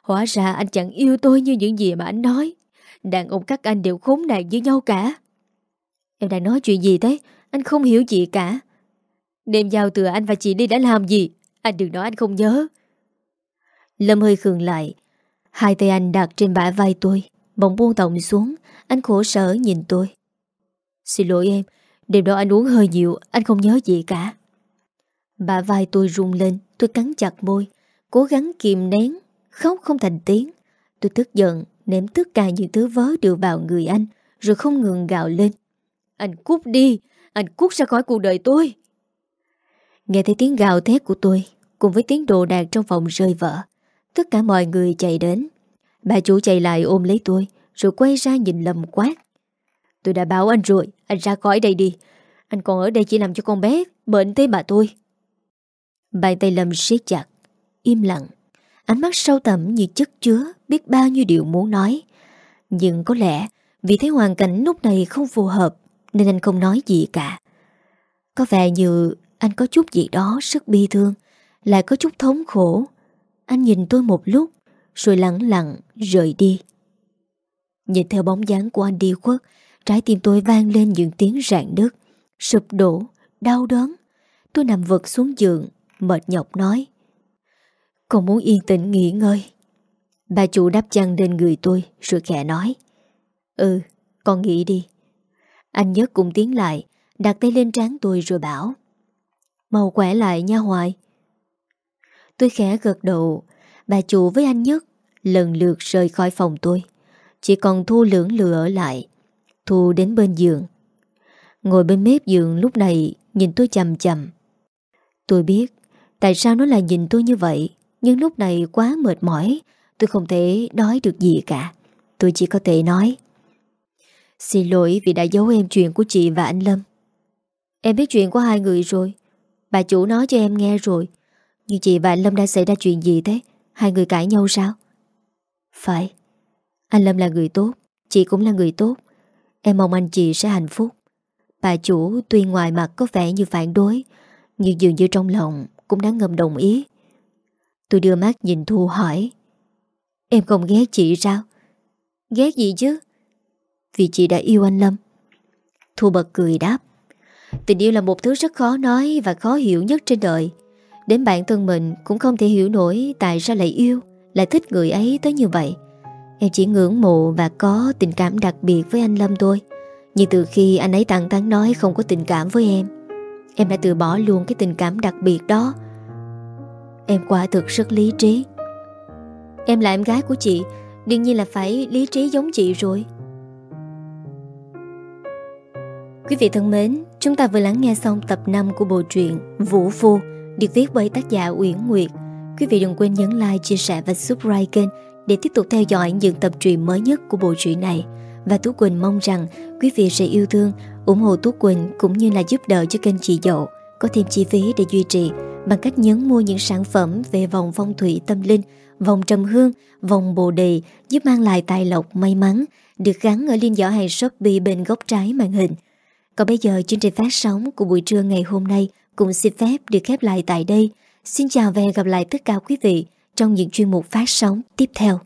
Hóa ra anh chẳng yêu tôi như những gì mà anh nói. Đàn ông các anh đều khốn nạn với nhau cả. Em đang nói chuyện gì thế? Anh không hiểu gì cả. Đêm giao thừa anh và chị đi đã làm gì? Anh đừng nói anh không nhớ. Lâm hơi khường lại. Hai tay anh đặt trên bả vai tôi, Bỗng buông tổng xuống. Anh khổ sở nhìn tôi. Xin lỗi em, Đêm đó anh uống hơi nhiều, Anh không nhớ gì cả. Bả vai tôi rung lên, Tôi cắn chặt môi, Cố gắng kìm nén. Khóc không thành tiếng. Tôi tức giận, Ném tất cả những thứ vớ đưa vào người anh, Rồi không ngừng gạo lên. Anh cút đi, Anh cút ra khỏi cuộc đời tôi. Nghe thấy tiếng gào thét của tôi, Cùng với tiếng đồ đạc trong phòng rơi vỡ, Tất cả mọi người chạy đến. Bà chủ chạy lại ôm lấy tôi, Rồi quay ra nhìn lầm quát. Tôi đã bảo anh rồi, Anh ra khỏi đây đi. Anh còn ở đây chỉ làm cho con bé Bệnh thế bà tôi. Bàn tay lầm siết chặt, Im lặng. Ánh mắt sâu tầm như chất chứa Biết bao nhiêu điều muốn nói. Nhưng có lẽ Vì thấy hoàn cảnh lúc này không phù hợp Nên anh không nói gì cả. Có vẻ như anh có chút gì đó rất bi thương Lại có chút thống khổ. Anh nhìn tôi một lúc Rồi lặng lặng rời đi. Nhìn theo bóng dáng của anh đi khuất Trái tim tôi vang lên những tiếng rạn đứt Sụp đổ, đau đớn. Tôi nằm vật xuống giường Mệt nhọc nói. Con muốn yên tĩnh nghỉ ngơi. Bà chủ đáp chăn lên người tôi Rồi khẽ nói. Ừ, con nghỉ đi. Anh nhất cũng tiến lại Đặt tay lên trán tôi rồi bảo. Mau khỏe lại nha Hoài. Tôi khẽ gật đầu. Bà chủ với anh nhất Lần lượt rời khỏi phòng tôi. Chỉ còn Thu lưỡng lừa ở lại. Thu đến bên giường. Ngồi bên mép giường lúc này Nhìn tôi chầm chầm Tôi biết Tại sao nó lại nhìn tôi như vậy? Nhưng lúc này quá mệt mỏi, Tôi không thể nói được gì cả. Tôi chỉ có thể nói, Xin lỗi vì đã giấu em chuyện của chị và anh Lâm. Em biết chuyện của hai người rồi. Bà chủ nói cho em nghe rồi. Nhưng chị và anh Lâm đã xảy ra chuyện gì thế? Hai người cãi nhau sao? Phải, Anh Lâm là người tốt, Chị cũng là người tốt. Em mong anh chị sẽ hạnh phúc. Bà chủ tuy ngoài mặt có vẻ như phản đối, Nhưng dường như trong lòng Cũng đã ngầm đồng ý. Tôi đưa mắt nhìn Thu hỏi. Em không ghét chị sao? Ghét gì chứ? Vì chị đã yêu anh Lâm. Thu bật cười đáp. Tình yêu là một thứ rất khó nói Và khó hiểu nhất trên đời. Đến bản thân mình cũng không thể hiểu nổi Tại sao lại yêu, Lại thích người ấy tới như vậy. Em chỉ ngưỡng mộ và có tình cảm đặc biệt với anh Lâm thôi. Nhưng từ khi anh ấy thẳng thắn nói không có tình cảm với em Em đã từ bỏ luôn cái tình cảm đặc biệt đó. Em quả thực rất lý trí. Em là em gái của chị Đương nhiên là phải lý trí giống chị rồi. Quý vị thân mến Chúng ta vừa lắng nghe xong tập 5 của bộ truyện Vũ Phu Được viết bởi tác giả Uyển Nguyệt. Quý vị đừng quên nhấn like, chia sẻ và subscribe kênh Để tiếp tục theo dõi những tập truyện mới nhất của bộ truyện này. Và Tú Quỳnh mong rằng quý vị sẽ yêu thương ủng hộ Tú Quỳnh cũng như là giúp đỡ cho kênh chị Dậu. Có thêm chi phí để duy trì bằng cách nhấn mua những sản phẩm về vòng phong thủy tâm linh, vòng trầm hương, vòng bồ đề giúp mang lại tài lộc may mắn được gắn ở liên giỏ hàng Shopee bên góc trái màn hình. Còn bây giờ chương trình phát sóng của buổi trưa ngày hôm nay cũng xin phép được khép lại tại đây. Xin chào và hẹn gặp lại tất cả quý vị trong những chuyên mục phát sóng tiếp theo.